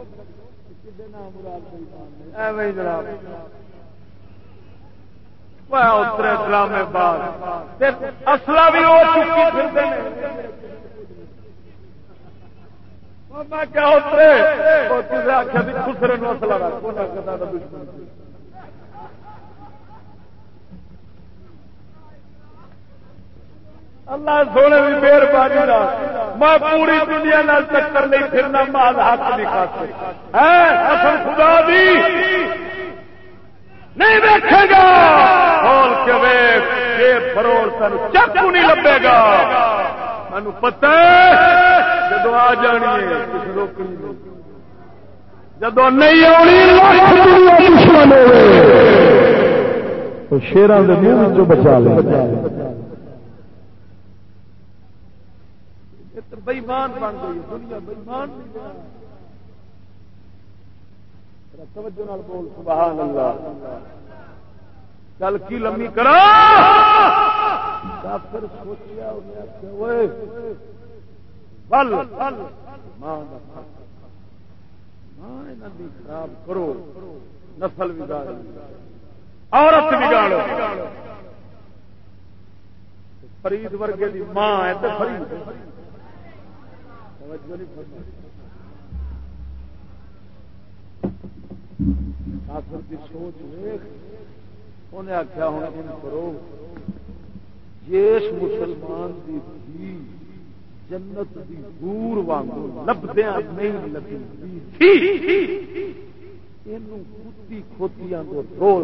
اترے ڈرامے بعد اصلا بھی ہو چکی پھرتے میں کیا اترے؟ کسی آخیا بھی خسرے نو اصلا اللہ سونے بھی مہربانی میں پوری دنیا نال چکر نہیں پھرنا، مال ہاتھ نہیں اصل خدا دی۔ نہیں دیکھے گا۔ بول کے ویخ فروڑ تین چکو نہیں لبے گا۔ مینو پتا جدو آ جانی ہے کچھ روکنی جدو نہیں آنی شیران کے منہ بچا لے۔ بےمان بن گئی، دنیا بےمان توجہ بول، سبحان اللہ۔ چل کی لمبی کرا۔ پھر سوچیا خراب کرو، نسل بگاڑ عورت بگاڑو۔ فرید ورگے کی ماں ہے تو فرید۔ کافر کی سوچ انہیں آخیا ہوں ان کرو جس مسلمان کی دھی جنت دی دور وانگو لبدیا نہیں لگی کتی کھوتیاں کو رول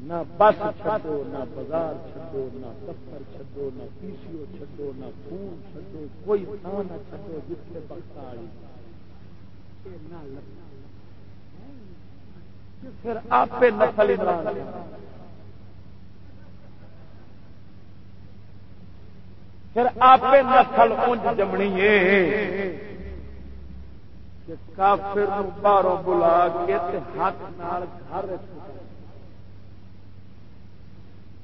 نہ بس چھڈو، نہ بازار چھڈو، نہ دفتر چھڈو، نہ پی سی او چھڈو، نہ خون چھڈو، کوئی تھان نہ چھڈو جتنے بخت آئی۔ پھر آپ نسل پھر آپ نسل انج جمنی ہے کافر باہروں بلا کے ہاتھ نال گھر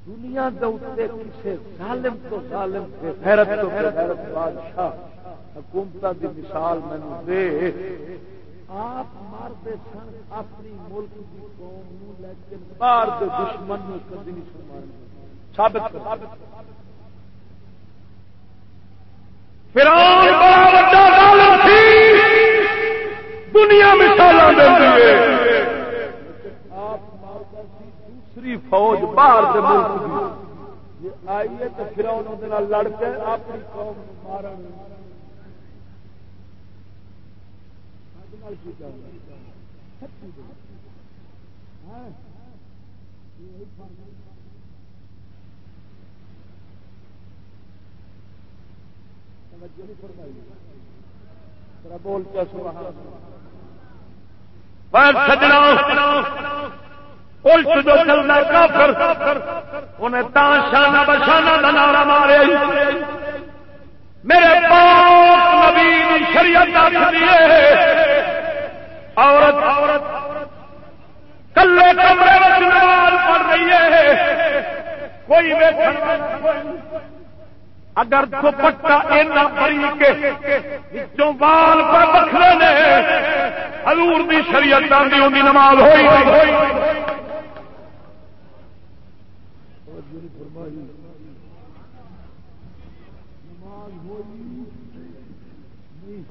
دنیا دے کسی ظالم تو ظالم سے حیرت تو حیرت بادشاہ حکومت دی مثال مینو دے۔ آپ مارتے سن اپنی ملک کی قوم لیکن باہر کے دشمن کدی نہیں ثابت دنیا مثال دوسری فوج باہر کے ملک کی آئیے تو پھر انہوں لڑ کے اپنی قوم مارن۔ ہاں۔ بول الٹ جو چلنا کافر، انہیں تا شانہ بشانہ کا نعرہ مارے۔ میرے پاس نبی شریعت عورت عورت کلے کمرے میں نماز پڑھ رہی ہے۔ کوئی اگر دوپٹا اینا بری کے جو بال پر بکھرے نے، حضور دی شریعت دی نماز ہوئی۔ ان نماز ہوئی۔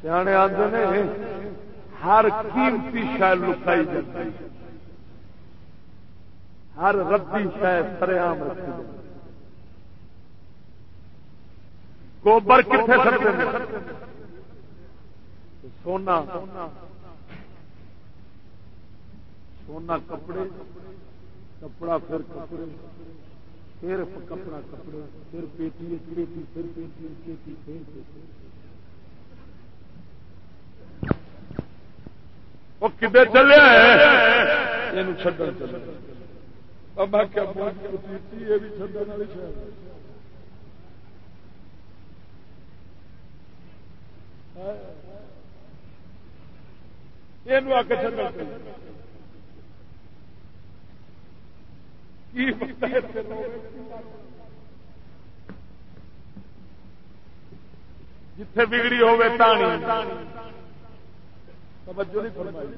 سیانے آتے نے ہر قیمتی شاید لکائی جاتی۔ ہر ربی شاید سریام رکھی گوبر کتنے سکتے سونا۔ سونا کپڑے۔ کپڑا پھر کپڑے۔ پھر کپڑا کپڑے پھر پیٹی پیٹی پھر پیٹی پیٹی پھر پیٹی وہ کدے چلے یہ چڈن چلے میں کیا یہ بھی چڈن والی شاید جتھے بگڑی ہوگی توجہ نہیں فرمائی۔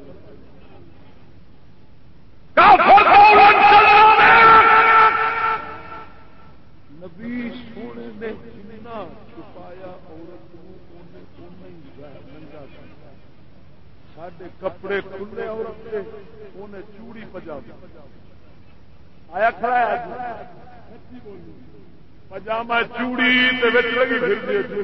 نبی سونے نے جتنا چھپایا عورت سڈے کپڑے کھلے عورت انہیں چوڑی پجا آیا کھڑا پجامہ چوڑی لگی پھر جی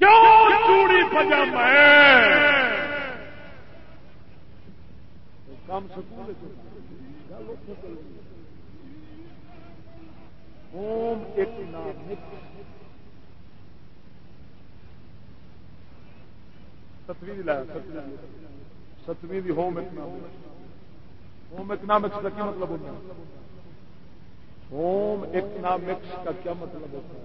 کیوں چوڑی پجامہ کام سکول ہوم ستویں ستویں ہوم ہوم اکنامکس کا کیا مطلب ہوتا ہے؟ ہوم اکنامکس کا کیا مطلب ہوتا ہے؟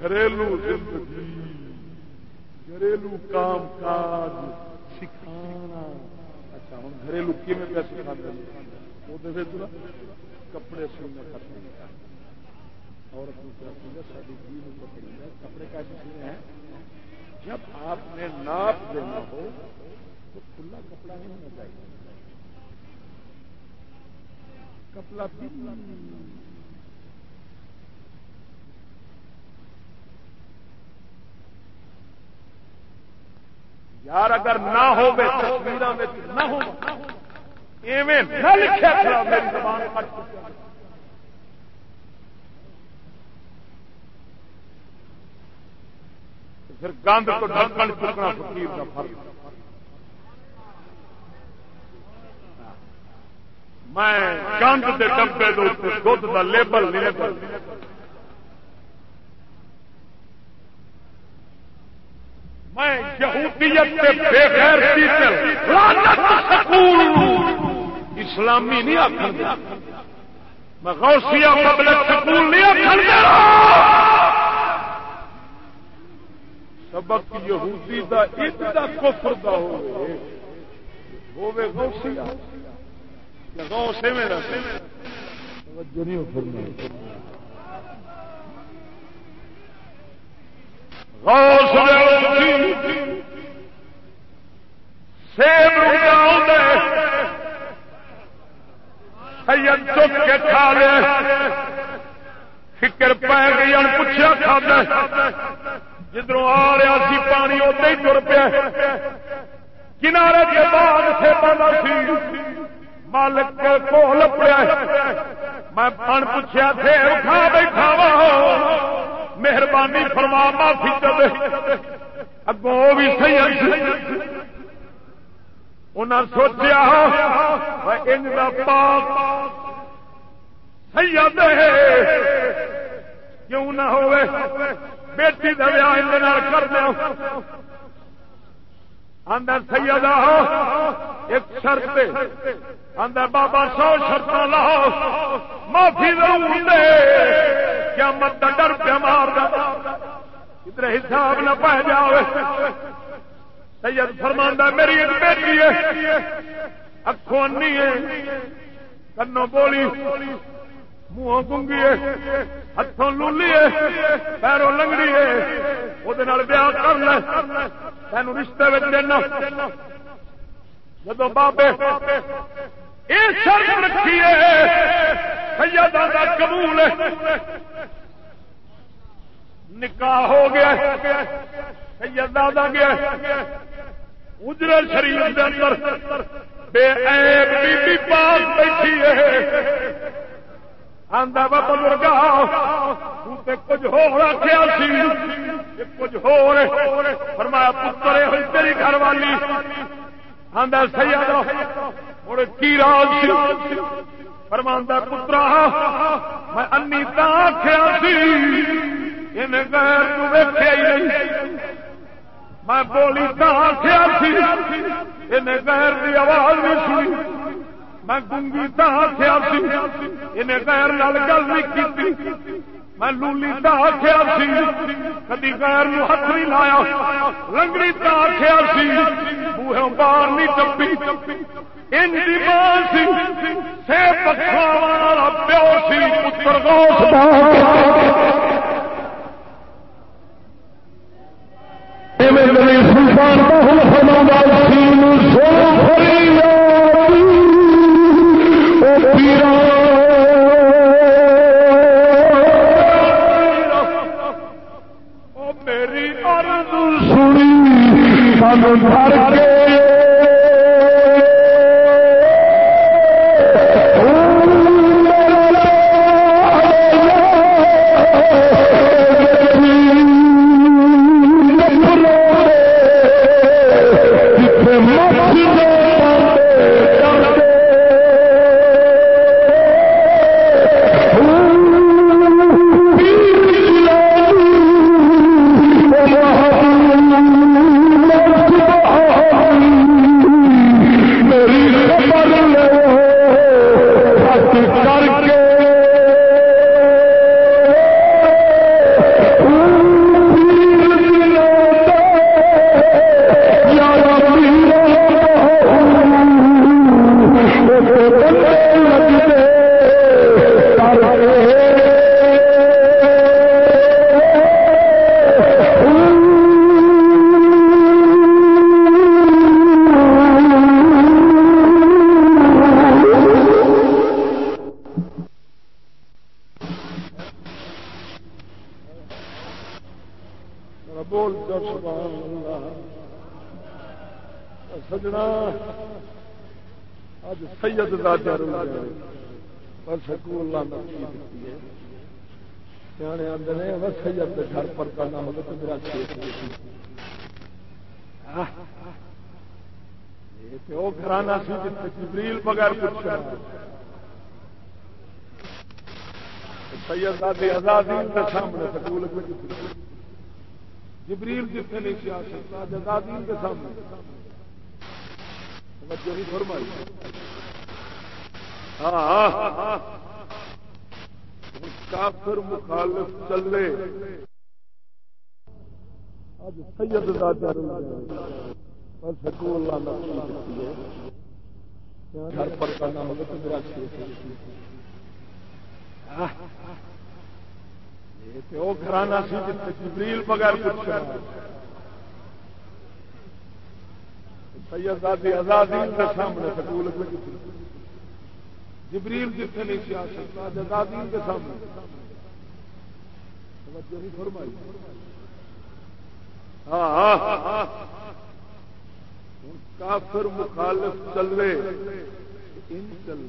گھریلو زندگی، گھریلو کام کاج سکھانا۔ اچھا ہوں گھریلو کی میں پیسے اور دوسرا سورج شادی دین پکڑی کپڑے کا ڈیزائن ہے، جب آپ نے ناپ دینا ہو، تو کھلا کپڑا نہیں ہونا چاہیے۔ کپڑا یار، اگر نہ ہو تصویر نہ ہو ایویں نہ لکھا میری زبان کٹ پھر گند کو ڈھکن چکنا فقیر کا فرق میں گند کے ڈبے دھد کا لیبل نہیں میں یہودیت بے غیر اسلامی نہیں آخر میں غوثیہ پبلک سکول نہیں آخر سبق یہودی دا اتنا کفر دا ہوئے۔ ہوئے توجہ نہیں ہو سیب سید چک کے کھا لے فکر پی گئی پوچھا کھا جدھروں آ رہا سی پانی ادے ہی تر پیا کنارے کے بعد سے بنا سی مالک کے کو لپڑیا میں پن پوچھا تھے، اٹھا بیٹھا وا۔ مہربانی فرما، معافی دے۔ اگوں وہ بھی صحیح انہیں سوچیا ان پاک سید کیوں نہ ہوئے؟ بیٹی کا ویاہ کر دیا اندر سیدا ایک شرط اندر بابا سو شرط لاؤ معافی دے کیا مت ڈر پہ مار ادھر حساب نہ پہ جاؤ سید فرماندہ میری ایک بیٹی ہے۔ اکھوں ہے کنو بولی۔ منہ گنگی ہاتھوں لولی پیروں لنگڑی وہ بیاہ کر لے تین رشتے دینا جب بابے یہ شرط رکھی ہے دادا قبول نکاح ہو گیا سید دادا گیا اجرل شریف کے اندر بے عیب بی بی پاس بیٹھی ہے آدھا وا بزرگا کچھ ہو سی۔ کچھ ہو فرمایا پتر ہوئی تیری گھر والی آدھا سید ہوں کی راج فرماندہ پترا، میں انی تا آخیا سی۔ ان غیر ہی نہیں۔ میں بولی تا آخیا سی۔ ان غیر کی آواز نہیں سنی۔ میں گنگی آخیا انہیں غیر نال گل نہیں کی میں لولی تا آخیا سی، کدی غیر نو ہاتھ نہیں لایا۔ لنگڑی تا آخیا سی بوہے باہر نہیں ٹپی۔ ان ماں سی سے پکھا والا پیو سی، پتر سلطان فرما سی سو میری سانو گھر کے پر سیانے سید کے گھر پر کرنا ہوگا تو میرا وہ گھرانا سی جبریل بغیر پوچھا سید آزادی کے سامنے سکول جبریل جتنے نہیں سی آ سکتا آزادی کے سامنے۔ فرمائی۔ کافر مخالف چلے۔ اب سید سکول گھر پر کرنا ہوگا میرا گھرانا سی جبریل بغیر پوچھا سید آزادی کے سامنے سکول جبریل جتنے نہیں سی آ سکتا آزادی کے سامنے۔ فرمائی۔ ہاں, ہاں،, ہاں،, ہاں۔ کافر مخالف چلے۔ چل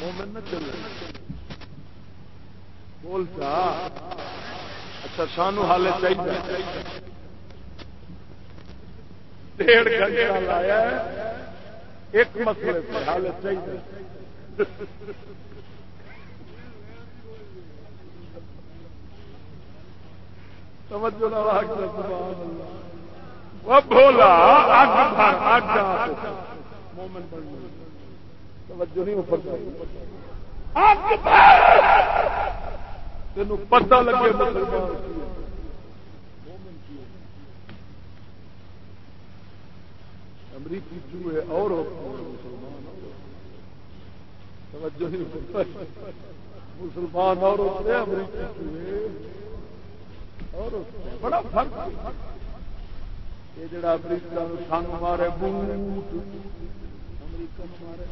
مومن نہ چلے۔ بول چا اچھا سانو حال چاہیے۔ ڈیڑھ گھنٹہ لایا ایک مسئلے پر حالت چاہیے۔ توجہ وہ بولا اگ بھر اگ مومن توجہ نہیں اوپر تین پتہ لگے مسلمان۔ امریکی چوہے اور مسلمان۔ اور ہوتے ہیں امریکی اور بڑا فرق یہ جڑا امریکہ سنگ مارے بوٹ امریکہ مارے۔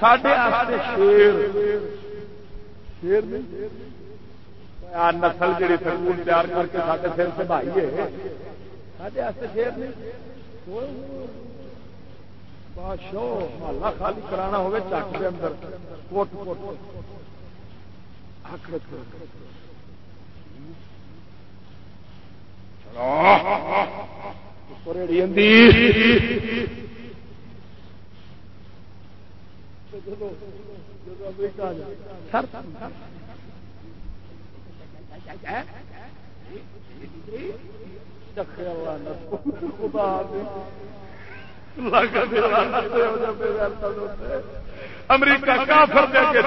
ساڈے شیر نہیں۔ نسل جی سکول تیار کر کے سارے سر سے بھائی ہے شیر بادشاہ، محلہ خالی کرانا ہوگا چک کے اندر۔ کوٹ کوٹ۔ چلو۔ امریکہ کافر دے کے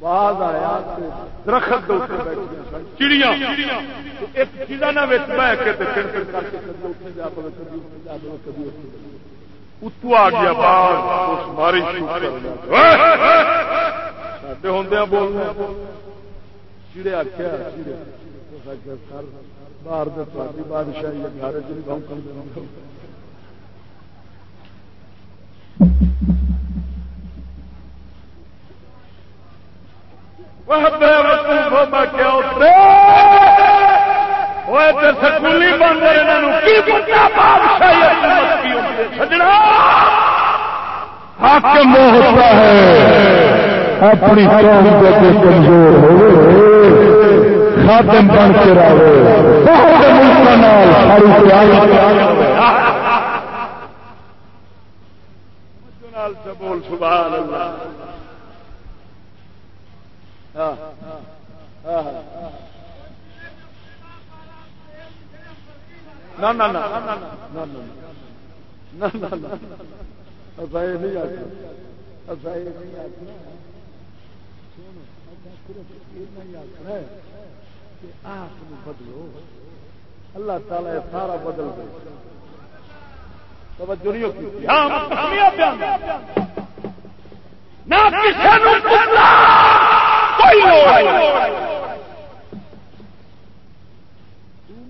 بعد آیا درخت چڑیا ایک چیزاں بہ کے اتو آ گیا ماری ہوں بولنا چیڑے آخیا باہر بادشاہی گھر چ سکولی سجنا حاکم ہوتا ہے اپنی قوم کو کمزور ہو خاتم بن کے رہے بول سبحان اللہ بدلو اللہ تعالی سارا بدل دے توجہ نہیں ہوتی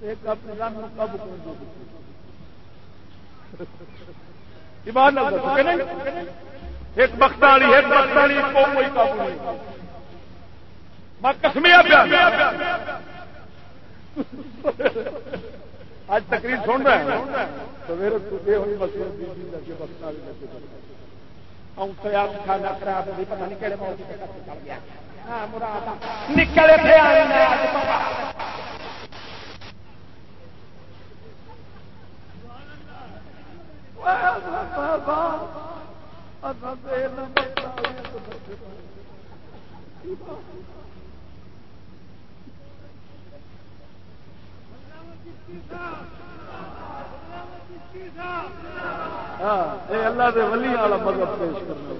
ایک اپنے رنگ قابو ایک بخت والی، ایک بخت والی کوئی قابو نہیں۔ کسمیا آج تقریر سن رہا ہے۔ نکلے اللہ دے ولی والا مذہب پیش کرنا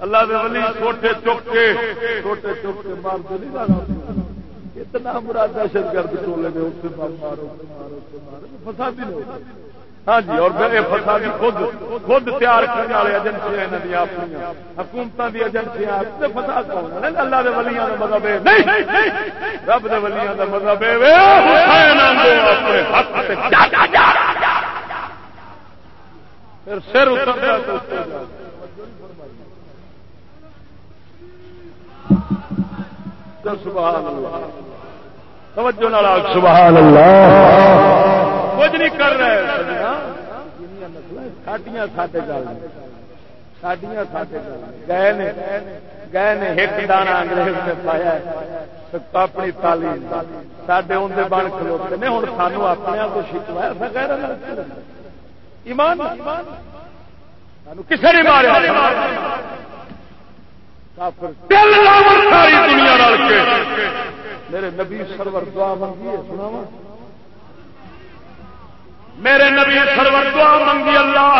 اللہ دے ولی چھوٹے چوکے چھوٹے چوکے مار دے نہیں لگا اتنا مراد دہشت گرد ٹولے میں اتنے مارو مارو مارو فسادی لوگ ہاں جی اور فسادی خود خود تیار کرنے والے ایجنسیاں یہاں دیا اپنی حکومت کی ایجنسیاں فساد کون اللہ کے ولیاں کا مطلب رب کے ولیاں کا مطلب سر سبحان اللہ۔ توجہ سبحان اللہ۔ کچھ نہیں کر رہے۔ ساڈیاں ساڈے گل ساڈیاں ساڈے گل گئے نے۔ گئے نے۔ ایک دانا انگریز نے پایا اپنی تعلیم سڈے اندر بن کھلوتے نے۔ ہوں سانو اپنے کو شکوایا ایمان کسی نے مارا میرے نبی سرور دعا منگی سنا میرے نبی سرور دعا منگی اللہ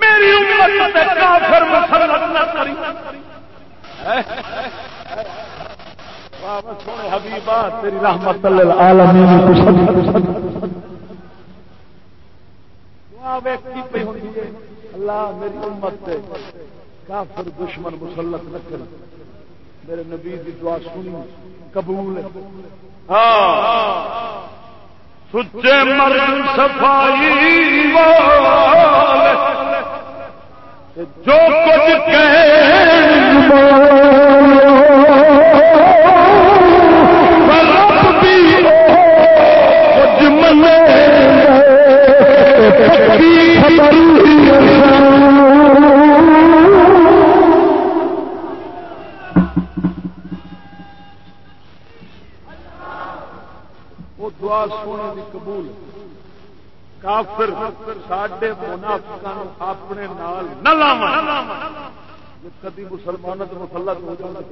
میری امت کافر مسلط نہ کری۔ حبیبا تیری رحمت اللہ میری امت کافر دشمن مسلط نہ کر میرے نبی کی دعا سنی قبول ہاں۔ سچے مرد صفائی جو کچھ کچھ ملے دعا سونے کی قبول. کافر ساڈے منافقان اپنے نال نہ کدی مسلمان تو مسلط ہو جائے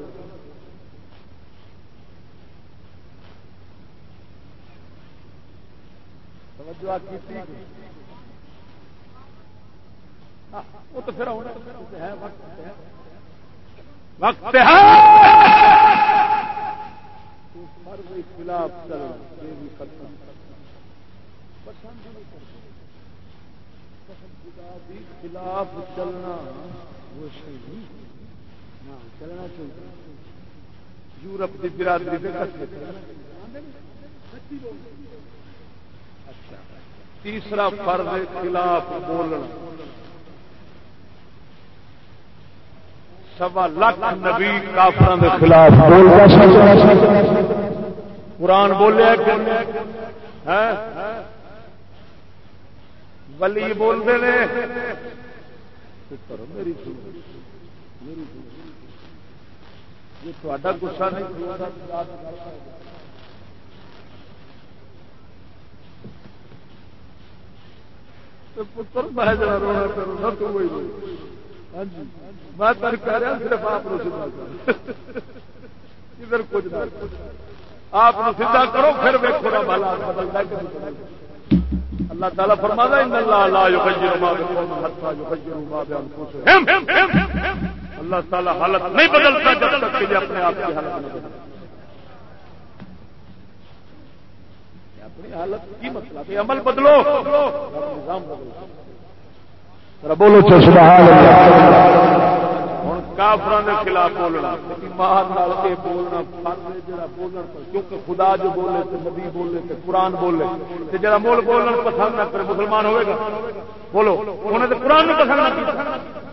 ہاں، وہ تو پھر وقت ہے! خلاف خلاف چلنا چلنا چاہیے۔ یورپ کی برادری تیسرا فرض خلاف بولنا۔ سوا لاکھ نبی کافر خلاف قرآن بولیا ولی بولتے میری تا گسا نہیں۔ پتر میں رونا کروں تو ہاں جی۔ میں کہہ رہا صرف آپ ادھر کچھ آپ سیدھا کرو، پھر ویکو نا بھلا بدلتا اللہ تعالیٰ فرما اللہ تعالیٰ حالت نہیں بدلتا جب تک کہ اپنے آپ کی حالت اپنی حالت کی مطلب عمل بدلو۔ نظام بدلو۔ بولو ہوں کافر کے خلاف بولنا۔ ایمان کے بولنا کیونکہ خدا جو بولے تو نبی بولے تو قرآن بولے تو جا مول پسند نہ کرے مسلمان ہوئے گا۔ بولو انہیں تو قرآن نو پسند نہ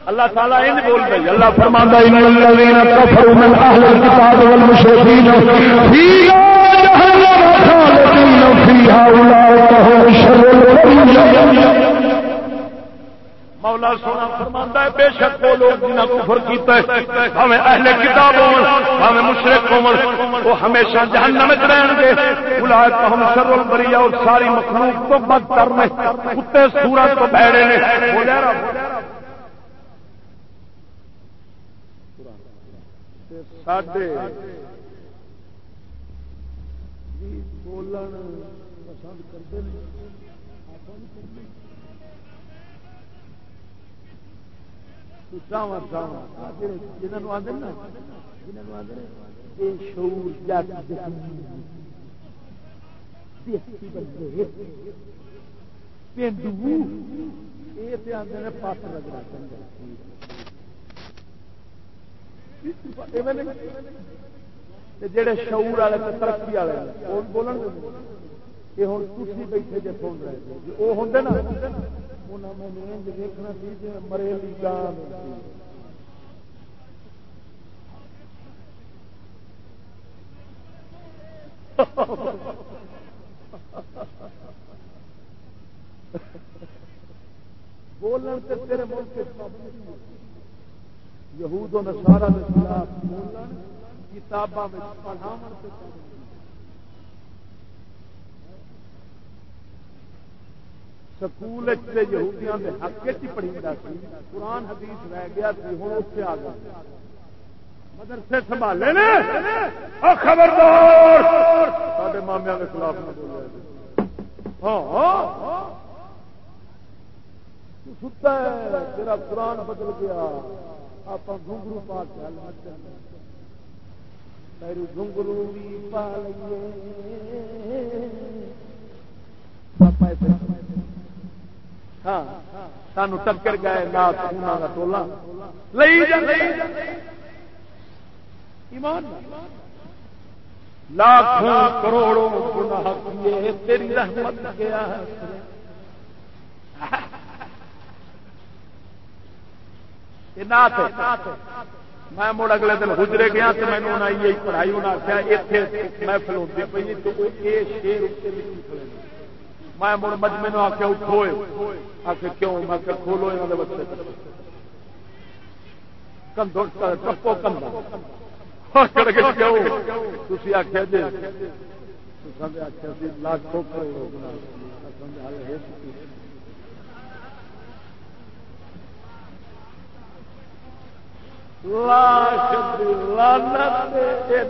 اللہ تعالیٰ ان بول رہی اللہ فرماندہ مولا سونا فرماندا ہے، بے شک وہ لوگ جنہاں کفر کیتا ہے ہمیں اہل کتاب ہون ہمیں مشرک ہون، وہ ہمیشہ جہنم وچ رہن گے۔ اولئک ہم شر البریہ اور ساری مخلوق تو بدتر نے، کتے سورت تو بھڑے نے۔ بولیا ساڈے جی بولن پسند کرتے ہیں جنہوں آدھے نا جنہوں آدھے شعور پینڈو یہ آدھے لگنا جڑے شعور والے ترقی والے بولن؟ یہ ہوں تھی بیٹھے جی سن رہے وہ ہوں نا. دیکھنا سی جی مرے گان بولن سے تیرے ملک یہود و نصارہ کے خلاف بولن، کتاباں پڑھاون۔ سکول یہودیاں کے حق چ پڑھی قرآن حدیث رہ گیا ہوں اتنے آ گیا مدرسے سنبھالے خبردار! سارے مامیا کے خلاف نہ ہاں, ہاں۔ ستا ہے تیرا قرآن بدل گیا آپ گھنگرو پا کے گھنگرو بھی پا لیے ہاں۔ سان ٹکر گئے، نات کا ٹولا۔ لاکھوں کروڑوں گناہ کیے، تیری رحمت گیا میں مڑ اگلے دن گزرے گیا تو میں نے پڑھائی ہونا آخیا اتنے محفل ہوتی پی تو یہ شیر میں مڑ مجمے آخیا اٹھو آ کے کیوں؟ میں آخر کھولو یہاں بچے۔ کندھو ٹپو کندھا تھی آخیا جی۔ آخیا جی لاکھوں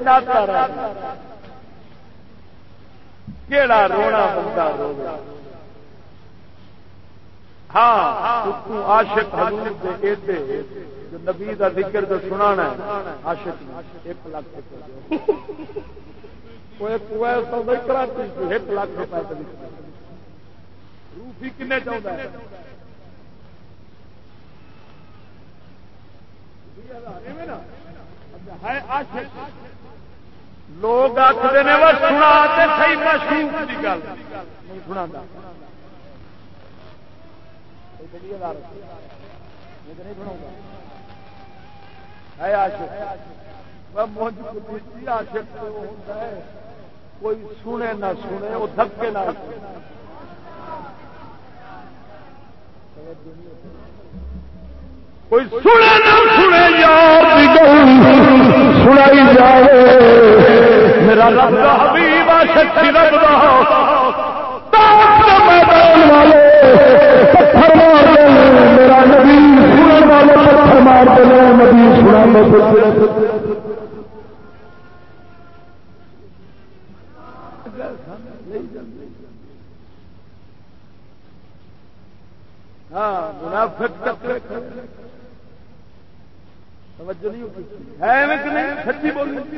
لاکھ کیڑا رونا بندہ رو ہاں عاشق حضور دے نبی دا ذکر جو سنانا ہے، عاشق ایک لاکھ کراچی ایک لاکھ روپئے روفی کنے چاہتا ہے؟ ہے عاشق! لوگ آخر نے وہ سنا کی گل۔ نہیں سنا کوئی سنے نہ سنے، وہ دھکے نہ کوئی سنے نہ سنے یار سنائی جائے۔ میرا رب کا حبیب شکتی رب میدان والے پتھر مار میرا نبی سنن والے پتھر مار دے نبی سنا ہاں منافق ٹکرے توجہ نہیں ہے سچی بولی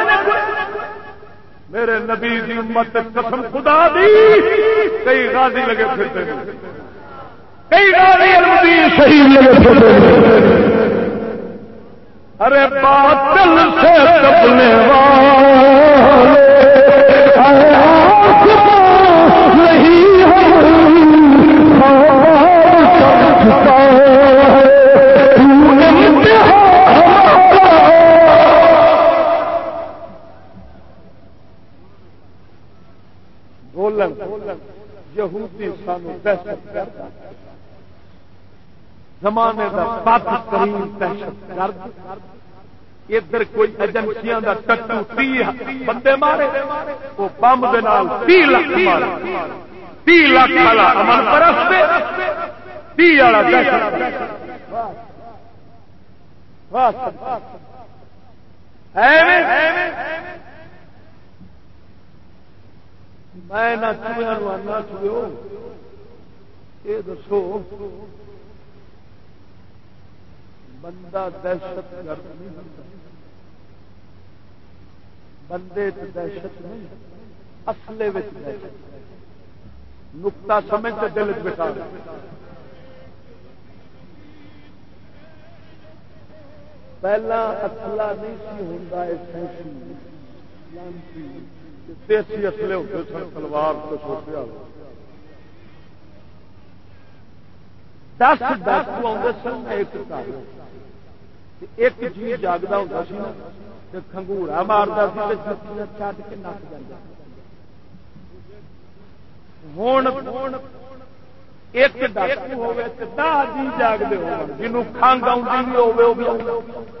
میرے نبی دی امت قسم خدا دی، کئی غازی لگے پھرتے ہیں۔ کئی غازی شہید لگے پھرتے ہیں۔ ارے باطل سے دبنے والے۔ یہودی سانو دہشت گرد زمانے کا سات ترین دہشت گرد۔ ادھر کوئی ایجنسیاں کا ٹٹو تی بندے مارے۔ وہ بمب تی لاکھ مارے۔ تی لاکھ والا امن پرست تی والا دہشت میں نہ چوہوں یہ دسو، بندہ دہشت گرد نہیں ہوتا بندے دہشت نہیں، اصلے دہشت۔ نکتا سمجھ کے دل بٹھا پہلا اصلا نہیں سی ہوں دیسی اصلے ہوتے سن سلوار تو چھوٹے دس دس آتے سن، ایک ایک جی جاگتا ہوتا سی کھنگورا مارتا چٹ کے نس جا ہوں ایک ڈاکو ہوے دہ جی جاگتے ہو جنوب کھنگ آئی بھی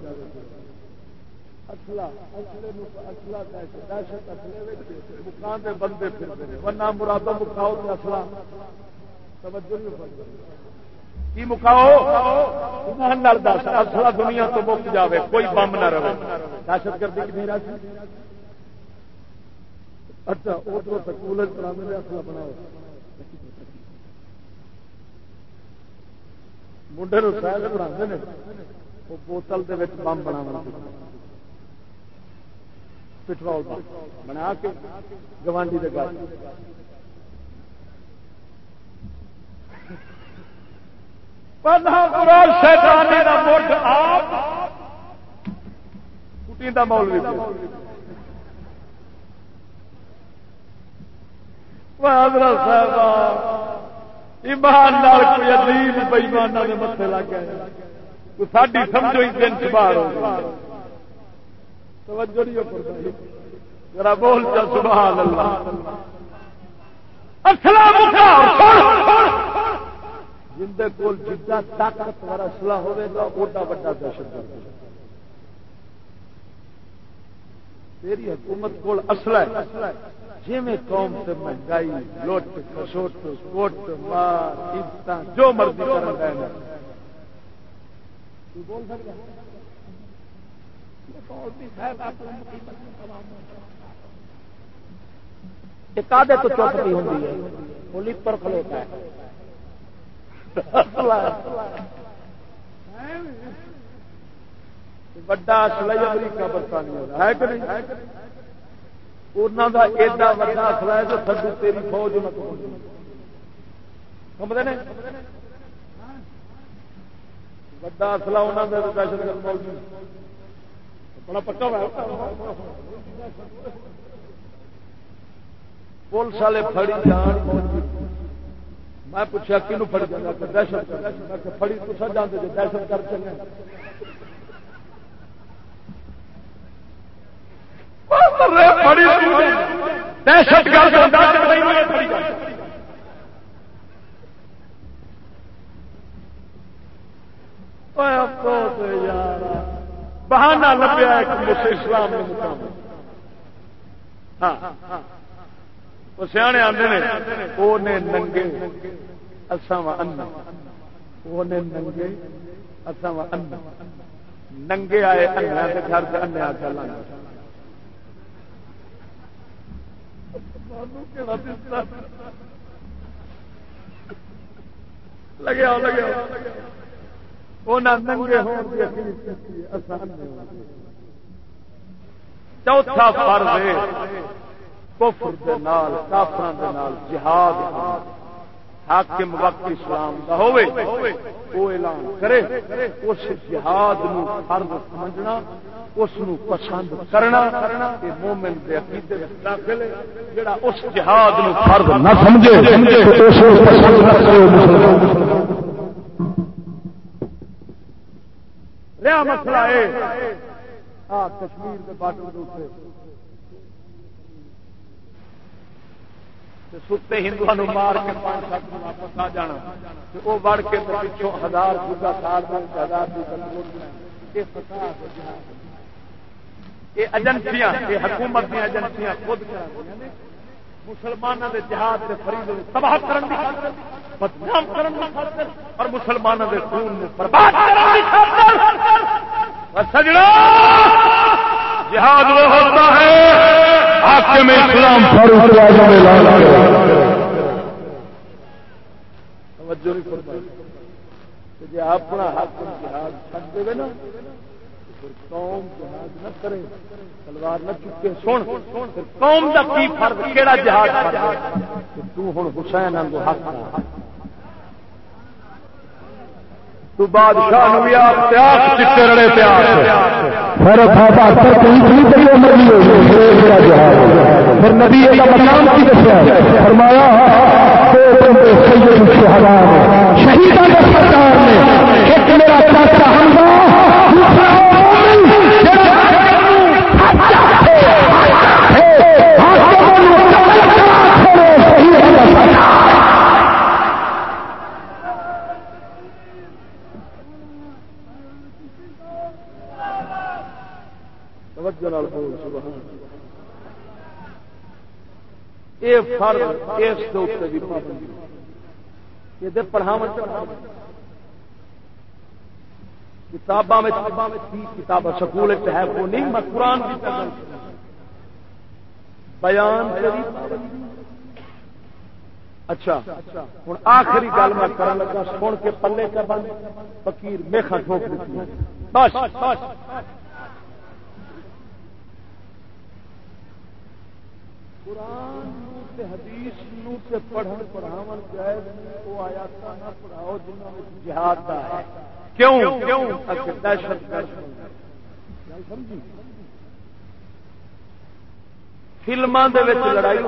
بندے ورنہ مرادہ مکاؤ تو اصلا کی مکاؤ دس اصلا دنیا تو مک جائے کوئی بم نہ رہے۔ دہشت گردی کی نہیں اچھا ادھر سکول اصلا بناؤ۔ منڈے سہل بنا وہ بوتل کے بم بنا پٹرول بنا کے گوانڈی کے گھر مولوی صاحب ایمان کوئی عظیم بئیمانہ کے متے لگ گئے۔ ساری سمجھو دن چ باہر ہو ذرا بول چل سبحان اللہ۔ جن کول جدا طاقتور اصلا ہوگا اوڈا وا دہشت گرد۔ میری حکومت کول اصلا ہے۔ جی میں قوم سے مہنگائی لوٹ کسوٹ کوٹ، مار جو مرضی کر رہے ہیں بول سکتا کادے تو ہوں پولیس پر کھلوتا ہے۔ بڑا اصل امریکہ برطانیہ ہے کہ نہیں؟ انہوں کا ایڈا وا اصلا ہے تو سب تیری فوج نہ سمجھتے ہیں بڑا اصلا انہوں کا دہشت گرد بڑا پکا پولیس والے فڑی جان میں پوچھا کنو فڑی جانا دہشت فڑی تو سر جانتے دہشت گرد چلے دہشت گرد بہانا لگیا اسلام ہاں وہ سیانے آتے ہیں وہ ننگے اساں وہ ننگے اساں ننگے آئے انیا کے گھر سے انیا چلا لگیا لگیا چوتھا فرض کفر کافر جہاد حاکم وقت اسلام کا ہوئے وہ اعلان کرے، اس جہاد نو فرض سمجھنا، اس نو پسند کرنا یہ مومن دے عقیدے داخل جڑا اس جہاد نو فرض نہ سمجھے اس نو پسند نہ کرے مسلمان۔ رہا مسئلہ ہے۔ کشمیر کے بارڈر باٹر ستے ہندو مار کے پانچ سات واپس آ جانا۔ وہ بڑھ کے پچھوں ہزار دوسرا سال ہزار یہ ایجنسیاں، یہ حکومت دیا ایجنسیاں خود مسلمانوں کے جہاد کے فریض تباہ بدنام اور مسلمانوں کے خون برباد سجڑا، جہاد وہ ہوتا ہے اسلام فاروق اعظم اعلان توجہ نہیں فرمائی۔ جی اپنا حق جہاد چھڈ دے نا قوم جہاد نہ کرے تلوار نہ چکے، سن قوم کا کی فرق کہڑا جہاد تو ہوں حسین آگو حق تو بادشاہ بھی آپ تیاس چٹے رڑے تیار پھر نبی کا مقام کی دسیا فرمایا شہیدوں کے سرکار نے، ایک میرا چاچا یہ فرض اس پڑھاو کتاباں کتاب سکول ہے وہ نہیں، میں قرآن بیان اچھا ہوں آخری گل میں کرن لگا، سن کے پلے کا بند۔ فکیر میخا ٹھوک دیتی بس۔ قرآن حدیث پڑھن پڑھاو جائز وہ آیا نہ پڑھاؤ جنہوں نے جہاد کا ہے۔ کیوں؟ کیوں؟ دہشت سمجھی لڑائی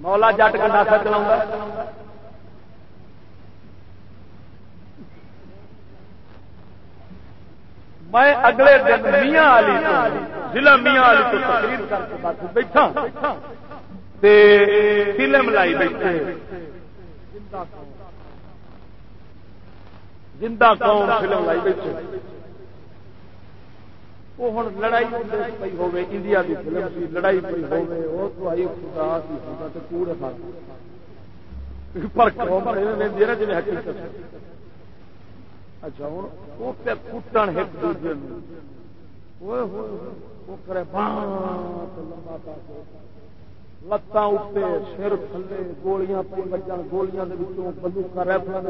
مولا جٹ گنڈاسا چلا میں اگلے دن میاں علی ضلع میاں علی تو تقریر کر کے بعد بیٹھا فلم لائی بیٹھے۔ زندہ قوم فلم لائی بیٹھے۔ وہ ہوں لڑائی پی ہوے انڈیا کی فلم کی لڑائی پی ہوے وہ تو آئی خدا کی خدا تو کوڑے کھا پر قوم جی حقیقت اچھا ہوں، وہ کٹن ایک دوسرے وہ کرے لمبا لتان اتنے سر تھلے، گولیاں پہ بچن گولیاں بندوق ریفلوں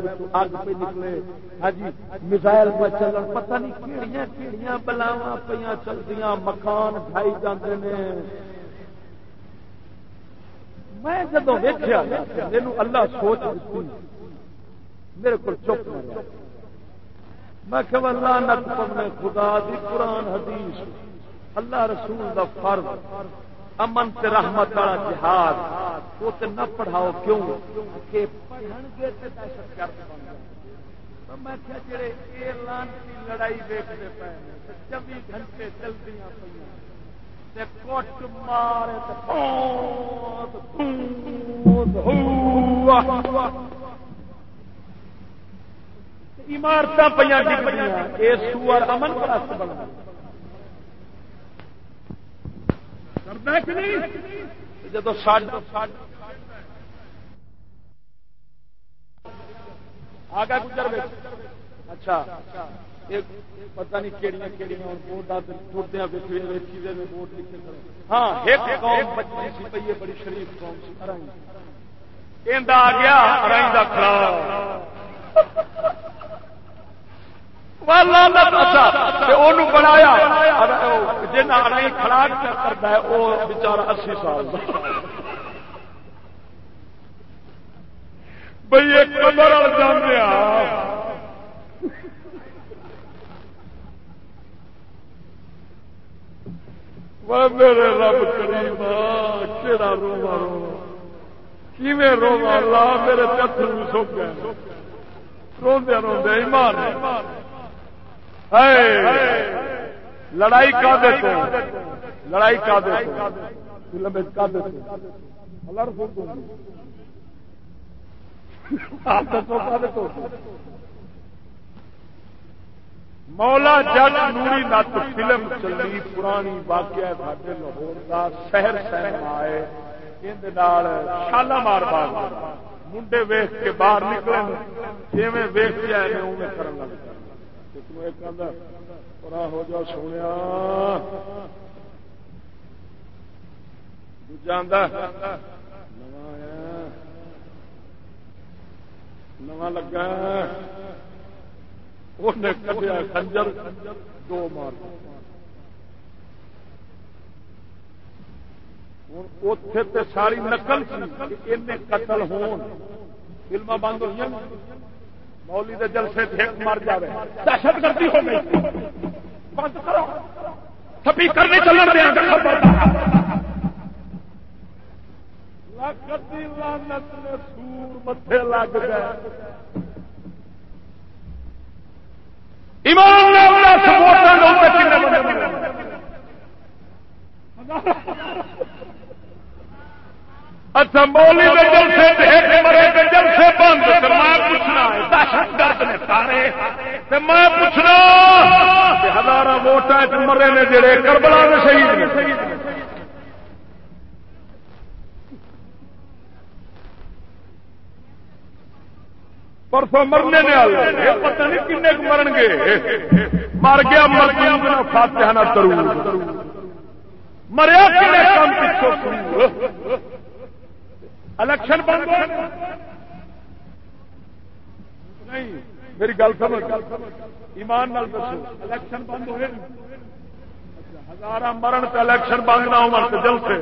اگ پہ نکلے۔ ہاں جی میزائل پہ چلن، پتہ نہیں کہڑیاں کہڑیاں بلاوا پہ چلتی مکان ڈھائی جاتے ہیں میں جب ویکیا میرے اللہ سوچ میرے کو چپ میں کہ اللہ نت پڑھنے خدا دی قرآن حدیث۔ اللہ رسول دا فرض۔ امن تے رحمت والا جہاد۔ وہ تے نہ پڑھاؤ کیوں؟ کہ پڑھن گے تے دہشت گرد بن میں کیا جڑے ایئر لائن لڑائی دیکھتے پے چوبیس گھنٹے چلتی پہ کوٹ مارے عمارت پہ سور امن پرست بنا جب آگا گزر اچھا پتہ نہیں کہڑی کہڑی ووٹ لکھے ہاں ایک قوم بچی سی پی بڑی شریف قوم سی۔ آ گیا، ارائی کا بنایا۔ جنا خراک کرتا ہے وہ بچارا اسی سال بھائی ایک کمر جانے میرے رب کریم کہڑا روا رو۔ کیویں روا لا میرے پتھر بھی سوکھ گئے روندے روندے ایمان لڑائی کا دیتے لڑائی کا دیتے کا دیتے مولا جج نوری نت فلم چلی، پرانی واقعہ ساڈے لاہور کا شہر شہر آئے۔ شالا مار بار منڈے ویخ کے باہر نکلے جی ویخ کے آئے اوے کرن لگ ہو جا سونے نو لگا کٹیا خنجر دو مار ہوں اتے تو ساری نقل قتل ہون فلما بند ہوئی مولی دے جلسے ٹھیک مر جائے دہشت گردی ہو گئی۔ بند کرو۔ سبھی کرنے چلن دیا۔ سور متے لگ گئے۔ ایمان (laughs) اچھا مولی میں جلسے مرے کے جلسے بند میں پوچھنا دہشت گرد نے سارے۔ میں پوچھنا ہزار ووٹ مرے نے جڑے کربلا میں شہید پرسوں مرنے نے پتہ نہیں کن مرن گے۔ مر گیا مر گیا فاتحہ نہ کروں۔ مریا کم پچھو الیکشن بند ہو نہیں، میری گل سمجھ۔ ایمان نال دسو، الیکشن بند ہوئے۔ ہزار مرن تو الیکشن بند نہ ہو جل سے۔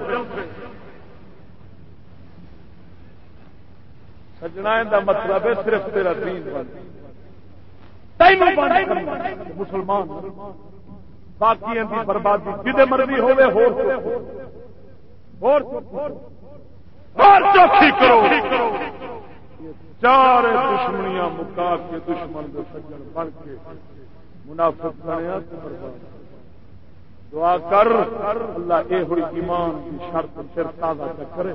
سجنا کا مطلب ہے صرف تیرا دین بند مسلمان۔ باقی بربادی جی مرضی ہوے ہو چوکھی کرو۔ چار دشمنیاں مکا کے دشمن کو سجن بن کے منافق بنیا دعا کر، اللہ یہ ہوئی ایمان کی شرط پھر تازہ کرے۔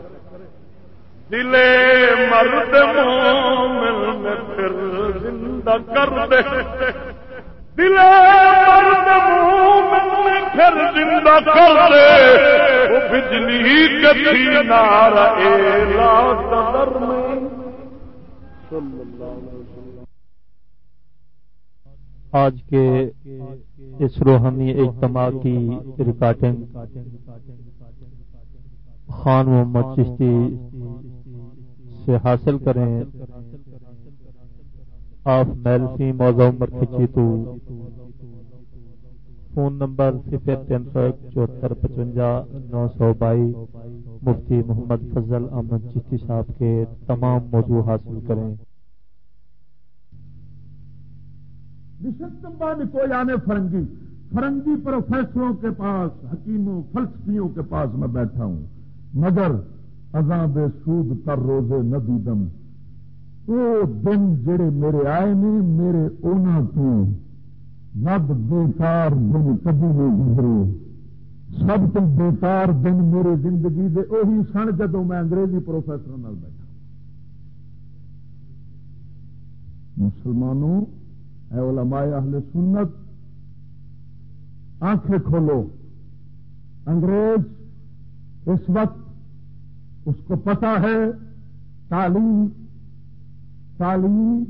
دلے مرد مومن میں پھر زندہ کر دے۔ دلے پھر زندہ کر دے۔ وہ بجلی کبھی نار اے لا در میں۔ صلی اللہ علیہ آج کے اس روحانی اجتماع کی ریکارڈنگ خان محمد چشتی سے حاصل کریں۔ آپ میلفی موضوع عمر کھچی تو۔ فون نمبر صفر تین سو ایک چوہتر پچوجا نو سو بائی۔ مفتی محمد فضل احمد چشتی صاحب کے تمام موضوع حاصل کریں۔ کو جانے یعنی فرنگی۔ فرنگی پروفیسروں کے پاس، حکیموں، فلسفیوں کے پاس میں بیٹھا ہوں۔ مگر ازاں سود کر روزے ندی دم وہ دن جڑے میرے آئے نے، میرے اونا تو ند بےکار دن کبھی نہیں گزرے۔ سب تو بےکار دن میرے زندگی دے اہی سن جدو میں انگریزی پروفیسر بیٹھا۔ مسلمانوں، اے علماء اہل سنت، آنکھیں کھولو۔ انگریز اس وقت اس کو پتا ہے، تعلیم تعلیم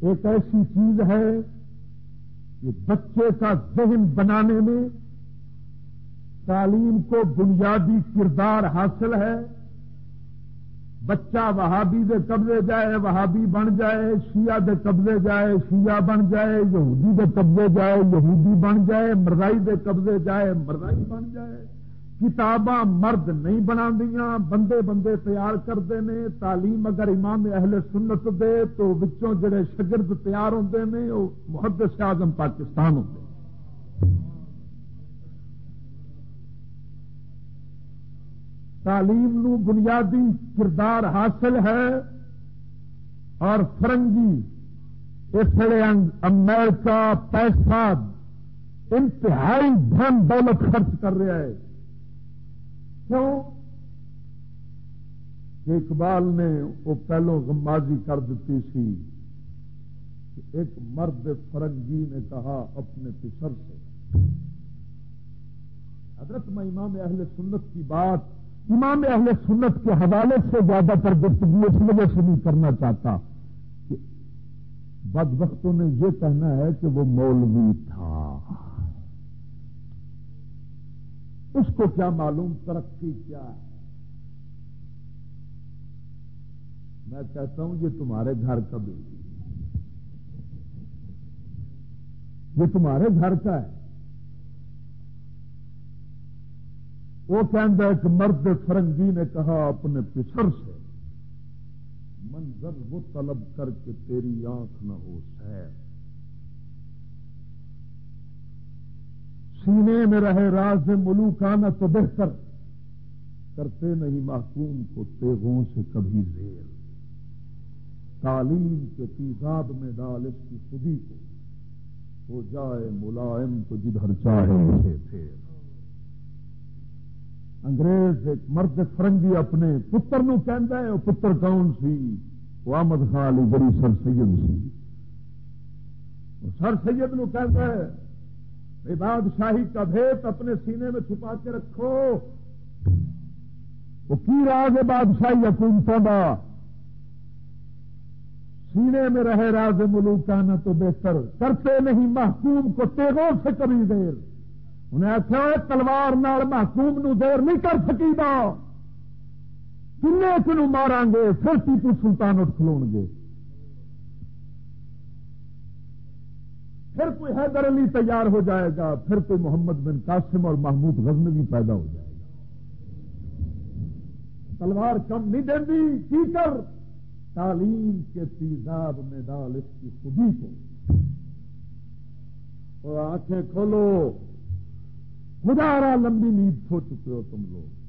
ایک ایسی چیز ہے کہ بچے کا ذہن بنانے میں تعلیم کو بنیادی کردار حاصل ہے۔ بچہ وہابی دے قبضے جائے، وہابی بن جائے، شیعہ دے قبضے جائے، شیعہ بن جائے، یہودی دے قبضے جائے، یہودی بن جائے مرزائی دے قبضے جائے مرزائی بن جائے۔ کتاباں مرد نہیں بنا دیا بندے بندے تیار کرتے ہیں، تعلیم اگر امام اہل سنت دے تو وچوں جڑے شگرد تیار ہوتے ہیں، وہ محدث اعظم پاکستان ہوتے تعلیم نو بنیادی کردار حاصل ہے اور فرنگی اس لیے امریکہ پیسہ، انتہائی دھن دولت خرچ کر رہا ہے۔ کیوں؟ کہ اقبال نے وہ پہلو غمازی کر دیتی سی کہ ایک مرد فرنگی نے کہا اپنے پسر سے، حضرت میں امام اہل سنت کی بات، امام اہل سنت کے حوالے سے زیادہ تر گفتگو اس وجہ سے نہیں کرنا چاہتا کہ بد وقتوں نے یہ کہنا ہے کہ وہ مولوی تھا۔ اس کو کیا معلوم ترقی کیا ہے؟ میں کہتا ہوں یہ تمہارے گھر کا بیٹی یہ تمہارے گھر کا ہے۔ وہ کہہ ایک مرد فرنگی نے کہا اپنے پسر سے، منظر وہ طلب کر کے تیری آنکھ نہ ہو، سیر۔ سینے میں رہے راز ملوک آنا تو بہتر کرتے نہیں محکوم کو تیغوں سے کبھی زیر۔ تعلیم کے تیزاب میں ڈال اس کی خودی کو، ہو جائے ملائم تو جدھر چاہے اسے پھر انگریز ایک مرد فرنگی اپنے پتر نو کہندا ہے وہ پتر کون سی؟ وہ احمد خان علی گری سر سید سی۔ سر سید نو کہندا ہے بادشاہی کا بھیت اپنے سینے میں چھپا کے رکھو۔ وہ کی راز ہے بادشاہی حکومتوں کا؟ سینے میں رہے راز ملوک تو بہتر۔ کرتے نہیں، محکوم کو تیغوں سے کبھی دیر۔ انہیں آخیا تلوار محکوم نو دیر نہیں کر سکی گا کن مارا گے پھر ٹیپو سلطان اٹھ کھلو گے پھر کوئی حیدر علی تیار ہو جائے گا، پھر کوئی محمد بن قاسم اور محمود غزنوی پیدا ہو جائے گا۔ تلوار کم نہیں دیں کی کر؟ تعلیم کے تیزاب میں ڈال اس کی خودی کو۔ اور آنکھیں کھولو۔ خدا لمبی نیند سو چکے ہو تم لوگ۔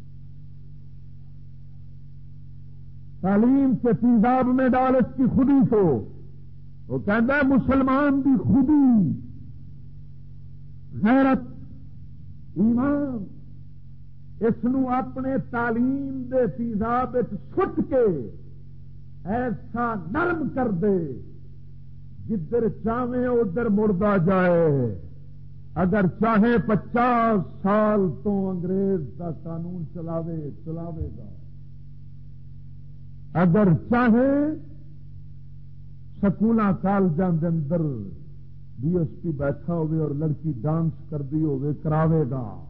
تعلیم کے تیزاب میں ڈال اس کی خودی کو۔ وہ کہتا ہے مسلمان کی خودی، غیرت، ایمان، اس اپنے تعلیم دے تیزاب سٹ کے ایسا نرم کر دے، جدھر چاہے ادھر مڑتا جائے۔ اگر چاہے پچاس سال تو انگریز کا قانون چلاوے چلاوے گا۔ اگر چاہے سکول کالجوں اندر ڈی ایس پی بیٹھا ہوئے اور لڑکی ڈانس کرتی ہوئے کراوے گا۔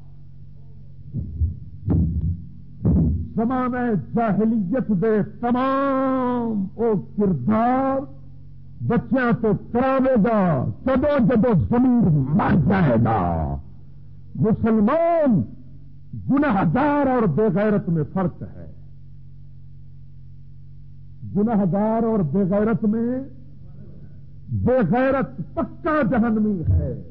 زمانہ جاہلیت دے تمام او کردار بچیاں تو کراوے گا جدو جدو زمین مر جائے گا۔ مسلمان گناہدار اور بےغیرت میں فرق ہے۔ گناہدار اور بےغیرت میں بےغیرت پکا جہنمی ہے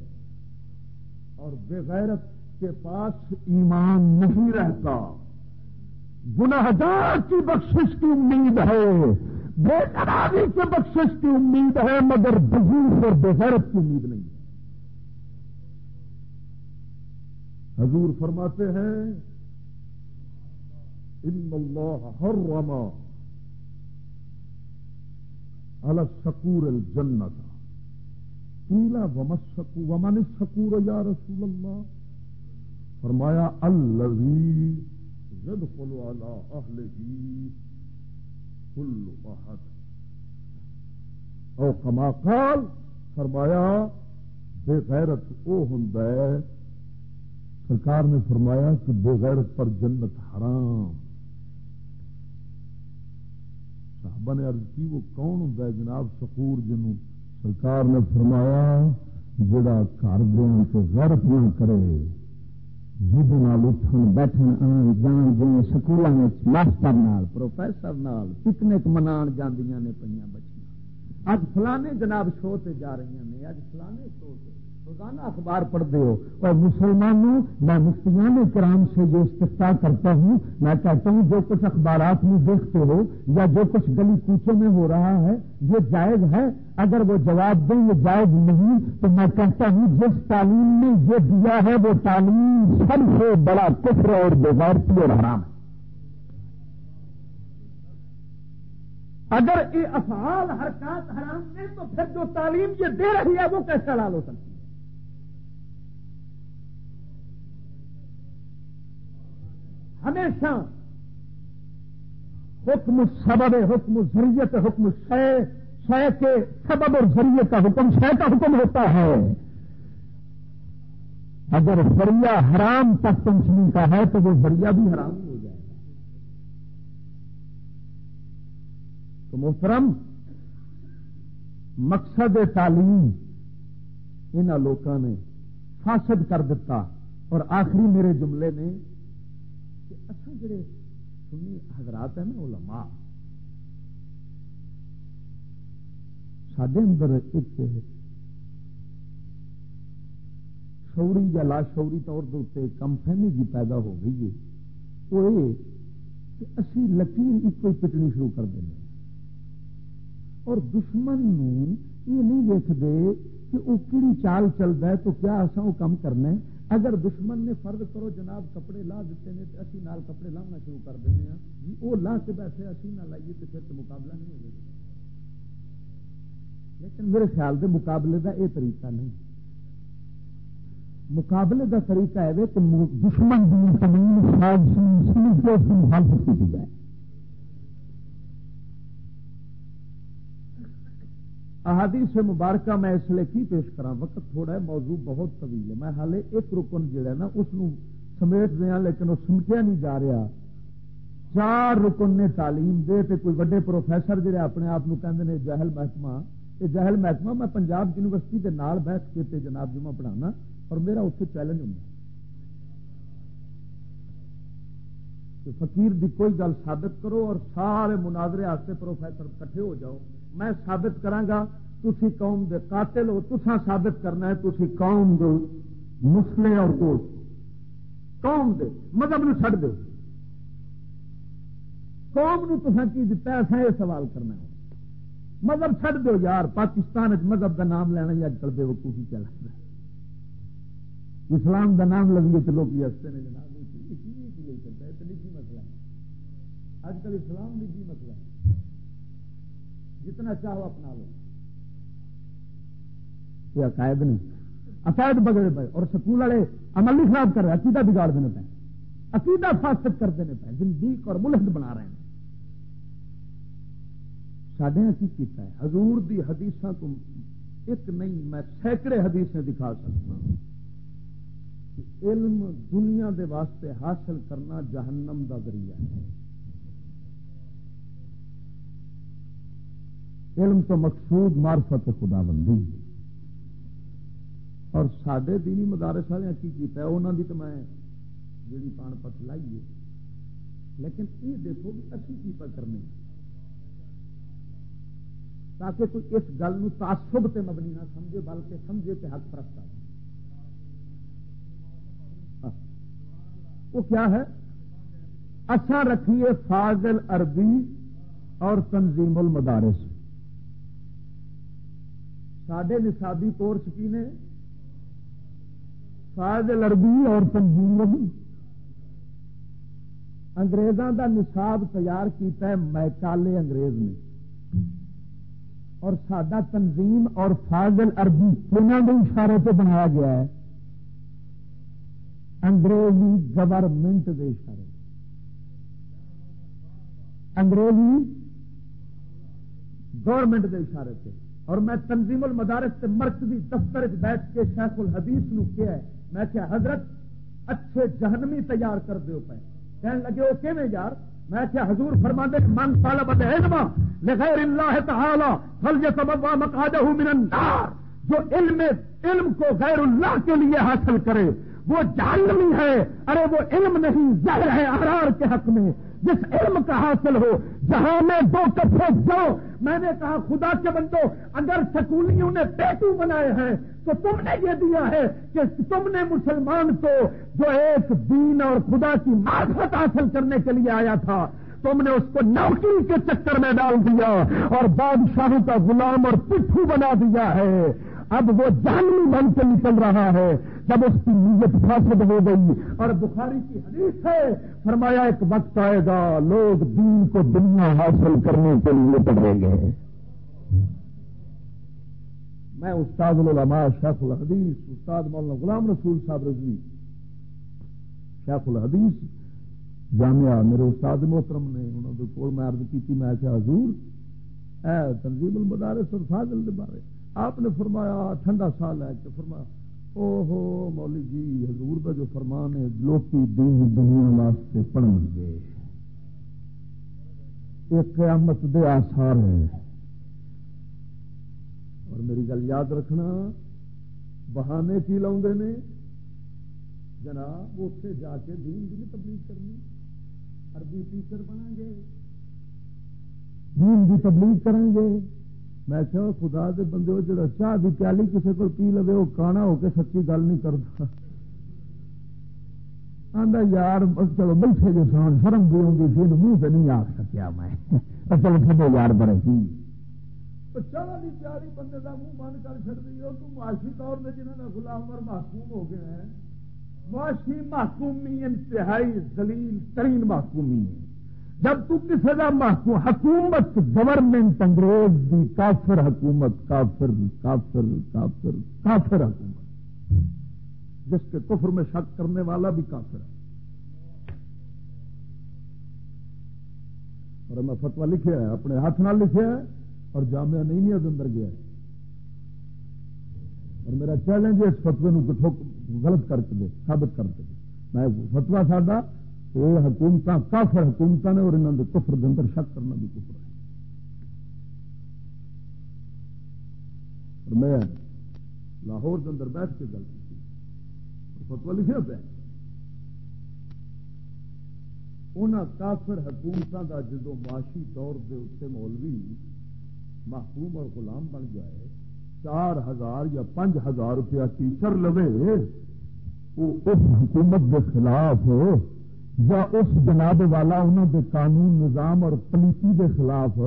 اور بےغیرت کے پاس ایمان نہیں رہتا۔ گناہدار کی بخشش کی امید ہے، بے قراری کی بخشش کی امید ہے، مگر بزرگ اور بغیرت کی امید نہیں ہے۔ حضور فرماتے ہیں، ان اللہ حرم على سکور الجنت پیلا ومس سکو ومن سکور یا رسول اللہ فرمایا، الذي يدخل على اهله كل احد او کما قال، فرمایا، بے غیرت او ہوں سرکار نے فرمایا کہ بے غیرت پر جنت حرام صاحبہ نے عرض کی، وہ کون ہوں جناب؟ سکور جنوں سرکار نے فرمایا، جڑا گھر دن کے غیرت نہ کرے جب اٹھن بیٹھن، آن جان جی سکولوں ماسٹر پروفیسر نال پکنک منا جاندیاں نے پہ بچیاں۔ اج فلانے جناب شو تے جا رہی نے اج فلانے شو تے روزانہ اخبار پڑھتے ہو اور مسلمانوں، میں مفتیان کرام سے جو استفتا کرتا ہوں، میں کہتا ہوں جو کچھ اخبارات میں دیکھتے ہو یا جو کچھ گلی کوچے میں ہو رہا ہے، یہ جائز ہے۔ اگر وہ جواب دیں، یہ جائز نہیں۔ تو میں کہتا ہوں، جس تعلیم نے یہ دیا ہے، وہ تعلیم سب سے بڑا کفر اور بےغیرتی اور حرام ہے۔ اگر یہ افعال، حرکات حرام میں تو پھر جو تعلیم یہ دے رہی ہے، وہ کیسے لال ہو سکتی ہمیشہ حکم سبب، حکم ذریعت، حکم شے شے کے سبب اور ذریعے کا حکم، شے کا حکم ہوتا ہے۔ اگر ذریعہ حرام تک پنچمی کا ہے تو وہ ذریعہ بھی حرام ہو جائے گا۔ تو محترم، مقصد تعلیم ان لوگوں نے فاسد کر دیتا اور آخری میرے جملے نے اچھا جڑے سنی حضرات ہیں نا، علماء۔ سڈے اندر ایک شوری یا لاشوری طور کے کم فہمی کی جی پیدا ہو گئی ہے، وہ یہ کہ اسی لکیر ایک پٹنی شروع کر دیں اور دشمن یہ نہیں دیکھتے کہ وہ کہڑی چال چلتا ہے تو کیا اصا وہ کم کرنا ہے؟ اگر دشمن نے فرض کرو جناب کپڑے لا دیتے ہیں تو اسی نال کپڑے لانا شروع کر دیں جی وہ لا کے بیٹھے اسی نہ لائیے تو پھر تو مقابلہ نہیں ہوگا۔ لیکن میرے خیال سے مقابلے کا یہ طریقہ نہیں۔ مقابلے کا طریقہ ہے کہ دشمن محافظ کی جائے۔ احادیث سے مبارکہ میں اس لیے کی پیش کرا وقت تھوڑا ہے، موضوع بہت طویل ہے۔ میں حالے ایک رکن جہا نا، اس سمیٹ دیا، لیکن وہ سمٹیا نہیں جا رہا۔ چار رکن نے تعلیم دے تے کوئی وڈے پروفیسر جہے اپنے آپ کہ جہل محکمہ۔ یہ جہل محکمہ میں پنجاب یونیورسٹی کے نال بیٹھ کے تے جناب جمع پڑھانا، اور میرا اتنے چیلنج ہوں فقیر دی کوئی گل ثابت کرو اور سارے مناظرے پروفیسر کٹھے ہو جاؤ۔ میں ثابت کرا تھی قوم دے قاتل ہو تسا ثابت کرنا ہے تھی قوم دو مسلے اور کوٹ قوم دے، مذہب نو چڑھ دو قوم نو تسا کی دتا ہے؟ یہ سوال کرنا ہے۔ مذہب چڑھ دو یار، پاکستان مذہب کا نام لینا ہی اج کل بے وقوفی چل رہا ہے۔ اسلام کا نام لگیے تو لوگ ہستے نے جناب ہے مسئلہ ہے اج کل اسلام نجی مسئلہ۔ ہے جتنا چاہو اپنا لو۔ یہ عقائد نہیں۔ عقائد بگڑے پے اور سکول والے عمل نہیں خراب کر رہے عقیدہ بگاڑ دینے پہ عقیدہ فاسد کر دینے پہ زندگی اور ملحد بنا رہے ہیں۔ سڈے کی کیتا ہے؟ حضور دی حدیث تو ایک نہیں، میں سینکڑے حدیثیں دکھا سکتا ہوں۔ علم دنیا دے واسطے حاصل کرنا جہنم دا ذریعہ ہے۔ علم تو مقصود مارفت خدا بندی اور سڈے دینی مدارس والے کی کیتا ہے انہوں کی تو میں جیڑی پان پت لائیے لیکن یہ دیکھو کہ اسی کی پر کرنے۔ تاکہ کوئی اس گل تعصب تے مبنی نہ سمجھے، بلکہ سمجھے کہ حق پرست ہاں۔ وہ کیا ہے؟ اچھا رکھیے فاضل عربی اور تنظیم المدارس۔ سڈے نصابی کورس کی نے فاضل عربی اور تنظیم انگریزوں کا نصاب تیار کیتا ہے میکالے انگریز نے۔ اور سڈا تنظیم اور فاضل عربی دونوں کے اشارے سے بنایا گیا ہے۔ انگریزی گورنمنٹ کے اشارے۔ انگریزی گورنمنٹ کے اشارے سے اور میں تنظیم المدارس سے مرکزی دفتر بیٹھ کے شیخ الحدیث نو کیا ہے۔ میں کیا حضرت اچھے جہنمی تیار کر دو پہ کہنے لگے وہ کیویں یار؟ میں کیا حضور فرما دے من طالب العلم لغیر اللہ تعالی فلیتبوا مقعدہ من النار۔ جو علم علم کو غیر اللہ کے لیے حاصل کرے، وہ جہنمی ہے۔ ارے، وہ علم نہیں، زہر ہے احرار کے حق میں۔ جس علم کا حاصل ہو، جہاں میں دو کپڑے جاؤ میں نے کہا، خدا کے بندو، اگر سکولیوں نے پیٹو بنائے ہیں، تو تم نے یہ دیا ہے کہ تم نے مسلمان کو جو ایک دین اور خدا کی معرفت حاصل کرنے کے لیے آیا تھا، تم نے اس کو نوکری کے چکر میں ڈال دیا اور بادشاہوں کا غلام اور پٹھو بنا دیا ہے۔ اب وہ جانوی بن کے نکل رہا ہے جب اس کی نیت فاسد ہو گئی اور بخاری کی حدیث ہے، فرمایا ایک وقت آئے گا، لوگ دین کو دنیا حاصل کرنے کے لیے پڑھیں گے میں استاد العلماء شیخ الحدیث، استاد مولانا غلام رسول صاحب رضوی، شیخ الحدیث، جامعہ میرے استاد محترم نے انہوں نے کول میں عرض کی میں کیا حضور، اے تنظیم المدارس اور فاضل کے بارے۔ آپ نے فرمایا، ٹھنڈا سال ہے کہ فرمایا او ہو مولی جی حضور کا جو فرمان ہے، لوکی دین دنیا واسطے پڑھن گے قیامت دے آسار ہے اور میری گل یاد رکھنا، بہانے کی لاؤ نے، جناب اتنے جا کے دین بھی تبلیغ کرنی۔ عربی ٹیچر بنا گے۔ دین بھی تبلیغ کریں گے۔ میں کہ خدا دے بندے جڑا چاہ کی پیالی کسی کو پی لو وہ کانا ہو کے سچی گل نہیں کرتا آدھا یار چلو بیٹھے جو سان شرم بھی ہوں سی منہ سے نہیں آ سکیا میں۔ چلو سب یار بڑے سی چلو جی پیاری بندے کا منہ من کر چڑ دی تو معاشی طور پہ جنہوں نے غلام اور محکوم ہو گئے ہیں۔ معاشی محکومی انتہائی زلیل ترین محکومی ہے جب تو کسی کا محکوم حکومت گورنمنٹ انگریز دی، کافر حکومت، کافر کافر کافر کافر حکومت۔ جس کے کفر میں شک کرنے والا بھی کافر ہے۔ اور میں فتوا لکھا ہے اپنے ہاتھ نال لکھا ہے اور جامعہ نہیں ہے اندر گیا ہے۔ اور میرا چیلنج ہے اس فتوے غلط کر کے دے، ثابت کر کے دے۔ میں فتوا ساڈا یہ حکومت کافر حکومت نے اور انہوں نے کفر کے اندر شک کرنا بھی کفر ہے۔ اور میں لاہور کے اندر بیٹھ کے گل کی۔ فتوا لکھا پہ ان کافر حکومتوں کا جدو معاشی طور کے اتنے مولوی محکوم اور غلام بن جائے، چار ہزار یا پانچ ہزار روپیہ ٹیچر لوے، وہ اس حکومت کے خلاف یا اس جناب والا انہوں دے قانون، نظام اور پلیتی دے خلاف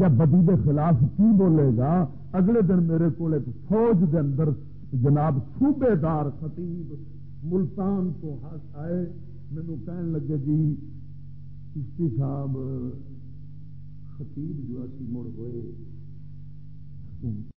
یا بدی دے خلاف کی بولے گا؟ اگلے دن میرے کو فوج دے اندر جناب صوبے دار خطیب ملتان تو ہاتھ آئے مینو کہن لگے جی چشتی صاحب، خطیب جو اسی مڑ ہوئے